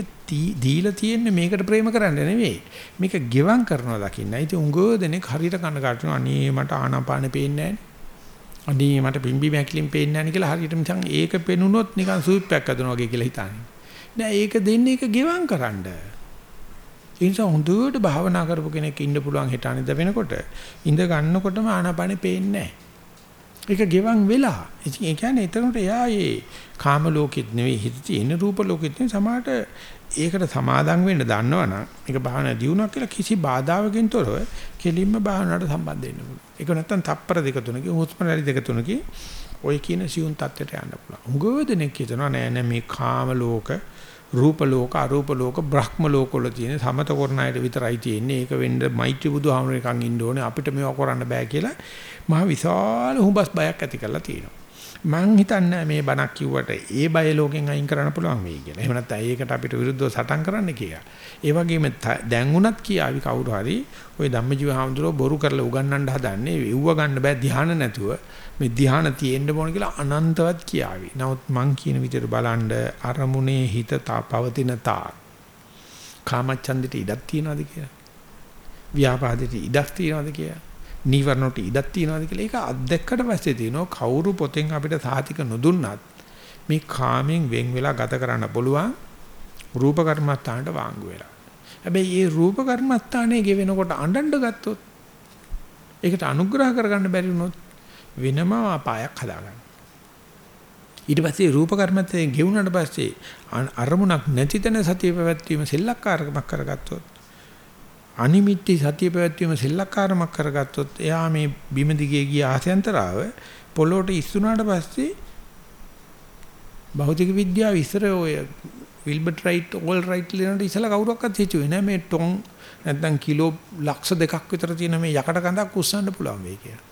දීලා තියෙන්නේ මේකට ප්‍රේම කරන්න නෙවෙයි. මේක ගෙවම් කරනවා දකින්න. ඉතින් උංගෝ දෙනෙක් හරියට කන කාටුන අනේ මට ආනාපානෙ පේන්නේ නැහැ. අනේ මට පිම්බි මැකිලින් පේන්නේ නැහැ කියලා හරියට මිසන් ඒක පෙනුනොත් නිකන් සුවිප්පයක් අදනවා වගේ කියලා හිතන්නේ. නෑ ඒක දෙන්නේ ඒක ගෙවම් කරන්න. ඒ නිසා හොඳට භාවනා කරපු කෙනෙක් ඉන්න පුළුවන් හිට අනිද වෙනකොට ඉඳ ගන්නකොටම ආනාපානෙ පේන්නේ නැහැ. ඒක ගෙවන් වෙලා. ඉතින් ඒ කියන්නේ එතනට එයා ඒ කාම ලෝකෙත් නෙවෙයි හිත තියෙන රූප ලෝකෙත් නෙවෙයි සමහරට ඒකට සමාදම් වෙන්න දන්නවනම් මේක භාවනා දියුණුවක් කියලා කිසි බාධාවකින් තොරව කෙලින්ම භාවනාවට සම්බන්ධ වෙන්න පුළුවන්. ඒක නැත්තම් තප්පර දෙක තුනකින් හුස්ම රැලි දෙක තුනකින් ඔය කියන සියුම් தත්ත්වයට යන්න පුළුවන්. උගව දෙනෙක් කියනවා නෑ නෑ මේ කාම ලෝක රූප ලෝක අරූප ලෝක බ්‍රහ්ම ලෝක වල තියෙන සමත කරන අයට විතරයි තියෙන්නේ. ඒක වෙන්න මෛත්‍රී බුදුහාමුදුරේකන් ඉන්න ඕනේ. අපිට මේවා කරන්න බෑ කියලා මහ විශාල හුඹස් බයක් ඇති කරලා තියෙනවා. මං හිතන්නේ මේ බණක් කිව්වට ඒ බය ලෝකෙන් අයින් කරන්න පුළුවන් වෙයි කියලා. එහෙම නැත්නම් ඒකට අපිට විරුද්ධව සටන් කරන්න කියලා. ඒ වගේම දැන් උනත් කියාවි කවුරු හරි ওই ධම්මජීව හාමුදුරුවෝ බොරු කරලා උගන්වන්න හදන්නේ එව්ව ගන්න බෑ ධ්‍යාන නැතුව. මේ ධ්‍යාන තියෙන්න ඕන කියලා අනන්තවත් කියාවි. නමුත් මං කියන විදිහට බලන්න අරමුණේ හිත පවතින තා කාමච්ඡන්දෙට ඉඩක් තියනවාද කියලා. ව්‍යාපාදෙට ඉඩක් තියනවාද කියලා. නීවරණට ඉඩක් තියනවාද කියලා ඒක අත්දැක්කට පස්සේ තියෙනවා කවුරු පොතෙන් අපිට සාතික නොදුන්නත් මේ කාමෙන් වෙන් වෙලා ගත කරන්න පුළුවන් රූප කර්මස්ථානට වාංගු වෙලා. හැබැයි මේ රූප කර්මස්ථානයේ ගෙවෙනකොට අඬන්න ගත්තොත් ඒකට අනුග්‍රහ කරගන්න බැරි වුණොත් වෙනම අපායක් හදාගන්න. ඊට පස්සේ රූප කර්මත්තේ ගෙවුනට පස්සේ අරමුණක් නැති තැන සතිය පැවැත්වීම සෙල්ලක්කාරකමක් කරගත්තොත් අනිමිත්‍ය සතිය පැවැත්වීම සෙල්ලක්කාරමක් කරගත්තොත් එයා මේ බිම දිගේ ගිය ආසයන්තරාව පොළොට ඉස්සුනාට පස්සේ භෞතික විද්‍යාව ඉස්සර ඔය විල්බර්ට් රයිට් ඕල් රයිට් ලියනට ඉස්සලා කවුරක්වත් හිතුවේ නෑ මේ ටොන් නැත්නම් කිලෝ ලක්ෂ දෙකක් විතර තියෙන මේ යකඩ කඳක් උස්සන්න පුළුවන් වෙයි කියලා.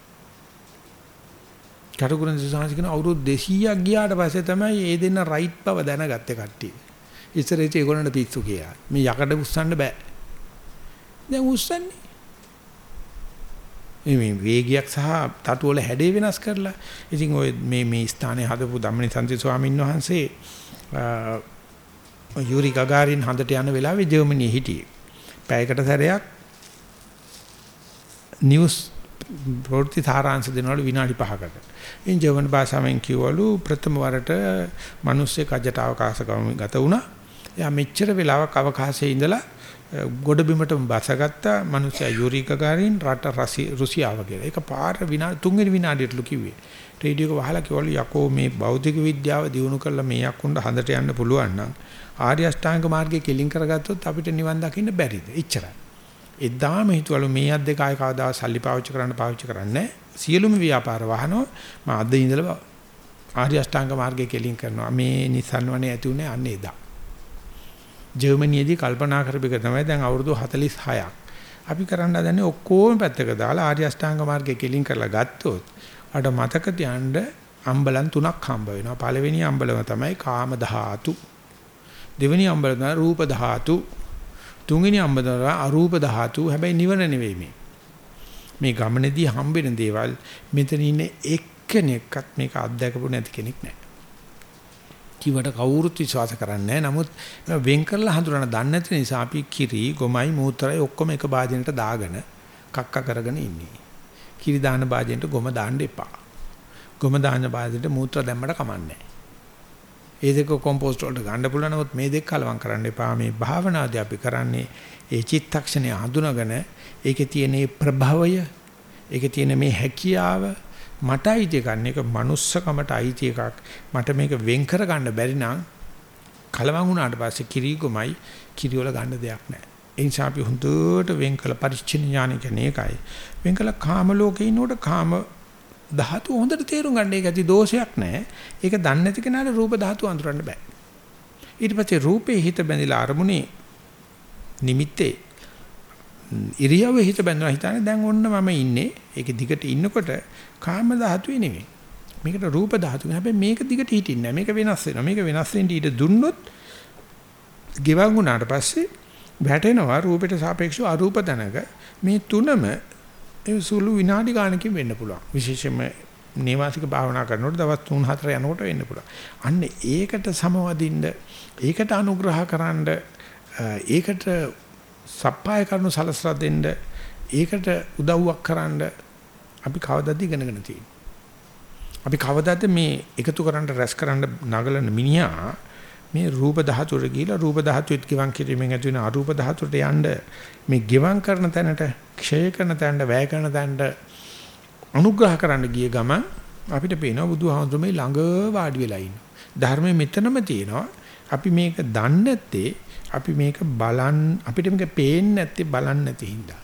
කටුකුරුන් සාංශිකන අවුරුදු 200ක් ගියාට පස්සේ තමයි ඒ දෙන්න රයිට් බව දැනගත්තේ කට්ටිය. ඉස්සර ඉතින් ඒගොල්ලන්ට පිස්සු කියලා. මේ යකඩ උස්සන්න බෑ. දැන් උස්සන්නේ. මේ වේගයක් සහ තටු වල හැඩය වෙනස් කරලා. ඉතින් ඔය මේ මේ ස්ථානයේ හදපු ධම්මනිසන්ති ස්වාමීන් වහන්සේ යූරි ගගාරින් හඳට යන වෙලාවේ ජර්මනියේ හිටියේ. පැයකට සැරයක් නිවුස් ප්‍රවෘත්ති සාරාංශ දෙනවලු විනාඩි 5කට. ඉන් ජර්මන් භාෂාවෙන් කියවලු ප්‍රථම වරට මිනිස්සෙක් අජට අවකාශ ගත වුණා. එයා මෙච්චර වෙලාවක් අවකාශයේ ඉඳලා ගොඩ බිමටම බසගත්තා මිනිස්සයා යූරි ගගාරින් රට රුසියාව කියලා. ඒක පාර විනාඩි තුන්වෙනි විනාඩියටලු කිව්වේ. රේඩියෝ එක වහලා කිව්වලු යකෝ මේ භෞතික විද්‍යාව දියුණු කරලා මේ යක්කුණ්ඩ හඳට යන්න පුළුවන් නම් ආර්ය අෂ්ටාංග මාර්ගයේ කෙලින් කරගත්තොත් අපිට නිවන් දකින්න බැරිද? එච්චරයි. එදාම හිතවලු මේ අත් දෙක ආය කවදා සල්ලි පාවිච්චි කරන්න පාවිච්චි කරන්නේ සියලුම ව්‍යාපාර වහනවා. මම අද ඉඳලා ආර්ය අෂ්ටාංග මාර්ගයේ කෙලින් කරනවා. මේ Nissan වනේ ඇති උනේ අන්න එදා. ජර්මනියේදී කල්පනා කරපේක තමයි දැන් අවුරුදු 46ක් අපි කරන්න හදන්නේ ඔක්කොම පැත්තක දාලා ආර්ය අෂ්ටාංග මාර්ගයේ කෙලින් කරලා ගත්තොත් අර මතක තියන්න අම්බලන් තුනක් හම්බ වෙනවා. පළවෙනි අම්බලම තමයි කාම ධාතු. දෙවෙනි අම්බලම තමයි රූප ධාතු. තුන්වෙනි අම්බලම අරූප ධාතු හැබැයි නිවන නෙවෙයි මේ මේ ගමනේදී හම්බෙන දේවල් මෙතන ඉන්න එක්කෙනෙක්වත් මේක අත්දැකපු නැති කෙනෙක් නැහැ කිවට කවුරුත් විශ්වාස කරන්නේ නමුත් වෙන් කරලා හඳුනන දන්නේ නැති නිසා අපි කිරි ගොමයි මූත්‍රායි ඔක්කොම එක භාජනයට දාගෙන කක්ක කරගෙන ඉන්නේ. කිරි දාන භාජනයට ගොම දාන්න එපා. ගොම දාන භාජනයට මූත්‍රා දැම්මට කමන්නේ ඒ දෙක කොම්පෝස්ට් වලට ගන්න පුළුවන් නමුත් මේ දෙක කලවම් කරන්න එපා. මේ භාවනාදී අපි කරන්නේ ඒ චිත්තක්ෂණය හඳුනාගෙන ඒකේ තියෙන ප්‍රභවය ඒකේ තියෙන මේ හැකියාව මට අයිති ගන්න එක manussකමට අයිති එකක්. මට මේක වෙන් කර ගන්න බැරි නම් කලවම් වුණාට පස්සේ කිරිගොමයි කිරිවල ගන්න දෙයක් නැහැ. ඒ නිසා අපි හොඳට වෙන් කළ පරිච්ඡින්න ඥාන කියන්නේ ඒකයි. වෙන් කළ කාම ලෝකේ ඉන්නකොට කාම ධාතු හොඳට තේරුම් ගන්න ඒක ඇති දෝෂයක් නැහැ. ඒක දන්නේ නැති කෙනාට රූප ධාතු අඳුරන්න බෑ. ඊට පස්සේ රූපේ හිත බැඳිලා අරමුණේ නිමිත්තේ ඉරියව්වේ හිත බැඳලා හිතන්නේ දැන් ඔන්න මම ඉන්නේ. ඒක දිගට ඉන්නකොට කාම ධාතුවේ නෙමෙයි. මේකට රූප ධාතුව. හැබැයි මේක දිගට හිටින්නේ නැහැ. මේක වෙනස් වෙනවා. මේක වෙනස් වෙන්න ඊට දුන්නොත් ගෙවන් වුණාට පස්සේ වැටෙනවා රූපයට සාපේක්ෂව අරූප තැනක මේ තුනම ඒ සුළු විනාඩි ගානකින් වෙන්න පුළුවන්. විශේෂයෙන්ම නේවාසික භාවනා කරනකොට දවස් 3-4 යනකොට වෙන්න පුළුවන්. අන්න ඒකට සමවදින්න ඒකට අනුග්‍රහ කරන්න ඒකට සප්පාය කරනු සලසලා දෙන්න ඒකට උදව්වක් කරන්න අපි කවදාද ඉගෙනගෙන තියෙන්නේ. අපි කවදාද මේ එකතු කරන්න රැස් කරන්න නගලන මිනිහා මේ රූප ධාතුවට ගිහිලා රූප ධාතුවෙත් ගිවන් කිරීමෙන් ඇති වෙන අරූප ධාතුවට යන්න මේ ගිවන් කරන තැනට ක්ෂය කරන තැනට වැය කරන තැනට අනුග්‍රහ කරන්න ගිය ගම අපිට පේනවා බුදුහාමුදුරු මේ ළඟ වාඩි වෙලා ඉන්න. ධර්මයේ මෙතනම තියෙනවා. අපි මේක දන්නේ නැත්තේ අපි මේක බලන් අපිට මේක පේන්නේ නැත්තේ බලන්නේ නැති හින්දා.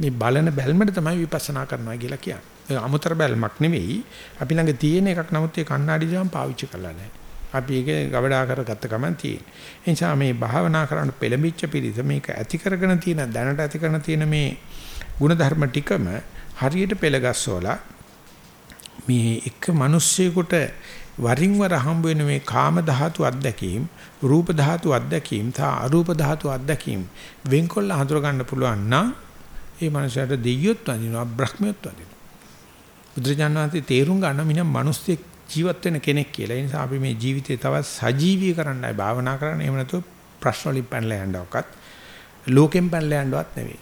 මේ බලන බැල්මට තමයි විපස්සනා කරනවා කියලා කියන්නේ. ඒ අමුතර බැල්මක් නෙවෙයි. අපි ළඟ තියෙන එකක් නමුත් ඒ කණ්ණාඩි දිහාම පාවිච්චි කරලා නැහැ. අපි ඒක ගවඩා කරගත්ත ගමන් තියෙන. ඒ නිසා මේ භාවනා කරන්න පෙළඹිච්ච පිරිස මේක ඇති කරගෙන තියෙන දැනට ඇති කරන තියෙන මේ ಗುಣධර්ම ටිකම හරියට පෙළගස්සවලා මේ එක මිනිස්සෙකුට වරින් වර හම්බ වෙන මේ කාම ධාතු අත්දැකීම් රූප ධාතු අත්දැකීම් තා අරූප ධාතු අත්දැකීම් වෙන්කොල්ල හඳුර ගන්න පුළුවන් නම් ඒ මනුස්සයාට දෙයියොත් වඳිනවා බ්‍රහ්මියොත් වඳිනවා බුදුරජාණන්සේ තේරුම් ගන්න මිනිහ මිනිස්සෙක් ජීවත් වෙන කෙනෙක් කියලා. ඒ නිසා අපි මේ ජීවිතේ තවත් සජීවී කරන්නයි භාවනා කරන්නේ. එහෙම නැතුව ප්‍රශ්න වලින් පැනලා යන්නවක්වත් ලෝකෙන් පැනලා යන්නවත් නෙවෙයි.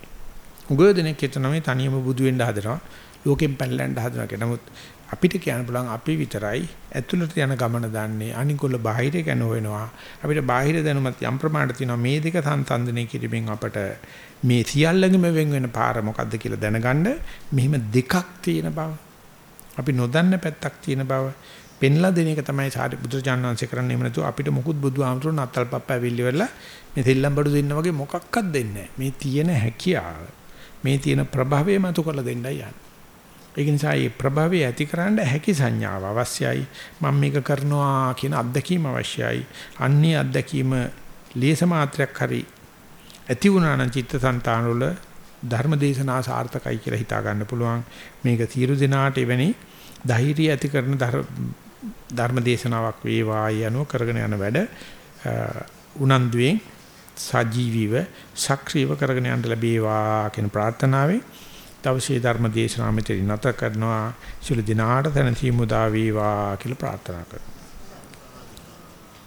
උගව දෙනෙක් හිතන මේ තනියම බුදු වෙන්න හදනවා. ලෝකෙන් පැනලා යන්න හදනවා කියලා. නමුත් අපිට කියන්න පුළුවන් අපි විතරයි ඇතුළට යන ගමන දන්නේ අනිකොල්ල බාහිර ගැන හොයනවා අපිට බාහිර දැනුමත් යම් ප්‍රමාණයක් තියෙනවා මේ දෙක සංසන්දනය කිරීමෙන් අපට මේ සියල්ලගෙම වෙන් වෙන පාර මොකද්ද කියලා දැනගන්න මෙහිම දෙකක් තියෙන බව අපි නොදන්න පැත්තක් තියෙන බව පෙන්ලා දෙන එක තමයි සාරි බුදුරජාණන් වහන්සේ කරන්නේ. එහෙම නැතුව අපිට මොකුත් බුදුහාමුදුරුවෝ නත්තල් පප්ප ඇවිල්ලි වෙලා මේ තෙල්ලම් බඩු දෙන්න වගේ මොකක්වත් දෙන්නේ මේ තියෙන හැකියාව මේ තියෙන ප්‍රභවය මතු කරලා දෙන්නයි යන්නේ. ඒක නිසා මේ ප්‍රභවය ඇතිකරන්න හැකි සංඥාව අවශ්‍යයි. මම මේක කරනවා කියන අත්දැකීම අවශ්‍යයි. අන්නේ අත්දැකීම ලේස මාත්‍රයක් හරි ඇති වුණා නම් චිත්තසංතාන වල ධර්මදේශනා සාර්ථකයි කියලා හිතා ගන්න පුළුවන්. මේක සියලු දෙනාට එවැනි ධෛර්යය ඇති කරන ධර්මදේශනාවක් වේවායි අනුව කරගෙන යන වැඩ උනන්දුවෙන් සජීවීව සක්‍රීයව කරගෙන යන්න ලැබේවා කියන ප්‍රාර්ථනාවෙන් දවසේ ධර්ම දේශනාව මෙතන නැත කරනවා. සියලු දිනාට තනතිමු දා වේවා කියලා ප්‍රාර්ථනා කරනවා.